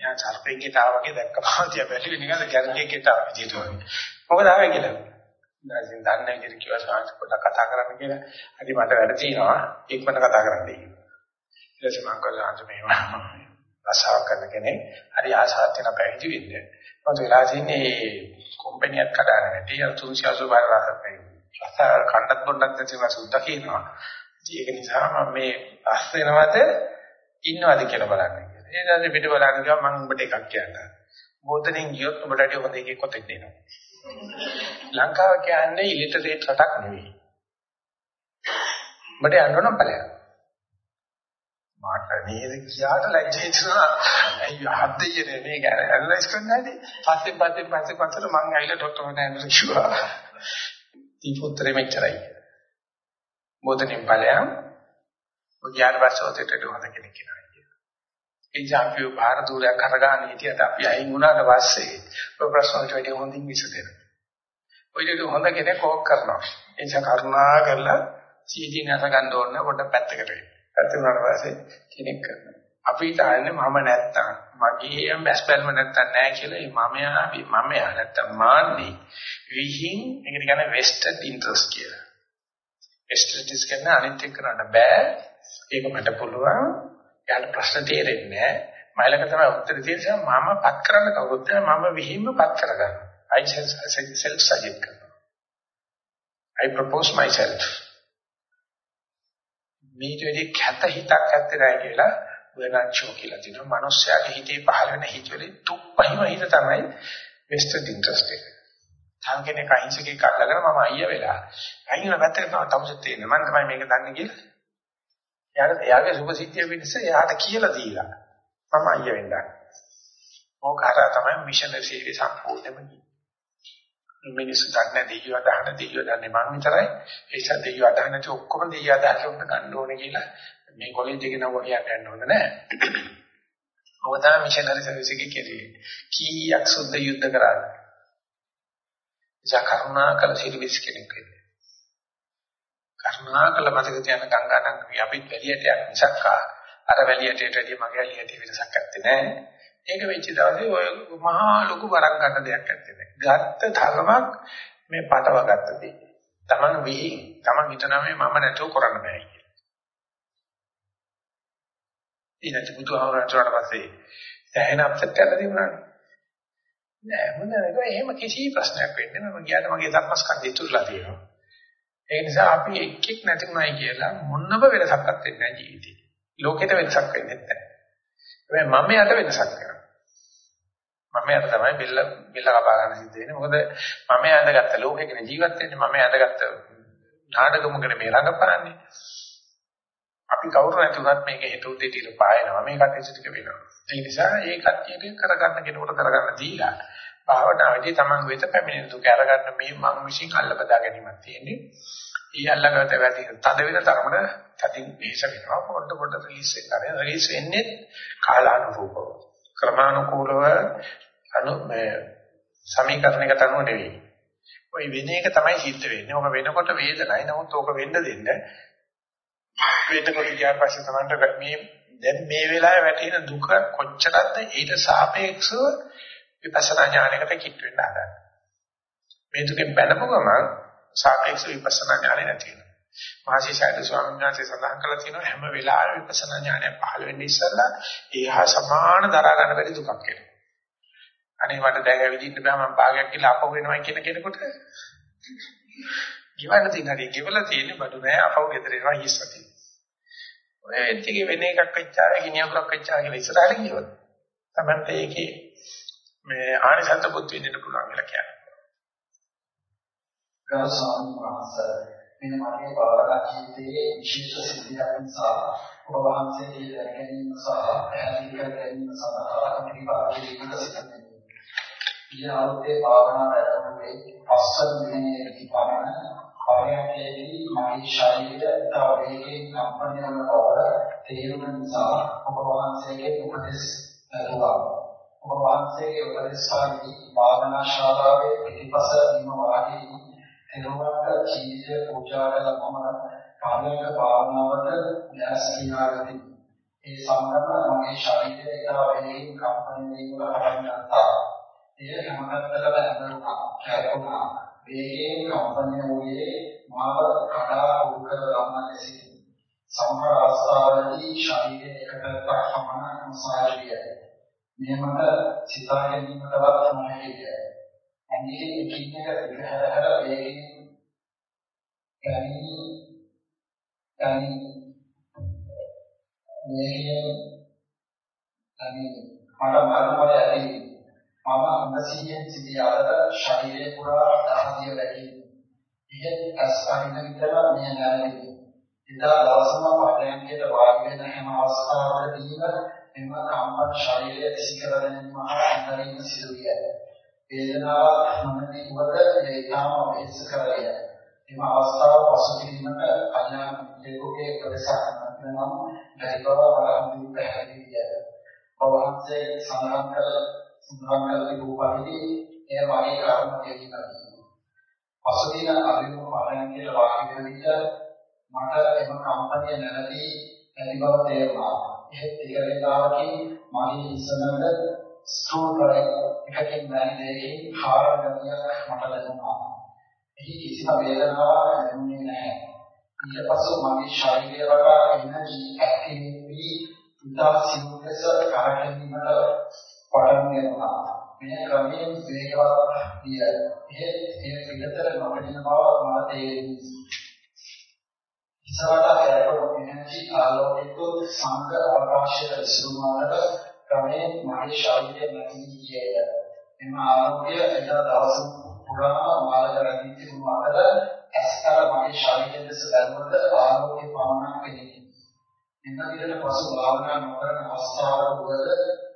එයා සර්පෙන්ගේ තාව වගේ දැක්කම තියා බැලුවේ නිකන් ගැරන්ටියේ තාව විදිහට වගේ. මොකද ආවේ කියලා. ඉතින් දන්නේ විදිහට කිව්වා සාංශ පොඩ්ඩක් කතා කරන්න කියලා. හරි මට වැඩ තියෙනවා. ඉක්මනට කතා කරන්න කියලා. ඊට පස්සේ මං කළා අන්ත මේවා රසාවක් කරන කෙනෙක් හරි ආසාවක් තියෙන පැවිදි වෙන්න. මොකද වෙලා තියෙන්නේ කම්පැනියක් කඩාගෙන නැටි 380 බාර රසයි. රස කණ්ඩත් බොණ්ඩක් නැතිව සුද්ධ කියනවා. ඒක නිසා මම මේ පස් වෙනවද ඉන්නවද කියලා බලන්න කියලා. ඒ දාසේ පිට බලන්න ගියා මම උඹට එකක් කියන්නම්. බෝධනෙන් ගියොත් උඹට අඩිය හොඳ එකෙක් කොතෙක් දෙනවා. ලංකාව කියන්නේ ඉලිටරේට් රටක් නෙවෙයි. උඹට යන්න ඕන ඵලයක්. මාට නේද කියාට ලැජ්ජා හිතෙනවා. අයියෝ හද්දේ මේක ඇනලයිස් කරන්න නැති. පස්සේ පස්සේ පස්සේ පස්සේ මං ඇවිල්ලා ડોක්ටර් මට ඇනලයිස් කිව්වා. දීපුත්‍රේ මෙච්චරයි. මොදනින් ඵලයන් ඔයාට පස්සෝතේට හොඳ කෙනෙක් කියනවා කියනවා. ඒ ජාපිය බාහිර දූරයක් කරගන්න හිටියට අපි අයින් වුණාට පස්සේ ඔය ප්‍රශ්න වලට වැඩි හොඳින් විසඳෙනවා. ඔය දෙක හොඳ කෙනෙක් ඕක කරනවා. ඒ නිසා කරුණා කරලා සීදී නැස ගන්න ඕන පොඩ පැත්තකට වෙන්න. පැත්ත වුණාට පස්සේ කෙනෙක් කරනවා. අපි හිතන්නේ මම නැත්තම් මගේ බැස් බැල්ම නැත්තම් නෑ කියලා මේ මමයා මමයා නැත්තම් මාන්නේ විහිං ඒකට කියන්නේ vested interest කියලා. ස්ට්‍රැටජිස් කරන අනිත් එක කරන්න බෑ. ඒක මට පුළුවන්. යාට ප්‍රශ්න තේරෙන්නේ නෑ. මයිලක තමයි උත්තර තියෙන්නේ මම පත් කරන්න කවුරුත් මම විහිම්ම පත් කරගන්න. I self suggest කරනවා. I propose myself. මේට වෙලේ කැත හිතක් ඇත්තේ නැහැ කියලා වෙනච්චෝ කියලා තියෙනවා. මිනිස්යාගේ හිතේ පහළ වෙන හිතවලින් තුප්පහිම හිත තමයි vested interest එක. තව කෙනෙක් අහිංසකෙක් අල්ලගෙන මම අයියා වෙලා අයින් වෙන පැත්තට තමයි තමුසෙත් තියෙන්නේ මම තමයි මේක දන්නේ කියලා එයාට එයාගේ සුභ සිද්ධිය පිණිස එයාට කියලා දීලා මම අයියා වෙන්නා ඕකාරා තමයි මිෂනරි සේවය සම්පූර්ණයෙන්ම මිනිස්සු දන්නේ දෙයියව අදහන දෙයියව දන්නේ මම විතරයි. ඒ නිසා දෙයියව අදහන නැති ඔක්කොම දෙයියව අදහන උන්ට ගන්න ඕනේ කියලා මේ කොලෙජ් එකේ නම් වගේ යන්න ඕනේ නෑ. ඔබ තමයි මිෂනරි සර්විස් එකේ කෙරේ. කීයක් සුද්ධ යුද්ධ කරන්නේ නිසා කරුණාකර සිරිවිස් කෙනෙක් වෙන්න. කරුණාකර මතක තියාගන්න ගංගානම් අපිත් වැලියට යක් මිසක් අර වැලියට වැඩි මගේ වැලියට වෙනසක් නැත්තේ නෑ. ඒක වෙච්ච දවසේ ඔය මහා ලොකු වරක් ගන්න දෙයක් නැත්තේ නෑ. ගත්ත ධර්මයක් මේ පටව ගත්ත දෙයක්. Taman විහි Taman හිතනවා මේ මම නැතුව කරන්න බෑ කියලා. ඊට බුදුහාමරට පස්සේ දැනෙන අප්සෙට් කරලා තිබුණානේ. නෑ මොන නේද එහෙම කිසි ප්‍රශ්නයක් වෙන්නේ නෑ මම ගියාට මගේ ධර්මස්කන්ධය ඉතුරුලා තියෙනවා ඒ නිසා අපි එක් එක් නැතිුණයි කියලා මොනම වෙනසක්වත් වෙන්නේ නෑ ජීවිතේ. ලෝකෙට වෙනසක් වෙන්නේ නැහැ. හැබැයි මම යට වෙනසක් කරනවා. මම යට තමයි බිල්ල බිල්ල කපා ගන්න සිද්ධ වෙන්නේ. මොකද මම යඳගත්ත ලෝකෙකන ජීවත් වෙන්නේ මම යඳගත්ත නාටකමුකනේ මේ රඟපාන්නේ. අපි කවුරු නැති උනත් මේක හේතු දෙට ඉර පායනවා. මේ කටයුතු ටික වෙනවා. ඒ නිසා ඒ කට්ටියට කරගන්න කෙනෙකුට කරගන්න දීලා භාවනාවේදී Taman වෙත පැමිණෙන දුක අරගන්න මේ මම විශ්ින් අල්ල බදා ගැනීමක් තියෙන්නේ. ඊ අල්ලගත වැඩි තද වෙන තරමට තදින් වෙහෙස වෙනවා පොඩ පොඩ රිලීස් වෙනවා. රිලීස් වෙන්නේ කාලානුරූපව. ක්‍රමානුකූලව අනු මේ සමීකරණයකට අනුව නෙවෙයි. ওই වෙන එක තමයි සිද්ධ වෙන්නේ. ඔක වෙනකොට වේදනයි. නමුත් ඕක වෙන්න දෙන්න වේදකොට ගියාට පස්සේ තමයි මේ දැන් මේ වෙලාවේ වැටෙන දුක කොච්චරද ඊට සාපේක්ෂව විපස්සනා ඥානයකට කිට් වෙන්න හදන්නේ. මේ දුකෙන් බැලපු ගමන් සාපේක්ෂ විපස්සනා ඥානය නැති වෙනවා. මහසි සයිද ස්වාමීන් වහන්සේ සඳහන් කළා තියෙනවා හැම වෙලාවෙම විපස්සනා ඥානය පහළ වෙන්නේ ඉස්සෙල්ලා ඒහා සමාන දරා ගන්න බැරි දුකක් එනවා. අනේ මට දැන් ඇවිදින්න බෑ මම භාගයක් කියලා අපව වෙනවා කියන කෙනෙකුට ගිවන්න තියෙන හරි ගෙවලා තියෙන්නේ බඩු නෑ අපව ගෙදර එනවා ඉස්සතියි. ඔය එච්චගේ වෙන එකක් වෙච්චාර ගිනියකුරක් වෙච්චාර කියලා ඉස්සරහට ගියොත් තමයි ඒකේ මේ ආනිසංස බුද්ධ විදිහට පුළුවන් කියලා කියන්නේ. ගාසාන් වහන්සේ මෙන්න මගේ බාරගත ජීවිතයේ විශේෂ සිද්ධියක් නිසා ඔබ වහන්සේගේ දැනගැනීම සහ පැහැදිලි කර ගැනීම සඳහා ඉදිරිපත් කිරීමට සිටින්නේ. ඊළඟට භාවනා වැඩමුළුවේ පස්වන දිනයේ ඉතිපරණ පරයන්කේදී මගේ ශරීරය තව වේගයෙන් කම්පණය වන බව තේරුම නිසා ඔබ වහන්සේගේ උපදෙස් ලැබුවා. ඔබ වහන්සේගේ උපදෙස් පරිදි භාවනා ශාලාවේ පිටිපස නිම වාඩි එරුවට ජීවිතය පූජා කළ මම කාලයක භාවනාවට දැස් කියාගති. ඒ සමගම මගේ ශරීරය ඉතා වේගයෙන් කම්පණය වීම පටන් ගත්තා. එය හැමකටම ඇඳුණා, කැපුණා. වේගයෙන් කම්පණය වූයේ මාව කඩා උඩ කර ගන්න ලෙසින්. සමහර අවස්ථාවලදී ශරීරයේ එක පැත්තක් පමණ මසාජ් විය. මෙමට සිතා ගැනීමටවත් නොහැකිය. ඇඟේ එකින් එක විහරහර වේගයෙන් පැනී පැනී වේගයෙන් පැනී මට මරණය ඇති මම අංගසියෙන් සිටි අතර ශරීරය පුරා දහදිය වැඩි. ඉහත් අස් අහින විතර මෙය නැරෙයි. එදා දවසම පාඩයන්කේට වාඩි වෙන හැම අවස්ථාවකදීම එම කම්පන ශරීරය සිකර දැනීම හා අන්තරින් සිදු විය. වේදනාවක් මනදී වද ඒකාම වෙහස කරය. එම අවස්ථාව පසුබිමට අඥාන දෙකෝගේ ප්‍රසන්න නම් බැරි බව වරහන් පැහැදිලිය. ඔවහන්සේ සඳහන් කළ සඳහන් කළ තිබූ පරිදි එය මගේ කර්ම දෙවියන්යි. පසුදින අභිමුඛ පාරයන්ගේ වාක්‍ය වෙන විට මට එම කම්පනය නැරදී ඇති බව තේරුණා. එහෙත් ටික වේලාවකින් මගේ ඉස්සනට ස්ක්‍රූ ඩ්‍රයිවර් එකකින් දැන් දෙකකින් කාර්යගතියක් මට ලැබුණා. එහි කිසිම වේදනාවක් දැනුනේ නැහැ. ඊට පසු මගේ ශරීරය වඩා එනර්ජි ඇක්ටිව් වී ඉතා සිවුලස කරකැවීමට පටන් ගන්නවා. මේ ක්‍රමයෙන් වේගවත් විය. එහෙත් ඒ පිටතර නොපෙනෙන බව මට තේරෙනවා. ඉස්සරහට කැරකෝ එනර්ජි ආලෝකයක සංග අවකාශය විසුමානට ක්‍රමයෙන් මගේ ශරීරය නැති ගියේය. එම ආලෝකය එදා දවස පුරාම මාර්ග රැඳී තිබුණු අතර ඇස්තර මගේ ශරීරය දෙස බැලුවද ආලෝකය පමණක් පෙනේ. එන්න විදිහට පසු භාවනා නොකරන අවස්ථාවක වල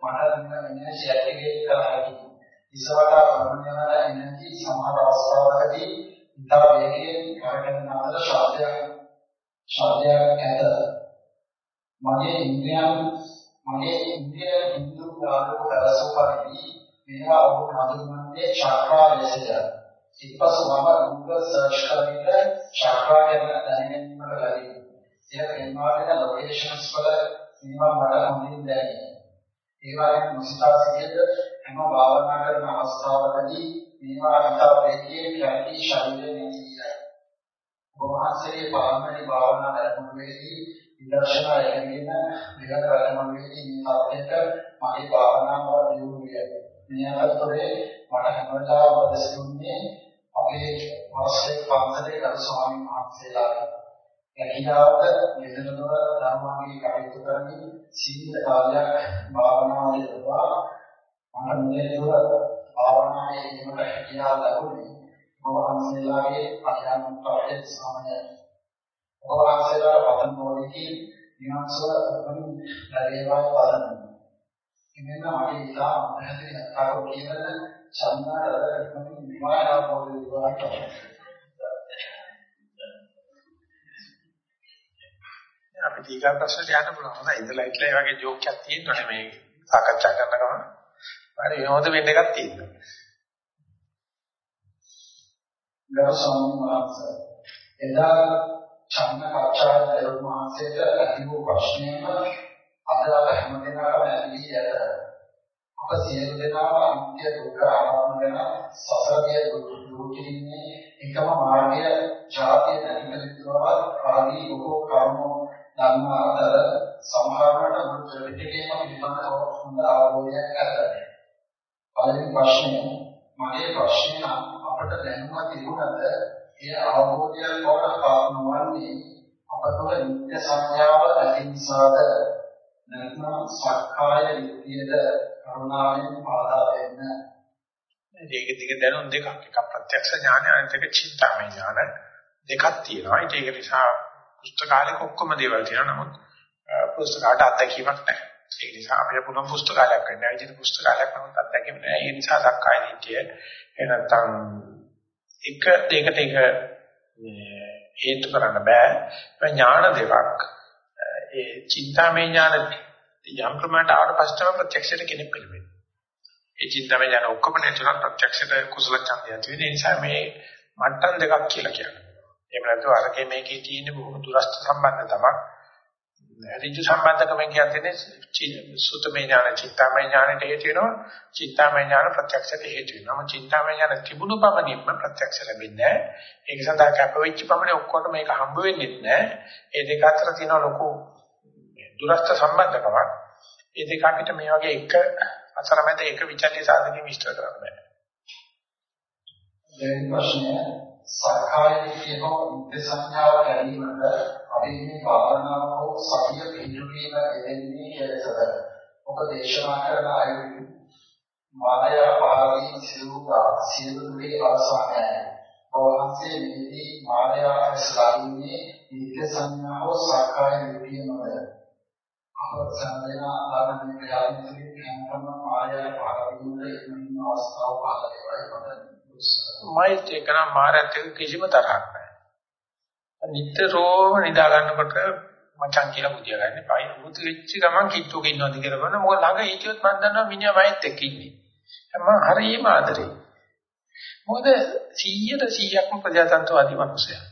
මට නිකන් එනර්ජි ඇක්ටිවේට් කරලා හැකියි. ඉස්සරහට ප්‍රමණය වන එනර්ජි සමහර අවස්ථාවකදී ඉතා වේගයෙන් කරගෙන අතර ශබ්දයක් ශබ්දයක් ඇත. මගේ ඉන්ද්‍රියන් මගේ ඉන්ද්‍රිය හින්දු ආලෝක රසෝ පරිදි මේවා ඔබ හඳුන්වන්නේ චක්‍රා ලෙසද. ඊපසු මම Google search කරගෙන චක්‍රා ගැන දැනගැනීමට ලැබෙනවා. එය පෙන්වා දෙන ලොකේෂන්ස් වල මේවා මට හොඳින් දැනේ. ඒ වගේම මුසිතා සිටියද හැම භාවනා කරන අවස්ථාවකදී මේවා හිතා වේගයේ කැටි ශරීරයේ නිතියයි. වහන්සේගේ පාරමණී භාවනා වැඩමුළුවේදී විදර්ශනා යැගෙන විගත වැඩමුළුවේදී මේ සත්‍යයට මගේ භාවනාව දියුණු විය. මේ අතරේ මට හැමදාම උපදෙස් දුන්නේ අපේ වාස්තවික පන්සලේ කරු ස්වාමීන් වහන්සේලාට. එකිනෙකට නිතරම ධර්මාංගික කටයුතු කරමින් සීමිත කාලයක් භාවනාවේ යෙදුවා. මට මේ දුර භාවනාවේ යෙදීමට හැකියාව ලැබුණේ වහන්සේලාගේ අධ්‍යාත්මික සාමය වහන්සේලා පතන මොලේදී විනාශව වලින් ලැබේවා පදන්න. ඉතින් මගේ ඉතා පැහැදිලි අකාරෝ කියන සම්මාන විමානා මොලේ විවාහට අපි ඊගා ප්‍රශ්නට යන්න පුළුවන්. හොඳයි ඉඳලා ඉట్లా ඒ වගේ ජෝක් එකක් තියෙනවනේ මේ සාකච්ඡා කරන ගමන්. හරි විනෝද වෙන්න එකක් තියෙනවා. ගරු ස්වාමීන් වහන්සේ එදා චන්න කච්චාද දරුණු වහන්සේට ඇති වූ ප්‍රශ්නයම අද අප හැමදෙනාම ඇති ඇත. අප සියලු දෙනාම අන්ත්‍ය දුක්ඛ ආරම්භ ගැන සසරිය දුරු කිරීමේ එකම මාර්ගය ජාතිය නැතිවෙනවා ආදී බොහෝ කර්ම ධර්ම අතර සමහරවට මුල් ත්‍රිපිටකයේම පිළිබඳව හොඳ අවබෝධයක් ඇත. පළවෙනි ප්‍රශ්නය මගේ ප්‍රශ්නය අපට දැනුම තිබුණද ඒ අවබෝධයක් බවට පත් නොවන්නේ අප තුළ නිත්‍ය සංඥාව ඇති නිසාද? නැත්නම් සක්කාය විද්‍යියද කරුණාවෙන් පාදා දෙන්න? මේක දිග දැනුම් දෙකක්. එකක් ප්‍රත්‍යක්ෂ ඥානය අනිත් එක චින්තාමය ඥාන. දෙකක් තියෙනවා. ඒක නිසා පුස්තකාලේක ඔක්කොම දේවල් තියෙනවා. නමුත් පුස්තකාලට අත්දැකීමක් නැහැ. ඒ නිසා අපිට පුළුවන් පුස්තකාලයක් වෙන්න ඒ විදිහට පුස්තකාලයක් නමුත් අත්දැකීම නැහැ ඒ නිසා සක්කාය දිට්ඨිය එනත්තම් එක දෙකට එක මේ හේතු කරන්න බෑ. ඥාන දෙකක්. ඒ චින්තාමය ඥාන යම් ප්‍රමාණයට ආවට පස්සේ ප්‍රත්‍යක්ෂයට කෙනෙක් පිළිබෙන්නේ. ඒ චින්තාමය ඥාන ඔක්කොම නැතුණත් ප්‍රත්‍යක්ෂයට කුසල ඡන්දය ඇති වෙන නිසා මේ මට්ටම් දෙකක් කියලා කියනවා. එහෙම නැත්නම් අරකේ මේකේ තියෙන බොහොම දුරස්ත සම්බන්ධ තමයි. ඍජු සම්බන්ධකමෙන් කියන්නේ සුතමේ ඥාන චින්තාමය ඥානට හේතු වෙනවා. චින්තාමය ඥාන ප්‍රත්‍යක්ෂයට හේතු වෙනවා. චින්තාමය ඥාන තිබුණු පමණින්ම ප්‍රත්‍යක්ෂ ලැබෙන්නේ නැහැ. ඒක සඳහා කැපවෙච්ච පමණින් ඔක්කොට මේක හම්බ වෙන්නේ නැහැ. ඒ දෙක අතර තියෙන ලොකු දුරස්ත සම්බන්ධකමක්. ඒ දෙක අපිට මේ වගේ එක අතරමැද එක විචල්්‍ය සාධකෙ විස්තර කරන්න බෑ. දෙවෙනි ප්‍රශ්නය සක්කාය දිට්ඨියෝ ඉන්ද්‍ර සංඥාව ගැනීමට අපි මේ භාවනාව හෝ සතිය පිළිතුරීම දෙන්නේ කියලාද ඔක දේශනා කරන අය මාය පාදී සිරුවා සිරුවේ අවසානය ඔවහන්සේ මේදී මාය ඇස්ලාන්නේ ඉන්ද්‍ර සංඥාව සක්කාය දිට්ඨියමද අවසානය ආරම්භ ක්‍රියාවෙන් කම්පන මාය පාදීනේ ඉන්න අවස්ථාව පාදේ මෛත්‍රී කරන මාරත් එක්ක කිසිම තරහක් නැහැ. නිතරම නිදා ගන්නකොට මචං කියලා මුදියා ගන්න. පයි මුතු වෙච්ච ගමන් කිට්ටුක ඉන්නවද කියලා බලන්න. මොකද ළඟ හිටියොත් මම දන්නවා මිනිහා මයිත් එක්ක ඉන්නේ. මම හරියම ආදරේ. මොකද 100ට 100ක්ම ප්‍රජාතන්ත්‍රවාදී මිනිසයා.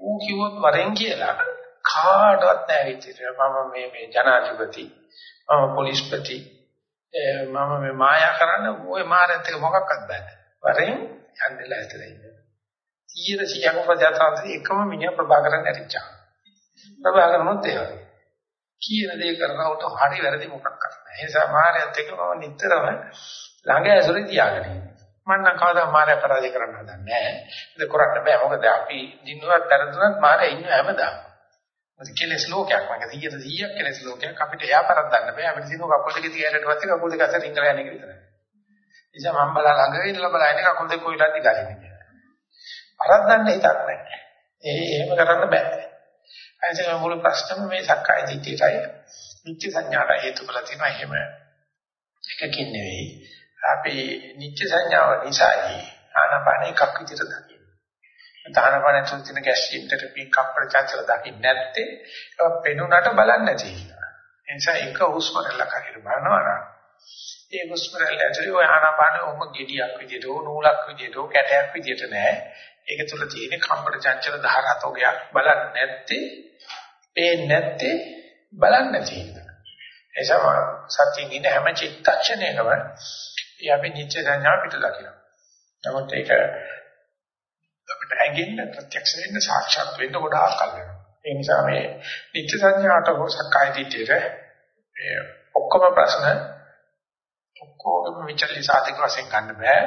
ඌ කිව්වොත් වරෙන් කියලා කාටවත් නැහැ විදිහට. මම මේ මේ ජනාධිපති, මම පොලිස්පති, මම මේ මායා කරන්න ওই මාරත් එක්ක මොකක්වත් බෑ. වරෙන් යන්නලා ඇතලා ඉන්න. 100 100ක ප්‍රජාතන්ත්‍රයේ එකම මිනිහා ප්‍රභාකරන් ඇරිච්චා. ප්‍රභාකරනොත් ඒ වගේ. කියන දේ කරනකොට හරි වැරදි මොකක්වත් නැහැ. ඒ නිසා මායයත් එක්ක මම නිතරම ළඟ ඇසුරේ තියාගෙන ඉන්නේ. මම නම් කවදා මායя පරාජය කරන්න හදන්නේ නැහැ. ඒක කරන්න බෑ. මොකද අපි දිනුවත් තරතුනත් මායя ඉන්න හැමදාම. මොකද කෙලස් ලෝකයක් මම 100 100ක් කෙලස් ලෝකයක් අපිට එයා පරද්දන්න බෑ. අපිට දිනුව කකුල් දෙක තියාගෙන පස්සේ කකුල් දෙක අතර රිංගලා යන එක විතරයි. නිසා මම බලා ළඟ ඉඳලා බලන්නේ කකුල් දෙක කොයිලාද ගලින්නේ කියලා. අරද්දන්න හිතක් නැහැ. ඒ එහෙම කරන්න බෑ. අයිසක මුළු ප්‍රශ්නම මේ සක්කාය දිට්ඨියයි. නිත්‍ය සංඥාට හේතු කරලා තියෙනවා එහෙම එකකින් නෙවෙයි. අපි නිත්‍ය සංඥාව නිසායි ආනාපාන එකක් විදිහට දකින්න. ආනාපාන තුන ගැස්සීමට පික් අප්පර චංචල දකින්න නැත්තේ ඒක පෙනුනට බලන්නේ නැති. ඒ නිසා එක හුස්ම රැල්ලක් හරියට බලනවා නම් ඒ හුස්ම රැල්ල ඇතුලේ ඔය ආනාපාන ඔම ගෙඩියක් විදියට ඕ නූලක් විදියට ඕ කැටයක් විදියට නෑ. ඒක තුල තියෙන කම්පන චංචල ධාරාතෝගයක් බලන්නේ නැත්තේ පේන්නේ නැත්තේ බලන්නේ නැති එක. ඒ නිසා සත්‍යයෙන් ඉන්න හැම චිත්තක්ෂණයකම යපි නිච්ච සංඥා පිට දකිනවා. නමුත් ඒක අපිට හැංගෙන්න ප්‍රත්‍යක්ෂ වෙන්න සාක්ෂාත් වෙන්න ගොඩාක් කල් වෙනවා. ඒ නිසා මේ නිච්ච සංඥාට හෝ සක්කාය දිට්ඨියට ඔක්කොම ප්‍රශ්න ඔක්කොගම විචල්ලි සාධක වශයෙන් ගන්න බෑ.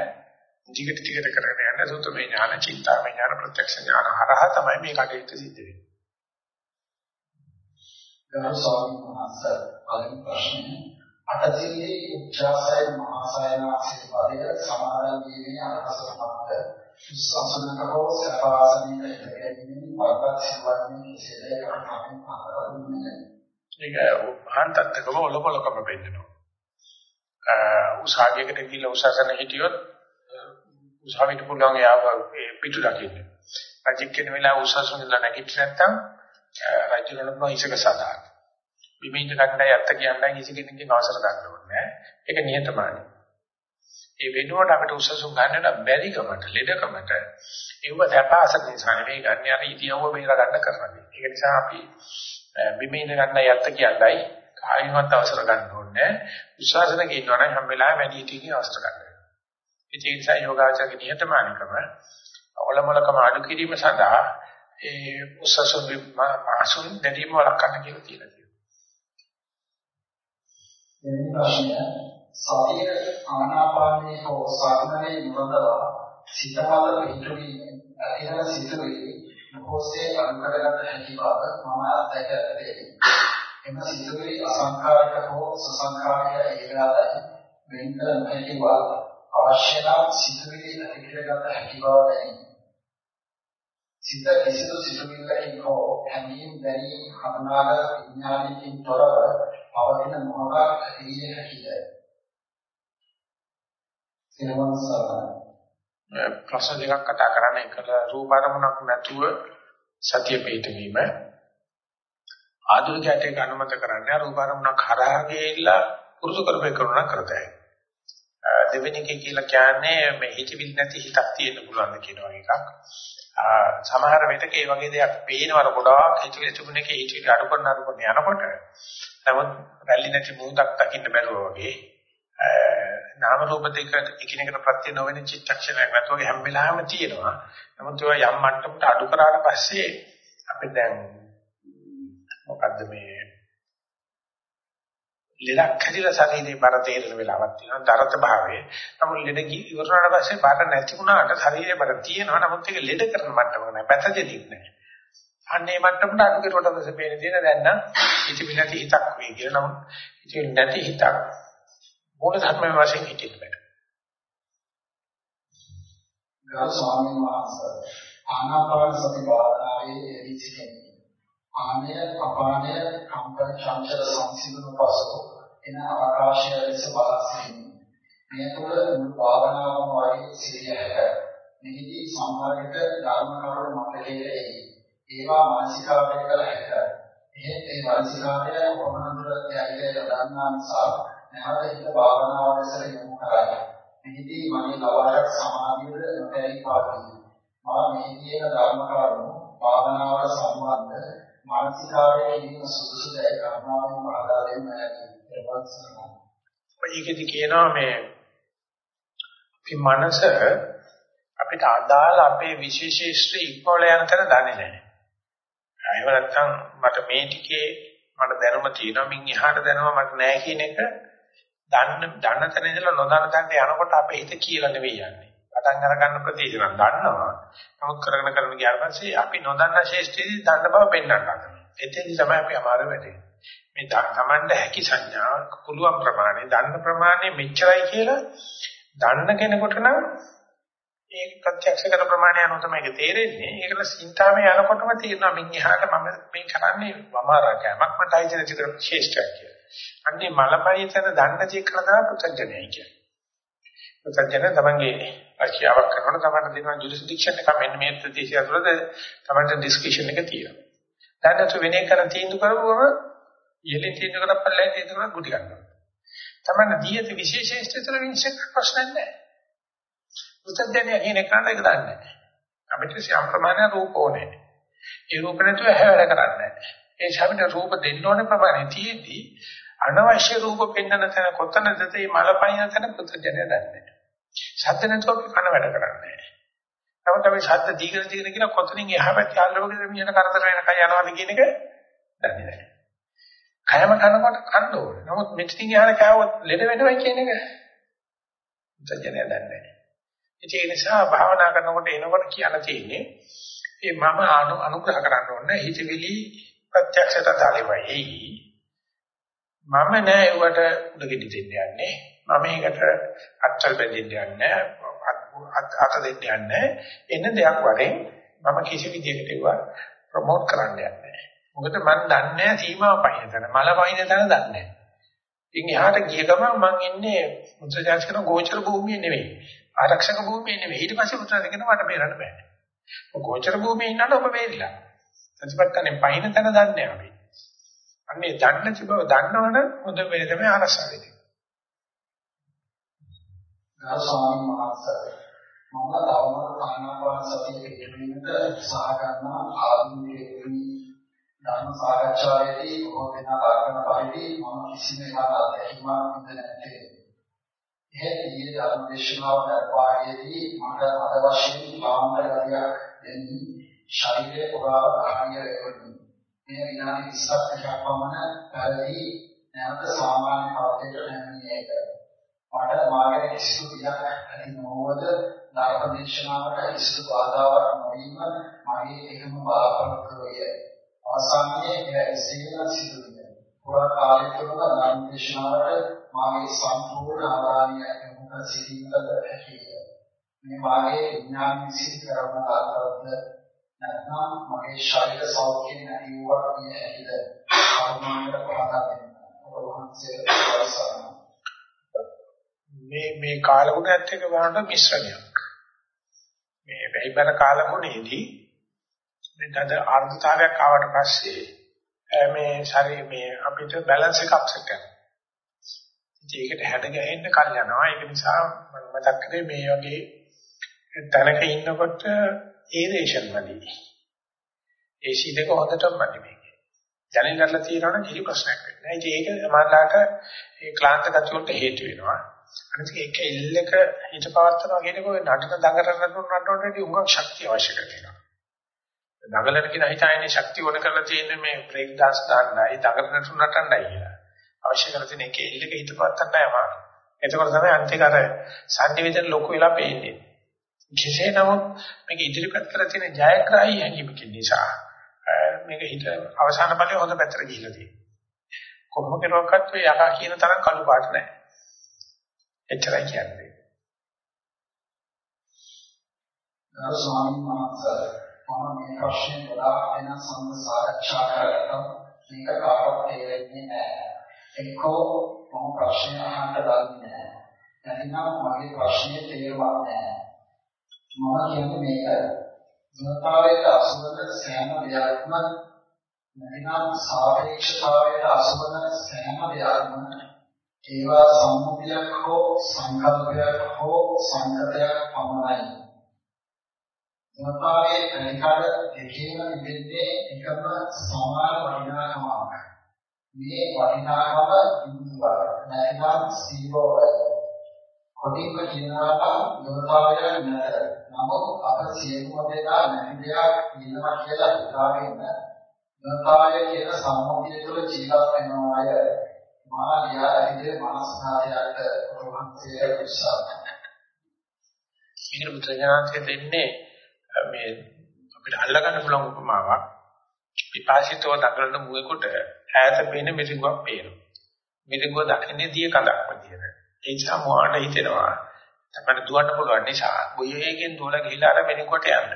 ටිකට ටිකට කරගෙන යන සුතමේ ඥාන, චින්තාමේ ඥාන, ප්‍රත්‍යක්ෂ ඥාන හරහා තමයි මේ කටයුත්ත සිද්ධ වෙන්නේ. ගරු ස්වාමීන් වහන්සේ පළවෙනි ප්‍රශ්නේ අටසිල්ලේ උච්චාසය මහාසයනාසේ පදයට සමාදන් වීමේ අරහසමත් සසනකෝ සපාසනීය ඉදගැනීමේ පරපත් සිවන්නේ කෙසේද කරන්නේ පාරවන්නේ ඒක මහන්තත්කම ඔලොපලකම වෙන්නවා උසාවියකට ගිහිල්ලා උසසන හිටියොත් උසාවියට පුළුවන් යාව පිටු දකින්න. රජික් කියන වෙලාව උසසන ඉඳලා නැගිට නැත්තම් රජුණන් නොයිසක සදාන. බිමින්ද කණ්ඩාය අත්ත කියන්නේ කිසි කෙනෙක්ගේ අවසර ගන්න ඕනේ ඒක නියතමානයි. ඒ වෙනුවට අපිට උසසුන් ගන්න බැරි කමට, ලෙඩකමට ඒව දැපාසන නිසා නෙවෙයි ගන්න යන ඉතියව බේර ගන්න කරන්නේ. ඒක නිසා අපි බිමින්ද කණ්ඩාය අත්ත කියන්නයි කායිමත් අවසර ගන්න ඕනේ. විශ්වාසනක ඉන්නවනම් හැම වෙලාවෙම වැඩි හිටියකින් අවසර ගන්න වෙනවා. ඒ නිසා යෝගාචරගේ නියතමානිකම ඔලමලකම අඩු කිරීම සඳහා ඒ උසසු මාසුන් දෙදීම වළක්වන්න කියලා තියෙනවා. දෙවෙනි ප්‍රශ්නය සතිය ආනාපානයේ හෝ සාධනයේ නිරතව සිතමල පිටුවීම ඇතිවන සිතුවේ මොහොසේ අනුකරගත හැකි බව මම අත්දැක ඇත්තේ. එම සිතුවේ අසංකාරක හෝ සසංකාරක ඒකලාදයි වෙන් කළ නොහැකි බව අවශ්‍ය නම් සිතුවේ ඇතිකරගත හැකි බව දැනේ. සිත කිසිදු සිතුවිල්ලකින් හෝ හැඟීම් දැනීම් හඳුනාගත විඥානයකින් තොරව පවතින මොහොතක් ඇතිවිය හැකිද? සිනවන් සරණයි. ප්‍රශ්න දෙකක් කතා කරන්න එකල රූප අරමුණක් නැතුව සතිය පිටවීම ආධුනිකයට ඒක අනුමත කරන්නේ රූප අරමුණක් හරහා ගිහිල්ලා පුරුදු කරපේ කරුණා කරතයි. දෙවෙනි එක කියලා කියන්නේ මේ හිතවිලි නැති හිතක් තියෙන්න පුළුවන් කියන එකක්. සමහර වෙලක ඒ වගේ දෙයක් පේනවර ගොඩාක් හිතවිලි තිබුණ එකේ හිතවිලි අඩු කරන අඩු කරන යනකොට නමුත් රැලි නැති මුහුදක් දකින්න බැරුව වගේ නාම රූප දෙක එකිනෙකට ප්‍රත්‍ය නොවන චිත්තක්ෂණයක් නැතුව හැම වෙලාවෙම තියෙනවා. නමුත් ඒවා යම් මට්ටමකට අඩු කරාට පස්සේ අපි දැන් මොකද්ද මේ ලෙඩක් හැදිලා ශරීරේ බර තේරෙන වෙලාවක් තියෙනවා දරත භාවයේ. නමුත් ලෙඩ ඉවරනාට පස්සේ බර නැති වුණාට ශරීරේ බර තියෙනවා. නමුත් ඒක ලෙඩ කරන මට්ටමක නෑ. පැතජෙනික් නෑ. අන්නේ මට්ටමට අඩු කරුවට පස්සේ පේන දේ දැන් නම් ඉති විනති හිතක් වේ කියලා. නමුත් ඉති නැති හිතක් මූල ධර්මයේ වශයෙන් හිටින්න බෑ. ගරු ස්වාමීන් වහන්සේ ආනාපාන සති භාවනාවේ යෙදී සිටින්නේ. ආනය අපානය කම්පන චංචල සංසිඳුණු පසු එන ආකාශය ලෙස බලා සිටින්නේ. මේ තුළ මුළු භාවනාවම වගේ සිටිය හැක. මෙහිදී සමහරකට ධර්ම කරුණු මතකයේ එයි. ඒවා මානසිකාවේ කළ හැක. එහෙත් ඒ මානසිකාවය කොමනඳුර යයිද දන්නා නිසා නැවත හිත භාවනාව ලෙස යොමු කරයි. මෙහිදී මගේ ලවාරක් සමාධියද නොතැරී පාදී. මා මෙහිදී එන ධර්ම කරුණු භාවනාවට සම්බන්ධ මානසිකාරයේ ඉන්න සුදුසු දැයි කර්මාවෙන් පහදා දෙන්න ඇති. ඒකෙදි කියනවා මේ අපි මනස අපිට අදාළ අපේ විශේෂීස්ත්‍රි ඉක්මවල යන තැන දන්නේ නැහැ. එහෙම නැත්නම් මට මේ ටිකේ මට දැනුම තියෙනවා මින් එහාට දැනුම මට නැහැ කියන එක දන්න දන්න තැන ඉඳලා නොදන්න තැනට යනකොට අපේ හිත කියලා නෙවෙයි යන්නේ. පටන් අර ගන්න ප්‍රදේශ නම් දන්නවා. නමුත් කරගෙන කරගෙන ගියාට පස්සේ අපි නොදන්න ශේෂ්ඨයේදී දන්න බව පෙන්වන්න හදනවා. එතෙන්දි තමයි අපි අමාරු වෙන්නේ. මේ තමන්ට හැකි සංඥා කුළුම් ප්‍රමාණය දන්න ප්‍රමාණය මෙච්චරයි කියලා දන්න කෙනෙකුට නම් ඒක ප්‍රත්‍යක්ෂ කරන ප්‍රමාණය අනුව තමයි ඒක තේරෙන්නේ. ඒකල සිතාවේ යනකොටම තේරෙනවා මින් එහාට මම මේ කරන්නේ වමාරකෑමක් මට අයිති නැති කර ශේෂ්ඨයක් කියලා. අන්නේ මලපයිතන දන්න චෙක් කරලා පුතඥයයි කියන්නේ. පුතඥය තමන්ගේ අශියාවක් කරනවා තමන්ට දෙනවා ජුරිස්ඩික්ෂන් එක මෙන්න මේ ප්‍රදේශය තුළද තමන්ට ඩිස්කෂන් එක තියෙනවා. දැන් වෙන එක කරන් තීන්දුව කරපුවම ඉහළින් තීන්දුව කරපල්ලා තීන්දුව ගුටි ගන්නවා. තමන්ට දීයති විශේෂීස්ත්‍ර විශ්ෂක ප්‍රශ්න නැහැ. පුතඥය කියන එක නේද දන්නේ. අපිට සියම් ප්‍රමාණ රූප ඕනේ. ඒ රූප නැතුව හැවැර කරන්නේ නැහැ. ඒ ශබ්ද රූප දෙන්න ඕනේ ප්‍රමාණය තියෙද්දි අනවශ්‍ය රූප පෙන්වන තැන කොතනද තේ මලපයින් තැන පුතජනය දන්නේ. ශබ්ද නැතුව කන වැඩ කරන්නේ නැහැ. නමුත් අපි ශබ්ද දීගෙන දීගෙන කියන කොතනින් එහා පැත්තේ අල්ලවගෙන මියන කරදර වෙනකන් යනවාද කියන එක දන්නේ නැහැ. කයම කනකොට කන්න ඕනේ. නමුත් මෙතනින් එහාට කෑවොත් ලෙඩ වෙනවා කියන එක පුතජනය දන්නේ නැහැ. ඒ නිසා භාවනා කරනකොට එනකොට කියන්න තියෙන්නේ මේ මම අනුග්‍රහ කරන්න ඕනේ හිතවිලි ප්‍රත්‍යක්ෂයට තාලෙවයි. මම නෑ ඒවට උඩගෙඩි දෙන්න යන්නේ. මම ඒකට අත්චල් බෙදින්න යන්නේ අත දෙන්න යන්නේ. එන දෙයක් වරෙන් මම කිසි විදිහකට ඒවා ප්‍රොමෝට් කරන්න යන්නේ මොකද මම දන්නේ සීමාව පහින තැන මල පහින තැන දන්නේ නැහැ. ඉතින් එහාට ගිය ගමන් මම ඉන්නේ මුද්‍රජාස් කරන ගෝචර භූමියේ නෙවෙයි. ආරක්ෂක භූමියේ නෙවෙයි. ඊට පස්සේ මුද්‍රජාස් කරන මට බේරන්න බෑ. ගෝචර භූමියේ ඉන්නකොට ඔබ බේරිලා. සතිපට්ඨානේ පයින් තැන දන්නේ අපි. අන්නේ දන්න බව දන්නවනම් හොඳ වෙලෙ තමයි ආරසා වෙන්නේ. ගරු ස්වාමීන් වහන්සේ මම තවම ආනාපාන සතිය පිළිබඳව උත්සාහ කරන ආධුනිකයෙකි ධර්ම සාකච්ඡාවේදී බොහෝ දෙනා ලක්වන පරිදි මම කිසිම එකක් අත්දැකීමක් නැත්තේ. එහෙත් ඊයේ ධර්ම දේශනාව දක්වායේදී මට අද වශයෙන් බාහිර ගතියක් දෙන්නේ ශරීරයේ පුරා කාර්ය රැකෙන්නේ. මේ විනාඩි 20ක් පමණ පරිදි නැවත සාමාන්‍ය පවතේට නැමෙන්නේ ඒක. මට මාගේ කිසිදු දෙයක් ඇති නොවද ධර්මදේශනාවට කිසිදු බාධාවක් නොවීම මගේ එකම බලාපොරොත්තුව වේ. අවසානයේ එය එසේම සිදු විය. පුරා කාලය තුළ ධර්මදේශනාවට මාගේ සම්පූර්ණ ආරාණ්‍ය යොමු සිටීමට හැකිය. මේ මාගේ විඥාන විසින් කරන ආකාරය නැත්නම් මගේ ශරීර සෞඛ්‍යය නැති වුණා කියන හැකිද කර්මාන්තර පහදා දෙන්න. ඔබ වහන්සේ අවසන් මේ මේ කාලගුණයත් එක්ක බලනකොට මිශ්‍රණයක්. මේ වෙයිබර කාලගුණේදී මේ දද ආර්ධතාවයක් ආවට පස්සේ මේ ශරීර මේ අපිට බැලන්ස් එක අප්සෙට් කරනවා. ඒකට හැඩ ගැහෙන්න කල් යනවා. ඒක නිසා මම මතක් කරේ මේ වගේ තැනක ඉන්නකොට ඒරේෂන් වලදී. AC දෙක හොඳටම මදි මේකේ. ජනෙල් කරලා තියෙනවනම් කිසි ප්‍රශ්නයක් වෙන්නේ නැහැ. ඒක සමානලාට ඒ ක්ලාන්ත ගති වලට හේතු වෙනවා. අනිත් එක එල්ලක හිත පවත්නවා කියනකොට නටන දඟලන නටනට උඟක් ශක්තිය අවශ්‍ය කරනවා. දඟලන කියන හිතයිනේ ශක්තිය ඕන කරලා තියෙන්නේ මේ බ්‍රේක් ඩාන්ස් දාන්නයි දඟලන නටන්නයි කියලා. අවශ්‍ය කරලා තියෙන එක එල්ලක හිත පවත්න්නයි අමාරු. එතකොට තමයි අන්තික අර සංනිවේදන ලොකු වෙලා පේන්නේ. කෙසේ නමුත් මේක ඉදිරිපත් කරලා තියෙන ජයග්‍රාහී හැඟීමකින් නිසා මේක හිත අවසාන බලයේ හොඳ පැත්තට ගිහිල්ලා තියෙනවා. කොහොම කෙරුවක්වත් ඔය යකා කියන තරම් කළු පාට නැහැ. එච්චරයි කියන්නේ. ගරු ස්වාමීන් වහන්සේ මම මේ ප්‍රශ්නේ ගොඩාක් වෙන සම්බන්ධ සාකච්ඡා කරලා මේක කාටවත් තේරෙන්නේ නැහැ. එක්කෝ මම ප්‍රශ්න අහන්න දන්නේ නැහැ. නැතිනම් මගේ ප්‍රශ්නේ තේරුම් නැහැ. මම කියන්නේ මේක ධනතාවයට අසුබන සෑම දෙයක්ම නැතිනම් සාපේක්ෂතාවයට අසුබන සෑම දෙයක්ම ඒවා සම්මුතියක් හෝ සංකල්පයක් හෝ සංකතයක් පමණයි. ධනතාවයේ ප්‍රතිකාර දෙකේම නිදෙන්නේ එකම සමාන වටිනාකමක්. මේ වටිනාකම බිඳුවක් නැතිනම් සීරෝ කොටින්ම කියනවා නම් යෝතාවය නැත. නමුත් අප සියලුම දෙනා නැති දෙයක් කියනවා කියලා හිතාගෙන යෝතාවය කියන සම්මුතිය තුළ ජීවත් වෙනවා අය මා ලියාරිදේ මාස්නායයට ප්‍රවහන්සේ විශ්වාස. මේක මුද්‍රණාන්තය දෙන්නේ මේ අපිට අල්ලගන්න පුළුවන් උපමාවක්. විපාසිතව දඟලන මුවෙකුට ඈත පේන මිරිඟුවක් පේනවා. මිරිඟුව දකින්නේ දිය කඳක් වගේ. ඒ නිසා මොහාට හිතෙනවා තමයි දුවන්න පුළුවන් නිසා ගොයේකින් දුවලා ගිහිලා අර මෙනිකොට යන්න.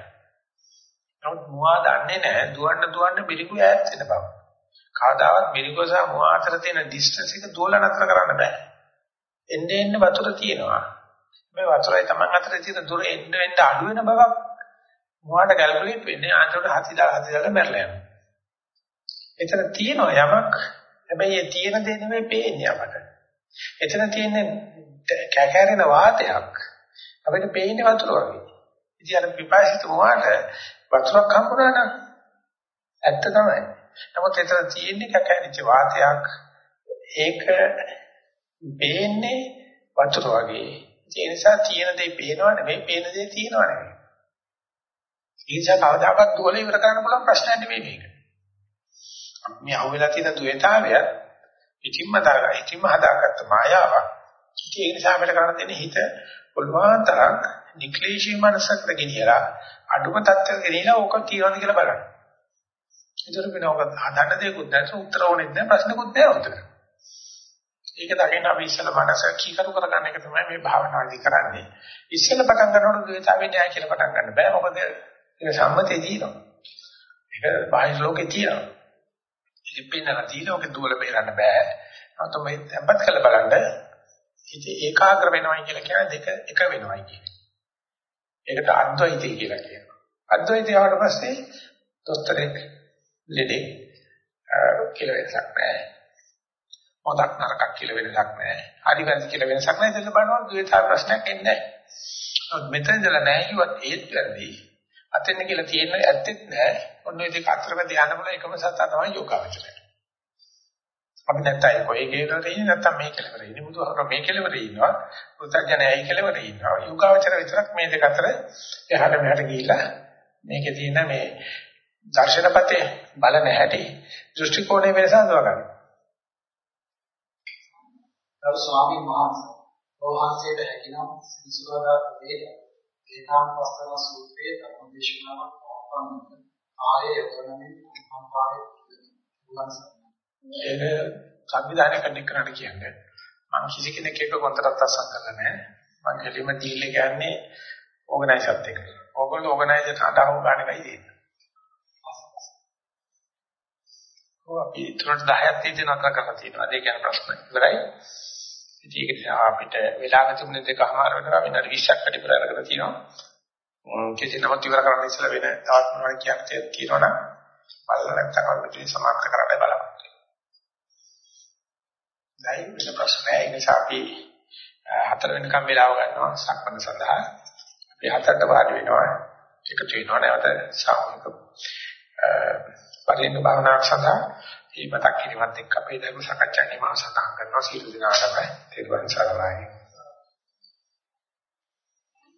නමුත් මොහා දන්නේ නැහැ දුවන්න දුවන්න මිරිකු ඈත් වෙන බව. කවදාවත් මිරිකු සහ මොහා අතර තියෙන ඩිස්ටන්ස් එක දුවලා නතර කරන්න බෑ. එන්න එන්න වතුර තියෙනවා. මේ වතුරයි Taman අතර තියෙන දුර එන්න එන්න අඩු වෙන බවක් මොහාට කැල්කියුලේට් වෙන්නේ ආන්තට හතිදා හතිදාලා මැරලා යනවා. එතන තියෙනවා යමක් හැබැයි ඒ තියෙන දේ නෙමෙයි පේන්නේ අපට. එතන තියෙන කැකැරෙන වාතයක් අපිට පේන්නේ වතුර වගේ. ඉතින් අර පිපාසිත වුණාට වතුරක් හම්බුනා නම් ඇත්ත තමයි. නමුත් එතන තියෙන්නේ කැකැරිච්ච වාතයක්. ඒක පේන්නේ වතුර වගේ. ඒ නිසා තියෙන දේ පේනවා නෙවෙයි, පේන දේ තියෙනවා නෙවෙයි. ඒ නිසා කවදාකවත් දුවල ඉවර කරන්න පුළුවන් ප්‍රශ්නයක් නෙවෙයි මේක. මේ අහුවෙලා තියෙන දුවේතාවය ඉතින්ම දාලා ඉතින්ම හදාගත්ත මායාවක්. ඉතින් ඒ නිසා අපිට කරන්න දෙන්නේ හිත පුළුවන් තරම් නික්ලේශී මනසකට ගෙනියලා අඩුම තත්ත්වයකට ගෙනියලා ඕක තියනවාද කියලා බලන්න. ඒතර වෙනවක හදන්න දෙයක්වත් නැත්නම් උත්තර ඕනෙත් නැහැ ප්‍රශ්නකුත් නැහැ උත්තර. ඒක දකින්න අපි ඉස්සෙල්ලා මනස කීකරු කරගන්න එක තමයි මේ භාවනාවේදී කරන්නේ. ඉස්සෙල්ලා පටන් ගන්නකොට ද්වේතාවේ න්යාය කියලා පටන් ගන්න බෑ. මොකද ඒක සම්මතේ දිනනවා. ඒක බාහිර ලෝකේ තියෙනවා. ඉතිපින්නලා තියෙන ඔක දුවල බේරන්න බෑ. නැත්නම් මේ tempat කළ බලන්න ඉතින් ඒකාග්‍ර වෙනවයි කියලා කියන්නේ දෙක එක වෙනවයි කියන්නේ. ඒකට අද්වෛතය කියලා කියනවා. අද්වෛතය ආවට පස්සේ දොස්තරෙක් ලෙඩේ කියලා වෙනසක් නැහැ. හොඳක් නරකක් කියලා වෙනසක් නැහැ. හරි වැරදි කියලා වෙනසක් නැහැ. එතන බලනවා ද්වේතා ප්‍රශ්නයක් එන්නේ නැහැ. මෙතන ඉඳලා නැහැ කිව්වත් ඒත් වැරදි. අතෙන් කියලා තියෙන ඇත්තෙත් නැහැ. ඔන්න ඔය දෙක අතරම ධානය වල එකම සත්‍ය තමයි යෝගාවචරය. අපි නැත්තයි කොයි කෙලවරේ ඉන්නේ නැත්තම් මේ කෙලවරේ ඉන්නේ බුදුහාමර මේ කෙලවරේ ඉන්නවා. පුතඥයයි කෙලවරේ ඉන්නවා. යෝගාවචර විතරක් මේ දෙක අතර එහාට මෙහාට ගිහිල්ලා මේකේ තියෙන මේ දර්ශනපතේ බලන හැටි දෘෂ්ටි කෝණය වෙනස හඳුනා ගන්න. ගරු ස්වාමීන් වහන්සේ වහන්සේට හැකිනම් සිසුවදා වේද ඒකාන්තස්තර සූත්‍රයේ ධර්මදේශනාවක් පවත්වන්න ආයේ යොදනමින් පුළුවන් ඒක සංවිධානය කරන්න කරන්න කියන්නේ මම කිසි කෙනෙක් එක්ක කොන්ත්‍රාත් අත්සන් කරලා නැහැ. මම කෙලිම ඩීල් එක යන්නේ ඕගනයිසර්ත් එක්ක. ඕගොල්ලෝ ඕගනයිසර් අදාහව ගන්න එකයි දෙන්නේ ඔව් අපි තුනට 10ක් තියෙන නතර කරලා තියෙනවා ඒ කියන්නේ ප්‍රශ්න ඉවරයි ඉතින් ඒක අපිට වෙලාව තිබුණේ දෙකමාර වෙනවා විනාඩි 20ක් වැඩි ප්‍රාරකට තියෙනවා කෙටි නමත් ඉවර කරන්න ඉස්සලා වෙන තවත් මොනවද කියන්නේ කියනවනම් බලලා නැත්නම් අපිට සමාප්ත කරන්න බලන්න. දැන් වෙන ප්‍රශ්න නැහැ. ඒ නිසා අපි හතර වෙනකම් වෙලාව ගන්නවා සක්මණ සඳහා. අපි හතරට වාඩි වෙනවා. එකතු වෙනවා නැවත සාමූහික පරිණත භාවනාවක් සඳහා මේ මතක් කිරීමත් එක්ක අපේ ධර්ම සාකච්ඡාවේ මාස සඳහන් කරනවා සීල දිනාටම තෙරුවන් සරණයි.